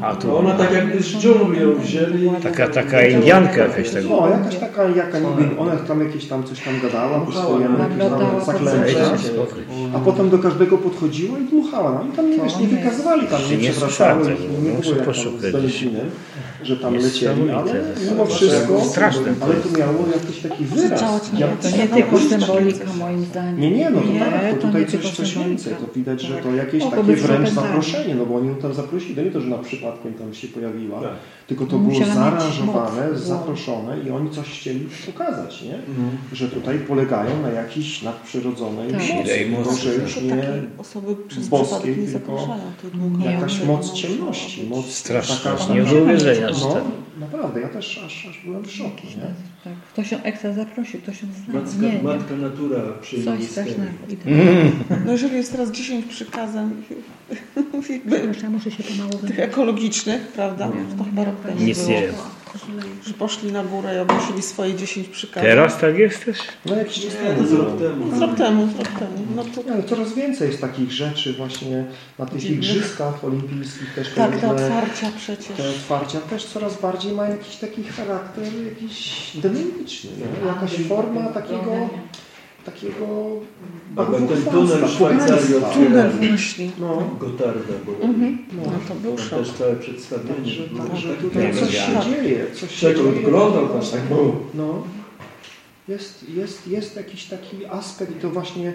A tu No ona tak jakby z dżungli ją wzięli. taka, taka indianka jakaś tak. No, jakaś taka, jaka niby, ona tam jakieś tam coś tam gadała, pustojemy, jakieś Naglądała tam pod zaklęcia. A potem do każdego podchodziła i dmuchała. No i tam nie, wiesz, nie wykazywali tam, nie Nie przepraszały, nie muszę było jak tam z że tam lecieli, ale mimo wszystko, Straszne. ale to miało jakiś taki wyraz. Ja, to nie tylko symbolika moim zdaniem. Nie, nie, no to tak, to tutaj coś, coś więcej. To widać, że Tak. to jakieś Mogło takie wręcz zaproszenie, no bo oni ją tam zaprosili. To nie to, że na przypadkiem tam się pojawiła, Tak. tylko to No, było musiała mieć zaaranżowane, moc. zaproszone i oni coś chcieli pokazać, nie? Mhm. Że tutaj polegają na jakiejś nadprzyrodzonej Tak. mocy. Sile i mocy, Tylko, że tak. już nie osoby przez boskiej, nie tylko tej Nie, jakaś nie, moc ciemności, moc taka... aż nie do uwierzenia. No, tak. naprawdę, ja też aż, aż byłem w szoku, nie? Tak. Ktoś ją ekstra zaprosił, ktoś ją zna. Matka, Nie, nie. matka natura przyjmie Coś strasznego. Tak. Mm. No jeżeli jest teraz 10 przykazań Przepraszam, muszę się pomału tych wybrać. ekologicznych, prawda? To chyba rok temu Nic było, nie wiem. że poszli na górę i ogłosili swoje 10 przykazań. Teraz tak jest też? No jakiś czas Nie, to z rok temu. Z rok temu, z rok temu. No to Nie, ale coraz więcej jest takich rzeczy właśnie na tych Dziwnych. igrzyskach olimpijskich też te tak, te otwarcia przecież. te otwarcia też coraz bardziej mają jakiś taki charakter jakiś nie? jakaś forma takiego takiego Ale ten tunel w Szwajcarii. Tunel otwierany. wymyśli. No, Gotarda było. Mhm. no. No to był szok. też całe przedstawienie. Także, było także tutaj nie coś się dzieje, coś się Czego dzieje. oglądał tam tak było. No, jest, jest, jest jakiś taki aspekt i to właśnie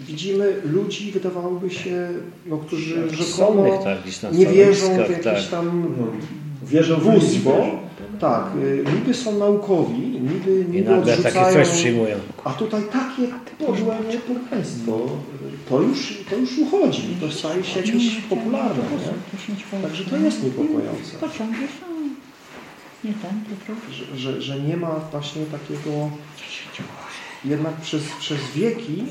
widzimy ludzi, wydawałoby się, no, którzy rzekomo tak, nie wierzą w jakieś tak. tam No. Wierzą w wództwo. Tak, y, niby są naukowi, niby, I niby nagle takie odrzucają, coś przyjmują. a tutaj takie podłe niepokoleństwo, to już, to już uchodzi, to staje się jakieś popularne, nie? Także to jest niepokojące, Pociągi są. Nie ten, tylko że, że, że nie ma właśnie takiego jednak przez, przez wieki yy,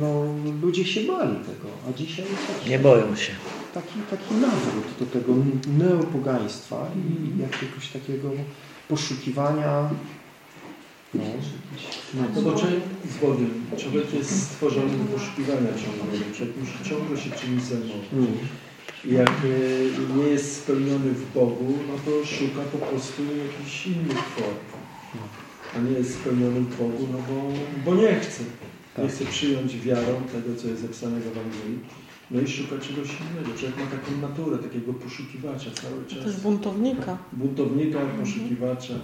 no, ludzie się bali tego, a dzisiaj taki, Nie boją się. taki, taki nawrót do tego neopogaństwa i jakiegoś takiego poszukiwania no, No, Zboczenie z Bogiem. Człowiek jest stworzony do poszukiwania ciągłego. Człowiek musi ciągle się czymś zajmować. mm, I jak nie, nie jest spełniony w Bogu, no to szuka po prostu jakichś innych form. A nie jest spełniony w Bogu, no bo, bo nie chce. Nie Tak. chce przyjąć wiarą tego, co jest zapisane w Ewangelii. No i szuka czegoś innego. Człowiek ma taką naturę, takiego poszukiwacza cały czas. Też buntownika. Buntownika, poszukiwacza.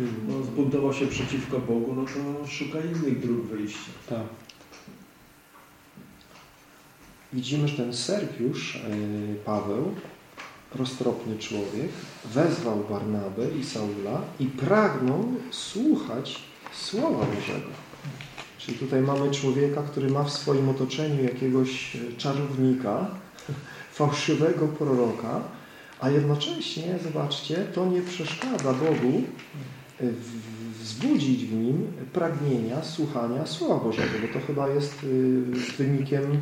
mm, No, zbuntował się przeciwko Bogu, no to szuka innych dróg wyjścia. tak. Widzimy, że ten Sergiusz, yy, Paweł, roztropny człowiek, wezwał Barnabę i Saula i pragnął słuchać Słowa Bożego. Czyli tutaj mamy człowieka, który ma w swoim otoczeniu jakiegoś e, czarownika, fałszywego proroka, a jednocześnie, zobaczcie, to nie przeszkadza Bogu e, wzbudzić w nim pragnienia słuchania Słowa Bożego, bo to chyba jest y, wynikiem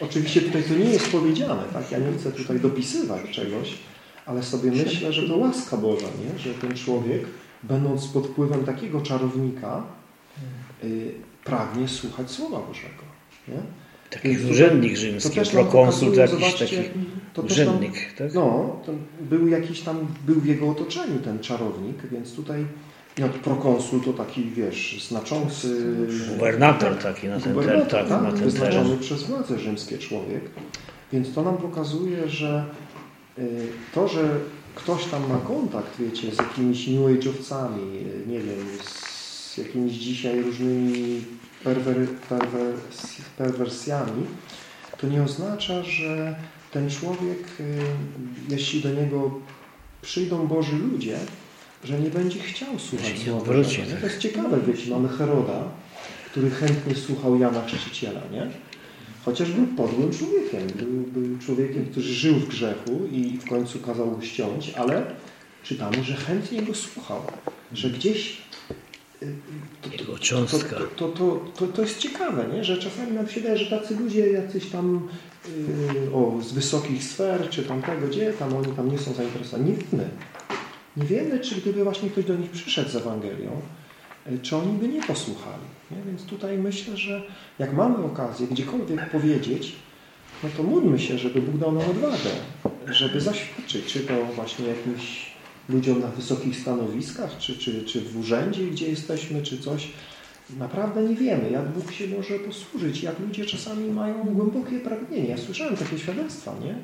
Oczywiście tutaj to nie jest powiedziane, tak? Ja nie chcę tutaj dopisywać czegoś, ale sobie myślę, że to łaska Boża, nie? że ten człowiek, będąc pod wpływem takiego czarownika, y, pragnie słuchać Słowa Bożego. Nie? Taki urzędnik rzymski, prokonsul, jakiś taki to urzędnik. Tak? no, był jakiś tam, był w jego otoczeniu ten czarownik, więc tutaj no, prokonsul to taki, wiesz, znaczący... Gubernator taki na ten, Gubernator, tak, tak, na ten wyznaczony teren. przez władze rzymskie człowiek. Więc to nam pokazuje, że y, to, że ktoś tam ma kontakt, wiecie, z jakimiś new age'owcami, nie wiem, z jakimiś dzisiaj różnymi perwer, perwers, perwersjami, to nie oznacza, że ten człowiek, y, jeśli do niego przyjdą Boży ludzie, że nie będzie chciał słuchać się tak. To jest ciekawe, wiecie, mamy Heroda, który chętnie słuchał Jana Chrzciciela, nie? Chociaż był podłym człowiekiem. Był, był człowiekiem, który żył w grzechu i w końcu kazał go ściąć, ale czytamy, że chętnie go słuchał. Że gdzieś y, to, Jego to, cząstka. to, to, to, to jest ciekawe, nie? że czasami nam się wydaje, że tacy ludzie jacyś tam yy, o, z wysokich sfer, czy tamtego, gdzie tam oni tam nie są zainteresowani. Nie wiemy. Nie wiemy, czy gdyby właśnie ktoś do nich przyszedł z Ewangelią, y, czy oni by nie posłuchali. Nie? Więc tutaj myślę, że jak mamy okazję gdziekolwiek powiedzieć, no to módlmy się, żeby Bóg dał nam odwagę, żeby zaświadczyć, czy to właśnie jakimś ludziom na wysokich stanowiskach, czy, czy, czy w urzędzie, gdzie jesteśmy, czy coś. Naprawdę nie wiemy, jak Bóg się może posłużyć, jak ludzie czasami mają głębokie pragnienie. Ja słyszałem takie świadectwa, nie?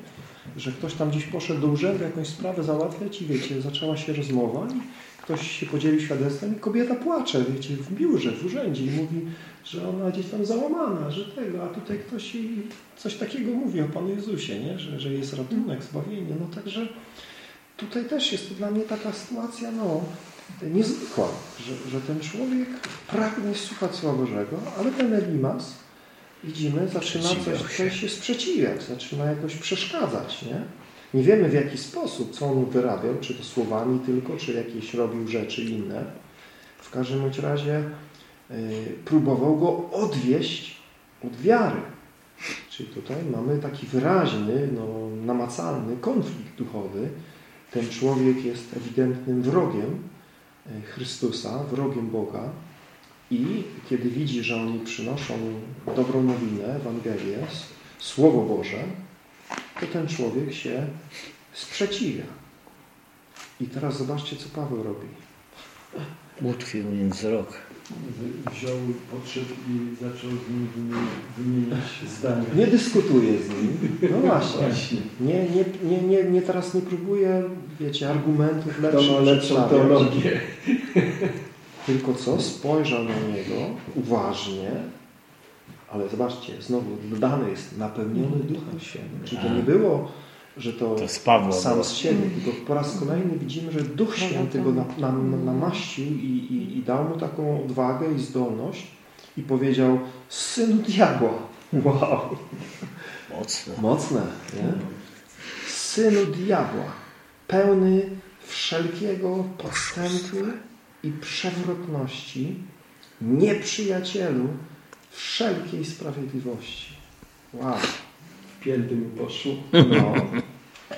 Że ktoś tam gdzieś poszedł do urzędu jakąś sprawę załatwiać i wiecie, zaczęła się rozmowa i ktoś się podzielił świadectwem i kobieta płacze, wiecie, w biurze, w urzędzie i mówi, że ona gdzieś tam załamana, że tego, a tutaj ktoś coś takiego mówi o Panu Jezusie, nie? Że, że jest ratunek, zbawienie. No także tutaj też jest to dla mnie taka sytuacja, no, niezwykła, że, że ten człowiek pragnie słuchać Słowa Bożego, ale ten Elimas, widzimy, zaczyna coś, się. coś się sprzeciwiać, zaczyna jakoś przeszkadzać, nie? Nie wiemy w jaki sposób, co on wyrabiał, czy to słowami tylko, czy jakieś robił rzeczy inne. W każdym bądź razie y, próbował go odwieść od wiary. Czyli tutaj mamy taki wyraźny, no, namacalny konflikt duchowy. Ten człowiek jest ewidentnym wrogiem Chrystusa, wrogiem Boga. I kiedy widzi, że oni przynoszą dobrą nowinę, Ewangelię, Słowo Boże, to ten człowiek się sprzeciwia. I teraz zobaczcie, co Paweł robi. Utkwił więc wzrok. Wziął, podszedł i zaczął z nim wymieniać, zdania. Nie dyskutuje z nim. No właśnie. Właśnie. Nie, nie, nie, nie, nie teraz nie próbuje, wiecie, argumentów Kto lepszych ma lepszą teologię? Tylko co? Spojrzał na niego uważnie, ale zobaczcie, znowu dodane jest napełniony Duchem Świętym. Czyli to nie było, że to, To z Pawła sam było. z siebie, tylko po raz kolejny widzimy, że Duch Święty go na, na, na, namaścił i, i, i dał mu taką odwagę i zdolność i powiedział, synu diabła. Wow, Mocno. mocne, nie? Synu diabła, pełny wszelkiego podstępu i przewrotności, nieprzyjacielu wszelkiej sprawiedliwości. Wow. Mi poszło. No.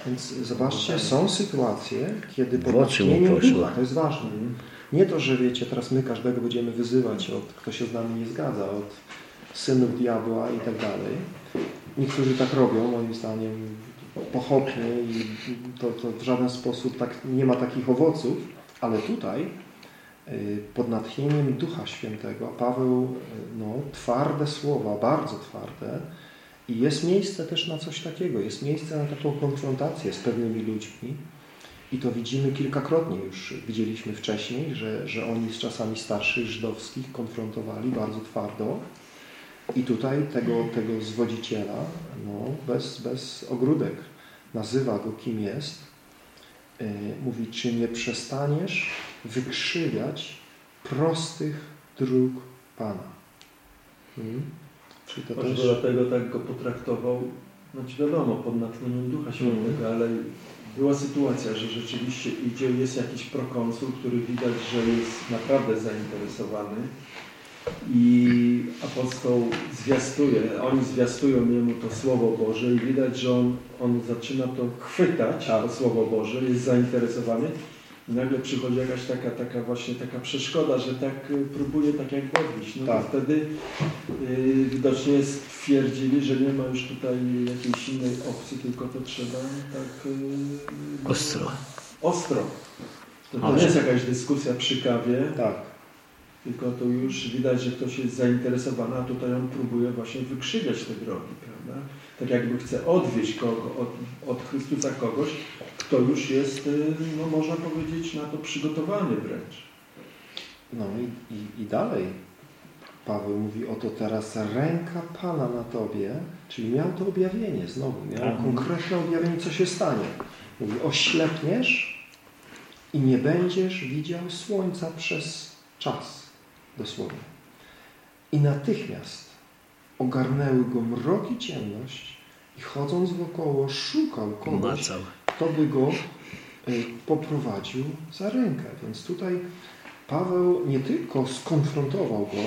Więc zobaczcie, są sytuacje, kiedy pod W oczy mu natchnieniem poszło. ducha, to jest ważne. Nie to, że wiecie, teraz my każdego będziemy wyzywać od kto się z nami nie zgadza, od synów diabła i tak dalej. Niektórzy tak robią, moim zdaniem, pochopnie i to, to w żaden sposób tak, nie ma takich owoców, ale tutaj y, pod natchnieniem Ducha Świętego Paweł, y, no, twarde słowa, bardzo twarde i jest miejsce też na coś takiego, jest miejsce na taką konfrontację z pewnymi ludźmi i to widzimy kilkakrotnie już, widzieliśmy wcześniej, że, że oni z czasami starszych żydowskich konfrontowali bardzo twardo i tutaj tego, tego zwodziciela, no, bez, bez ogródek, nazywa go kim jest, yy, mówi, czy nie przestaniesz wykrzywiać prostych dróg Pana. Hmm? Czyli to Może też... dlatego tak go potraktował, znaczy wiadomo, pod natchnieniem Ducha Świętego, ale była sytuacja, że rzeczywiście idzie, jest jakiś prokonsul, który widać, że jest naprawdę zainteresowany i apostoł zwiastuje, oni zwiastują jemu to Słowo Boże i widać, że on, on zaczyna to chwytać, to Słowo Boże, jest zainteresowany i nagle przychodzi jakaś taka, taka właśnie taka przeszkoda, że tak y, próbuje tak jak odbić. No Tak. to wtedy y, widocznie stwierdzili, że nie ma już tutaj jakiejś innej opcji, tylko to trzeba tak y, Ostro. ostro. To, to nie jest jakaś dyskusja przy kawie, Tak. tylko to już widać, że ktoś jest zainteresowany, a tutaj on próbuje właśnie wykrzywiać te drogi, prawda? Tak jakby chce odwieźć kogo, od, od Chrystusa kogoś, kto już jest, y, no można powiedzieć, na to przygotowany wręcz. No i, i, i dalej Paweł mówi, oto teraz ręka Pana na Tobie, czyli miał to objawienie znowu, miał Tak. konkretne objawienie, co się stanie. Mówi, oślepniesz i nie będziesz widział słońca przez czas, dosłownie. I natychmiast ogarnęły go mrok i ciemność i chodząc wokoło szukał kogoś, Macał. Kto by go y, poprowadził za rękę. Więc tutaj Paweł nie tylko skonfrontował go,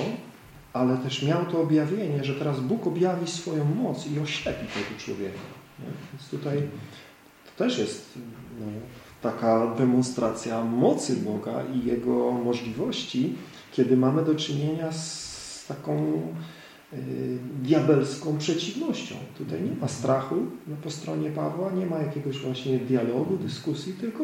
ale też miał to objawienie, że teraz Bóg objawi swoją moc i oślepi tego człowieka. Więc tutaj to też jest no, taka demonstracja mocy Boga i Jego możliwości, kiedy mamy do czynienia z taką diabelską przeciwnością. Tutaj nie ma strachu po stronie Pawła, nie ma jakiegoś właśnie dialogu, dyskusji, tylko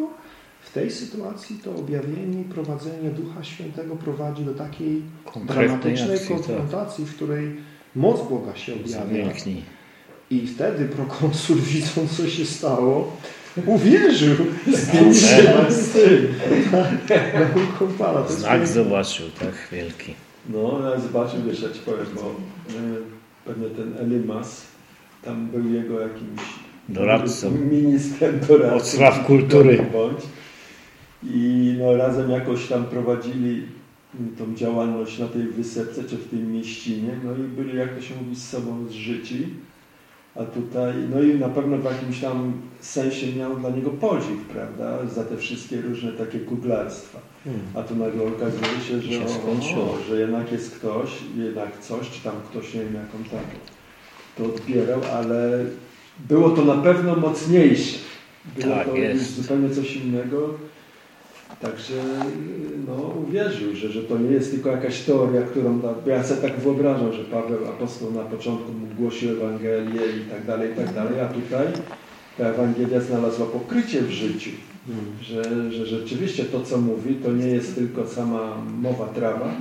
w tej sytuacji to objawienie i prowadzenie Ducha Świętego prowadzi do takiej dramatycznej akcji, tak. konfrontacji, w której moc Boga się objawia. I wtedy prokonsul, widząc co się stało, uwierzył. Amen. Z tym. Jest Znak zobaczył, tak? Wielki. No, ja zobaczył, wiesz, ja Ci powiem, bo y, pewnie ten Elimas, tam był jego jakimś Doradcą. ministrem doradcą. Od spraw kultury. Bądź. I no, razem jakoś tam prowadzili tą działalność na tej wysepce, czy w tej mieścinie, no i byli, jak to się mówi, z sobą zżyci. A tutaj, no i na pewno w jakimś tam sensie miał dla niego podziw, prawda, za te wszystkie różne takie kuglarstwa. Hmm. A tu nagle okazuje się, że, Się o, o, że jednak jest ktoś, jednak coś, czy tam ktoś, nie wiem jaką tam to odbierał, ale było to na pewno mocniejsze. Było Tak to jest. już zupełnie coś innego. Także no, uwierzył, że, że to nie jest tylko jakaś teoria, którą bo ja sobie tak wyobrażam, że Paweł apostoł na początku mu głosił Ewangelię i tak dalej, i tak dalej, a tutaj ta Ewangelia znalazła pokrycie w życiu. Hmm. Że, że rzeczywiście to, co mówi, to nie jest tylko sama mowa trawa,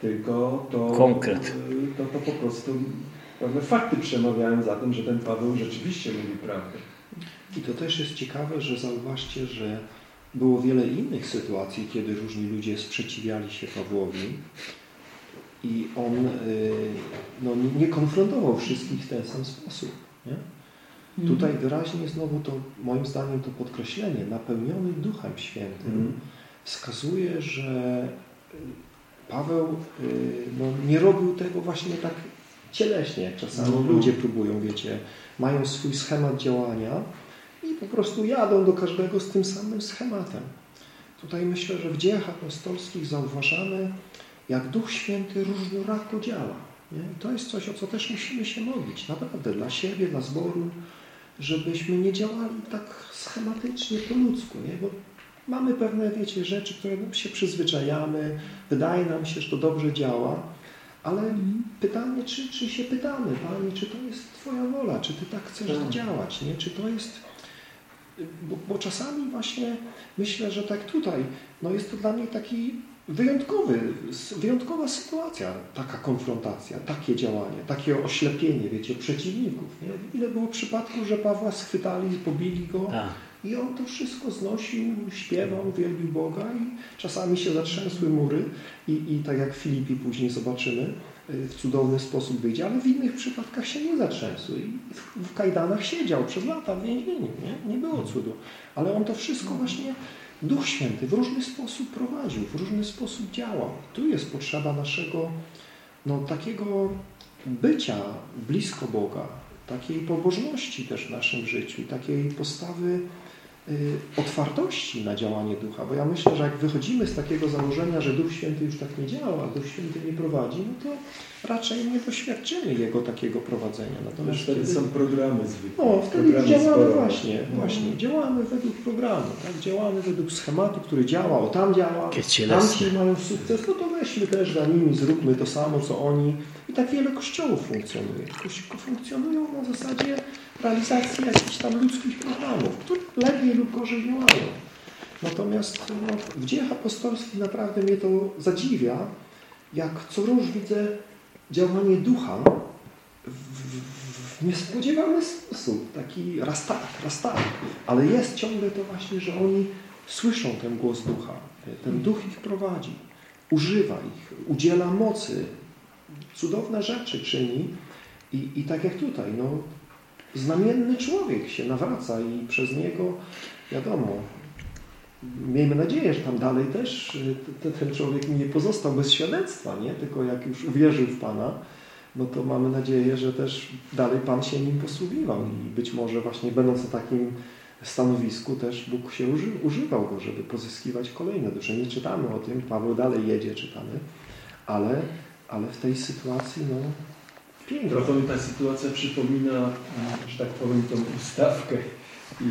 tylko to, Konkret. to, to po prostu pewne fakty przemawiają za tym, że ten Paweł rzeczywiście mówi prawdę. I to też jest ciekawe, że zauważcie, że było wiele innych sytuacji, kiedy różni ludzie sprzeciwiali się Pawłowi i on y, no, nie- konfrontował wszystkich w ten sam sposób. Nie? Tutaj wyraźnie znowu to, moim zdaniem, to podkreślenie, napełniony Duchem Świętym, Mhm. wskazuje, że Paweł y, no, nie robił tego właśnie tak cieleśnie, jak czasami Mhm. ludzie próbują, wiecie, mają swój schemat działania po prostu jadą do każdego z tym samym schematem. Tutaj myślę, że w dziejach apostolskich zauważamy jak Duch Święty różnorako działa. Nie? I to jest coś, o co też musimy się modlić. Naprawdę, dla siebie, dla zboru, żebyśmy nie działali tak schematycznie po ludzku. Nie? Bo mamy pewne, wiecie, rzeczy, które no, się przyzwyczajamy, wydaje nam się, że to dobrze działa, ale pytanie, czy, czy się pytamy, Panie, czy to jest Twoja wola, czy Ty tak chcesz Tak. działać, nie? czy to jest... Bo, bo czasami właśnie myślę, że tak tutaj, no jest to dla mnie taki wyjątkowy, wyjątkowa sytuacja, taka konfrontacja, takie działanie, takie oślepienie, wiecie, przeciwników. Nie? Ile było przypadków, że Pawła schwytali, pobili go, Tak. i on to wszystko znosił, śpiewał, wielbił Boga i czasami się zatrzęsły mury i, i tak jak Filipi później zobaczymy, w cudowny sposób wyjdzie, ale w innych przypadkach się nie zatrzęsły i w, kajdanach siedział przez lata w więzieniu, nie? nie było cudu. Ale on to wszystko właśnie Duch Święty w różny sposób prowadził, w różny sposób działał. Tu jest potrzeba naszego no, takiego bycia blisko Boga, takiej pobożności też w naszym życiu takiej postawy otwartości na działanie Ducha. Bo ja myślę, że jak wychodzimy z takiego założenia, że Duch Święty już tak nie działa, Duch Święty nie prowadzi, no to raczej nie doświadczymy Jego takiego prowadzenia. Natomiast wtedy kiedy- są programy zwykłe. no, wtedy programy działamy zborowe. właśnie, No. właśnie. Działamy według programu, tak? Działamy według schematu, który działa, o tam działa, tamci mają sukces, no to weźmy też za nimi, zróbmy to samo, co oni. I tak wiele kościołów funkcjonuje. Kości- Funkcjonują na zasadzie realizacji jakichś tam ludzkich programów, które lepiej lub gorzej działają. Natomiast no, w dziejach apostolskich naprawdę mnie to zadziwia, jak co róż widzę działanie ducha w, w, niespodziewany sposób, taki raz tak, raz tak, ale jest ciągle to właśnie, że oni słyszą ten głos ducha, ten duch ich prowadzi, używa ich, udziela mocy, cudowne rzeczy czyni. I, i tak jak tutaj, no, znamienny człowiek się nawraca i przez niego, wiadomo, miejmy nadzieję, że tam dalej też y, te- ten człowiek nie pozostał bez świadectwa, nie? tylko jak już uwierzył w Pana, no to mamy nadzieję, że też dalej Pan się nim posługiwał i być może właśnie będąc na takim stanowisku też Bóg się uży, używał go, żeby pozyskiwać kolejne dusze. Nie czytamy o tym, Paweł dalej jedzie, czytamy, ale, ale w tej sytuacji, no, pięknie. Trochę mi ta sytuacja przypomina, mm, że tak powiem, tą ustawkę i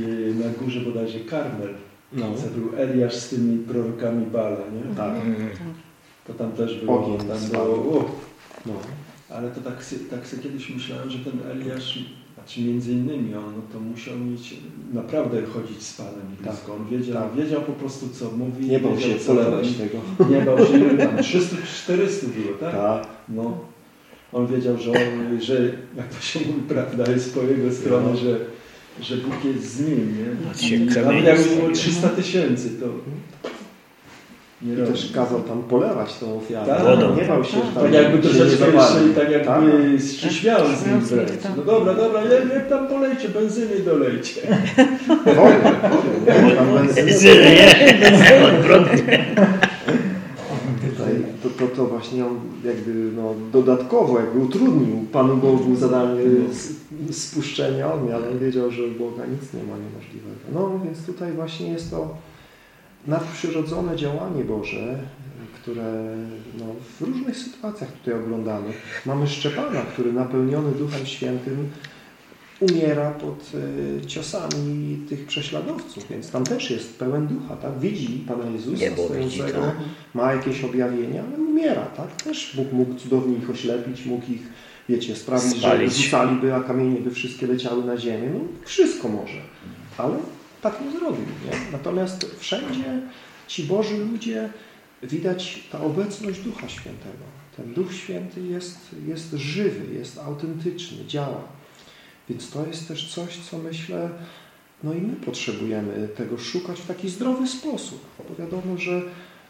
na górze bodajże Karmel. No, Co był Eliasz z tymi prorokami Bala, nie? tak, To tam też było. Ogień tam było uff, no, ale to tak, tak sobie kiedyś myślałem, że ten Eliasz, znaczy między innymi on, no to musiał mieć naprawdę chodzić z Panem blisko. On wiedział, tak. wiedział po prostu co mówi. nie bał się polewać tego. Nie bał się, ile tam 300 czy 400 było, tak? Tak, No, on wiedział, że, on, że jak to się mówi, prawda jest po jego stronie, No. że, że Bóg jest z nim, nie? Kamienie Nawet stawiają. było 300 tysięcy, to nie I robi. też kazał tam polewać tą ofiarę. Tak. Wodą. Nie bał się, że tam Tak jakby troszeczkę jeszcze i tak jakby ściśmiał z nim Tak. wręcz. No dobra, dobra, jak, jak tam polejcie, benzyny dolejcie. Wodę, wodę, tam benzyny. Benzyny, nie? Odwrotnie. Tutaj to, to, to właśnie on jakby no, dodatkowo jakby utrudnił Panu Bogu zadanie s- spuszczenia ognia, ale on wiedział, że u Boga nic nie ma niemożliwego. No więc tutaj właśnie jest to nadprzyrodzone działanie Boże, które no, w różnych sytuacjach tutaj oglądamy. Mamy Szczepana, który napełniony Duchem Świętym umiera pod e, ciosami tych prześladowców, więc tam też jest pełen ducha, tak? Widzi Pana Jezusa Niebo stojącego, tak. ma jakieś objawienia, ale umiera, tak? Też Bóg mógł cudownie ich oślepić, mógł ich, wiecie, sprawić, Spalić. że rzucaliby, a kamienie by wszystkie leciały na ziemię. No, wszystko może, ale tak nie zrobił, nie? Natomiast wszędzie ci Boży ludzie widać ta obecność Ducha Świętego. Ten Duch Święty jest, jest żywy, jest autentyczny, działa. Więc to jest też coś, co myślę, no i my potrzebujemy tego szukać w taki zdrowy sposób. Bo wiadomo, że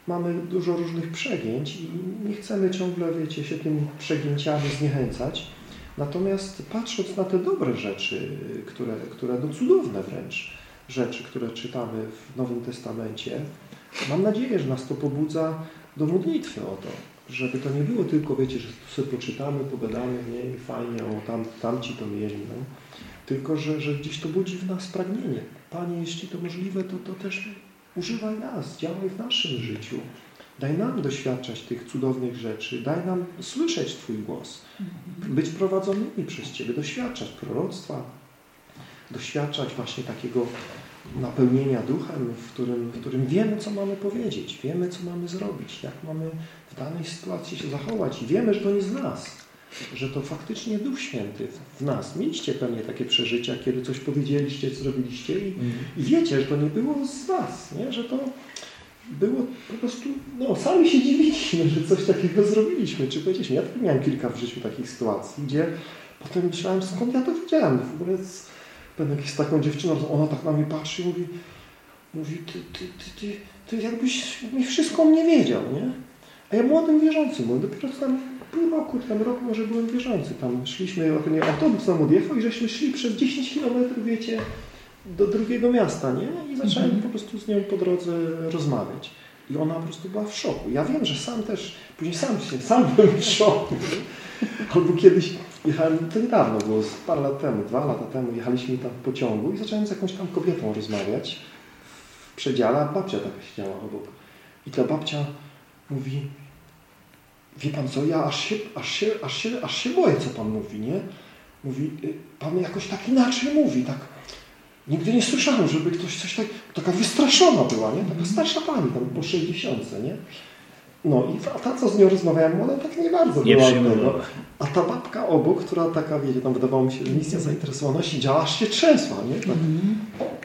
mamy dużo różnych przegięć i nie chcemy ciągle, wiecie, się tym przegięciami zniechęcać. Natomiast patrząc na te dobre rzeczy, które, które no cudowne wręcz rzeczy, które czytamy w Nowym Testamencie, mam nadzieję, że nas to pobudza do modlitwy o to, żeby to nie było tylko, wiecie, że sobie poczytamy, pogadamy, nie, i fajnie, o tam, tamci to mieli, no. tylko że, że gdzieś to budzi w nas pragnienie. Panie, jeśli to możliwe, to, to też używaj nas, działaj w naszym życiu. Daj nam doświadczać tych cudownych rzeczy, daj nam słyszeć Twój głos, być prowadzonymi przez Ciebie, doświadczać proroctwa, doświadczać właśnie takiego napełnienia duchem, w którym, w którym wiemy, co mamy powiedzieć, wiemy, co mamy zrobić, jak mamy w danej sytuacji się zachować i wiemy, że to nie z nas, że to faktycznie Duch Święty w nas. Mieliście pewnie takie przeżycia, kiedy coś powiedzieliście, zrobiliście i, i wiecie, że to nie było z was, nie? że to było po prostu, no sami się dziwiliśmy, że coś takiego zrobiliśmy, czy powiedzieliśmy. Ja tak miałem kilka w życiu takich sytuacji, gdzie potem myślałem, skąd ja to wiedziałem. W ogóle z, z taką dziewczyną, ona tak na mnie patrzy i mówi, mówi ty, ty, ty, ty, ty jakbyś mi wszystko nie wiedział, nie? A ja młodym wierzącym byłem, dopiero tam pół roku, tam rok może byłem wierzący. Tam szliśmy, autobus nam odjechał i żeśmy szli przez 10 kilometrów, wiecie, do drugiego miasta, nie? I zacząłem Mhm. po prostu z nią po drodze rozmawiać. I ona po prostu była w szoku. Ja wiem, że sam też, później sam się, sam byłem w szoku. nie? Albo kiedyś jechałem, to niedawno było, z parę lat temu, dwa lata temu, jechaliśmy tam w pociągu i zacząłem z jakąś tam kobietą rozmawiać w przedziale, a babcia taka siedziała obok. I ta babcia mówi, wie pan co, ja aż się, aż się, aż się, aż się boję, co pan mówi, nie? Mówi, y, pan jakoś tak inaczej mówi, tak. Nigdy nie słyszałem, żeby ktoś coś tak, taka wystraszona była, nie? Taka starsza pani, tam po 60, nie? No i ta, ta co z nią rozmawiałem, ona tak nie bardzo Nie była tego. A ta babka obok, która taka, wiecie, tam wydawało mi się, że nic nie zainteresowana, siedziała, aż się trzęsła, nie? Tak,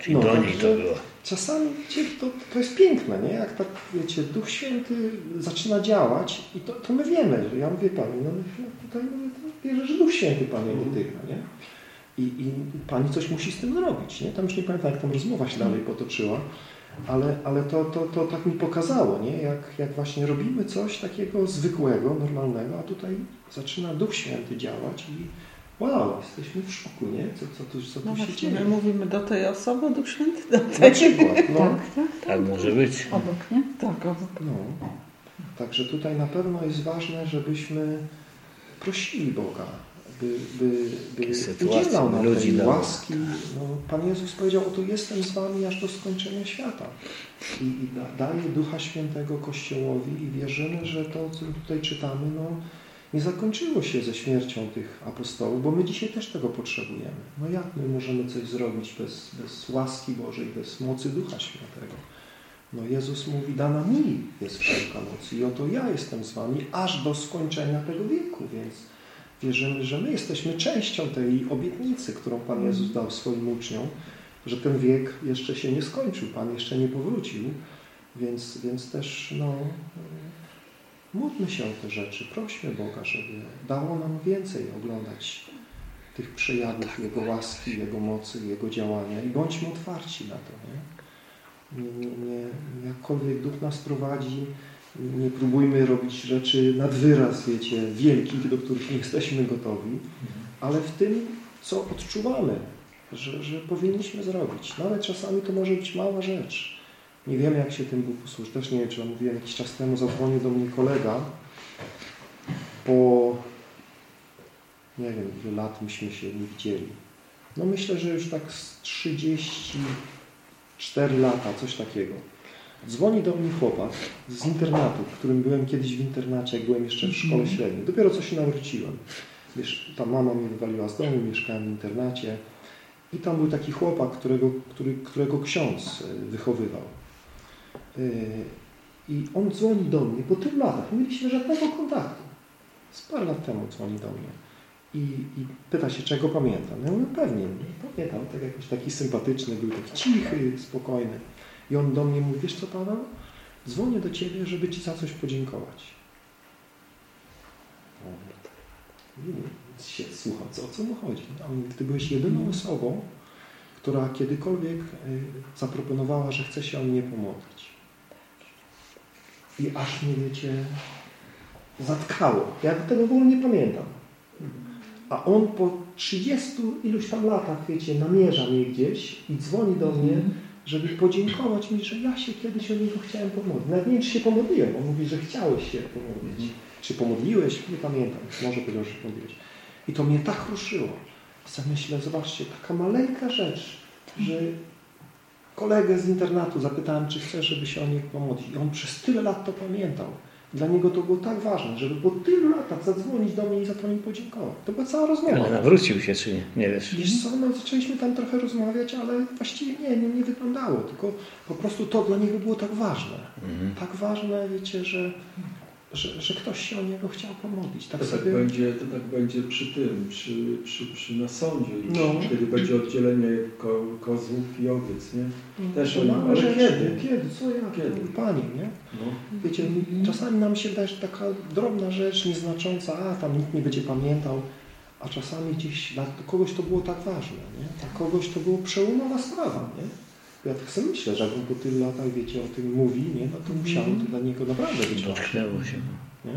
Czyli No, do niej to było. Czasami wiecie, to, to jest piękne, nie? Jak tak, wiecie, Duch Święty zaczyna działać i to, to my wiemy, że ja mówię Pani, no no tutaj mówię, to wierzę, że Duch Święty Panią dotyka, nie? I, I Pani coś musi z tym zrobić, nie? Tam już nie pamiętam, jak tam rozmowa się dalej potoczyła, ale, ale to, to, to tak mi pokazało, nie? Jak, jak właśnie robimy coś takiego zwykłego, normalnego, a tutaj zaczyna Duch Święty działać i wow, jesteśmy w szoku, nie? Co, co tu, co tu No się właśnie, dzieje? my mówimy do tej osoby, Duch Święty do Na tej. przykład, no. Tak, tak. Tak może być. Obok, nie? Tak, o, No. Także tutaj na pewno jest ważne, żebyśmy prosili Boga, by, by, by udzielał nam ludzi tej łaski. No, Pan Jezus powiedział, oto jestem z wami aż do skończenia świata. I, i da, daje Ducha Świętego Kościołowi i wierzymy, że to, co tutaj czytamy, no, nie zakończyło się ze śmiercią tych apostołów, bo my dzisiaj też tego potrzebujemy. No jak my możemy coś zrobić bez, bez łaski Bożej, bez mocy Ducha Świętego? No Jezus mówi, dana mi jest wszelka moc i oto ja jestem z wami aż do skończenia tego wieku, więc wierzymy, że my jesteśmy częścią tej obietnicy, którą Pan Jezus dał swoim uczniom, że ten wiek jeszcze się nie skończył, Pan jeszcze nie powrócił, więc, więc też no, módlmy się o te rzeczy, prośmy Boga, żeby dało nam więcej oglądać tych przejawów Jego łaski, Jego mocy, Jego działania i bądźmy otwarci na to. Nie? Nie, nie, nie, jakkolwiek Duch nas prowadzi, nie próbujmy robić rzeczy nad wyraz, wiecie, wielkich, do których nie jesteśmy gotowi, ale w tym, co odczuwamy, że, że powinniśmy zrobić. Nawet czasami to może być mała rzecz. Nie wiemy, jak się tym Bóg posłuży. Też nie wiem, czy wam mówiłem, jakiś czas temu zadzwonił do mnie kolega po nie wiem, ile lat myśmy się nie widzieli. No myślę, że już tak z 34 lata, coś takiego. Dzwoni do mnie chłopak z internatu, w którym byłem kiedyś w internacie, jak byłem jeszcze w szkole średniej. Dopiero co się nawróciłem. Wiesz, ta mama mnie wywaliła z domu, mieszkałem w internacie i tam był taki chłopak, którego, który, którego ksiądz e, wychowywał. E, I on dzwoni do mnie po tylu latach. Nie mieliśmy żadnego kontaktu. Z parę lat temu dzwoni do mnie. I, I pyta się, czego pamiętam. Ja mówię, pewnie, pamiętam, tak jakoś taki sympatyczny, był taki cichy, spokojny. I on do mnie mówi, wiesz co Paweł, dzwonię do Ciebie, żeby Ci za coś podziękować. I się słucham, co, o co mu chodzi. A Ty byłeś jedyną osobą, która kiedykolwiek y, zaproponowała, że chce się o mnie pomodlić. I aż mnie, wiecie, zatkało. Ja tego w ogóle nie pamiętam. A on po 30 iluś tam latach, wiecie, namierza mnie gdzieś i dzwoni do mnie, żeby podziękować mi, że ja się kiedyś o niego chciałem pomodlić. Nawet nie wiem, czy się pomodliłem. On mówi, że chciałeś się pomodlić. Czy pomodliłeś? Nie pamiętam. Może powiedział, że pomodliłeś. I to mnie tak ruszyło. Sobie myślę, zobaczcie, taka maleńka rzecz, że kolegę z internatu, zapytałem, czy chce, żeby się o niego pomodlić. I on przez tyle lat to pamiętał. Dla niego to było tak ważne, żeby po tylu latach zadzwonić do mnie i za to mi podziękować. To była cała rozmowa. Ale nawrócił się, czy nie? Nie wiesz. Wiesz co, no zaczęliśmy tam trochę rozmawiać, ale właściwie nie, nie, nie wyglądało, tylko po prostu to dla niego było tak ważne. Mhm. Tak ważne, wiecie, że, że, że ktoś się o niego chciał pomodlić. Tak To tak sobie... będzie, to tak będzie przy tym, przy, przy, przy na sądzie, już, No. kiedy będzie oddzielenie ko, kozłów i owiec, nie? Też To oni, ale kiedy? Kiedy? Co ja? Kiedy? Panie, nie? No. Wiecie, czasami nam się wydaje, że taka drobna rzecz, nieznacząca, a tam nikt nie będzie pamiętał, a czasami gdzieś dla kogoś to było tak ważne, nie? Dla kogoś to było przełomowa sprawa, nie? Ja tak sobie myślę, że jakbym po tylu latach, wiecie, o tym mówi, nie? No to musiało to dla niego naprawdę być Dotknęło się. nie?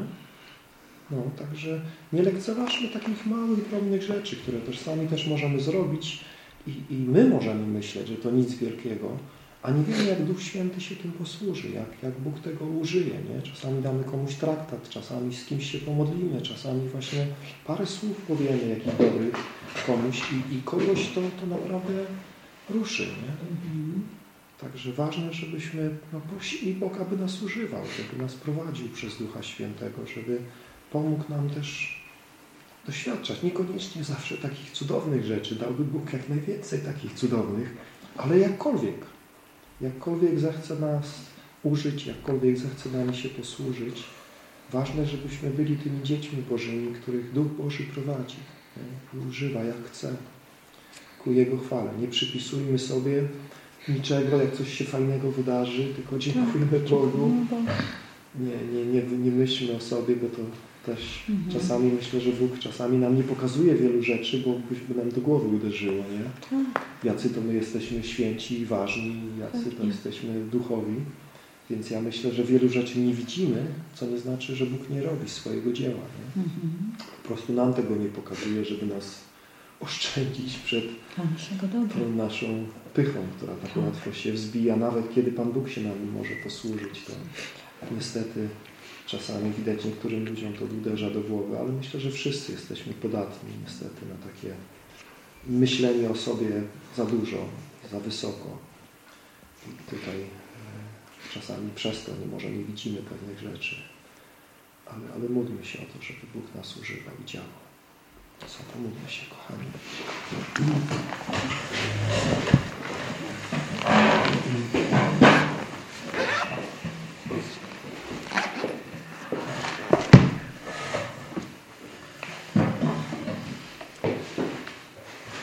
No, także nie lekceważmy takich małych, drobnych rzeczy, które czasami też możemy zrobić i, i my możemy myśleć, że to nic wielkiego, a nie wiemy, jak Duch Święty się tym posłuży, jak, jak Bóg tego użyje. Nie? Czasami damy komuś traktat, czasami z kimś się pomodlimy, czasami właśnie parę słów powiemy jakiś dobry komuś i, i kogoś to, to naprawdę ruszy. Nie? Także ważne, żebyśmy no, prosili Boga, by nas używał, żeby nas prowadził przez Ducha Świętego, żeby pomógł nam też doświadczać. Niekoniecznie zawsze takich cudownych rzeczy. Dałby Bóg jak najwięcej takich cudownych, ale jakkolwiek. Jakkolwiek zechce nas użyć, jakkolwiek zechce nami się posłużyć, ważne, żebyśmy byli tymi dziećmi Bożymi, których Duch Boży prowadzi nie? i używa jak chce ku Jego chwale. Nie przypisujmy sobie niczego, jak coś się fajnego wydarzy, tylko dziękujmy Bogu. Bo Nie, nie, nie, nie myślmy o sobie, bo to też Mhm. czasami myślę, że Bóg czasami nam nie pokazuje wielu rzeczy, bo by nam do głowy uderzyło, nie? tak, Jacy to my jesteśmy święci i ważni, jacy Tak to jest. jesteśmy duchowi. Więc ja myślę, że wielu rzeczy nie widzimy, co nie znaczy, że Bóg nie robi swojego dzieła. Nie? mhm. Po prostu nam tego nie pokazuje, żeby nas oszczędzić przed tą naszą pychą, która tak łatwo się wzbija, nawet kiedy Pan Bóg się nami może posłużyć, to niestety czasami widać niektórym ludziom to uderza do głowy, ale myślę, że wszyscy jesteśmy podatni niestety na takie myślenie o sobie za dużo, za wysoko. I tutaj e, czasami przez to nie, może nie widzimy pewnych rzeczy, ale, ale módlmy się o to, żeby Bóg nas używał i działał. Pomódlmy się, kochani.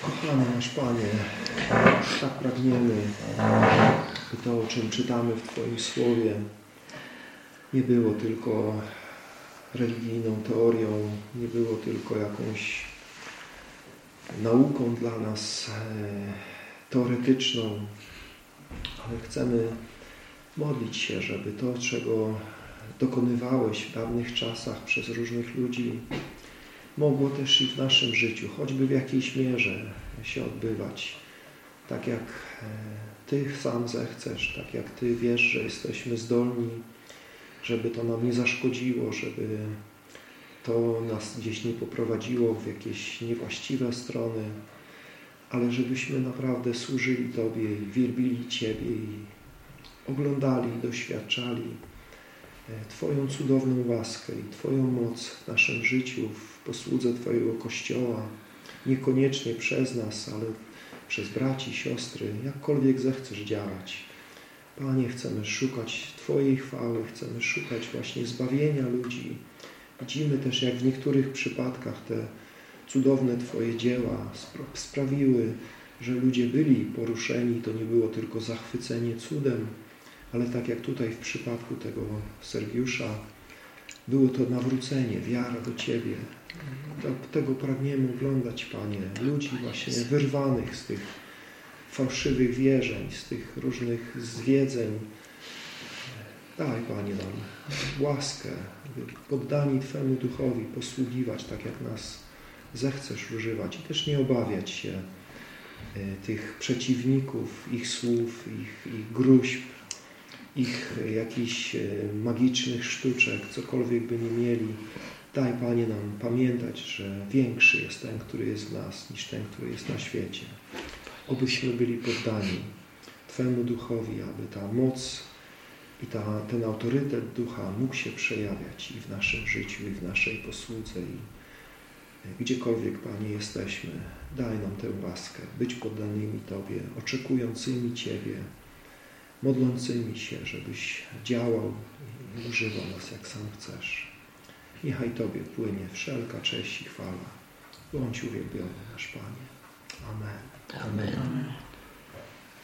Kochany nasz Panie, tak pragniemy, by to, o czym czytamy w Twoim Słowie, nie było tylko religijną teorią, nie było tylko jakąś nauką dla nas e, teoretyczną, ale chcemy modlić się, żeby to, czego dokonywałeś w dawnych czasach przez różnych ludzi, mogło też i w naszym życiu, choćby w jakiejś mierze się odbywać. Tak jak e, Ty sam zechcesz, tak jak Ty wiesz, że jesteśmy zdolni, żeby to nam nie zaszkodziło, żeby to nas gdzieś nie poprowadziło w jakieś niewłaściwe strony, ale żebyśmy naprawdę służyli Tobie i wielbili Ciebie i oglądali, doświadczali e, Twoją cudowną łaskę i Twoją moc w naszym życiu, w posłudze Twojego Kościoła, niekoniecznie przez nas, ale przez braci, siostry, jakkolwiek zechcesz działać. Panie, chcemy szukać Twojej chwały, chcemy szukać właśnie zbawienia ludzi. Widzimy też, jak w niektórych przypadkach te cudowne Twoje dzieła spra sprawiły, że ludzie byli poruszeni. To nie było tylko zachwycenie cudem, ale tak jak tutaj w przypadku tego Sergiusza, było to nawrócenie, wiara do Ciebie. To, tego pragniemy oglądać, Panie. Ludzi właśnie wyrwanych z tych fałszywych wierzeń, z tych różnych zwiedzeń. Daj, Panie, nam łaskę, by poddani Twemu Duchowi posługiwać tak, jak nas zechcesz używać i też nie obawiać się e, tych przeciwników, ich słów, ich, ich gruźb, ich jakichś e, magicznych sztuczek, cokolwiek by nie mieli. Daj, Panie, nam pamiętać, że większy jest ten, który jest w nas, niż ten, który jest na świecie. Obyśmy byli poddani Twemu duchowi, aby ta moc i ta, ten autorytet ducha mógł się przejawiać i w naszym życiu, i w naszej posłudze, i gdziekolwiek, Panie, jesteśmy. Daj nam tę łaskę, być poddanymi Tobie, oczekującymi Ciebie, modlącymi się, żebyś działał i używał nas, jak sam chcesz. Niechaj Tobie płynie wszelka cześć i chwała. Bądź uwielbiony nasz Panie. Amen. Amen.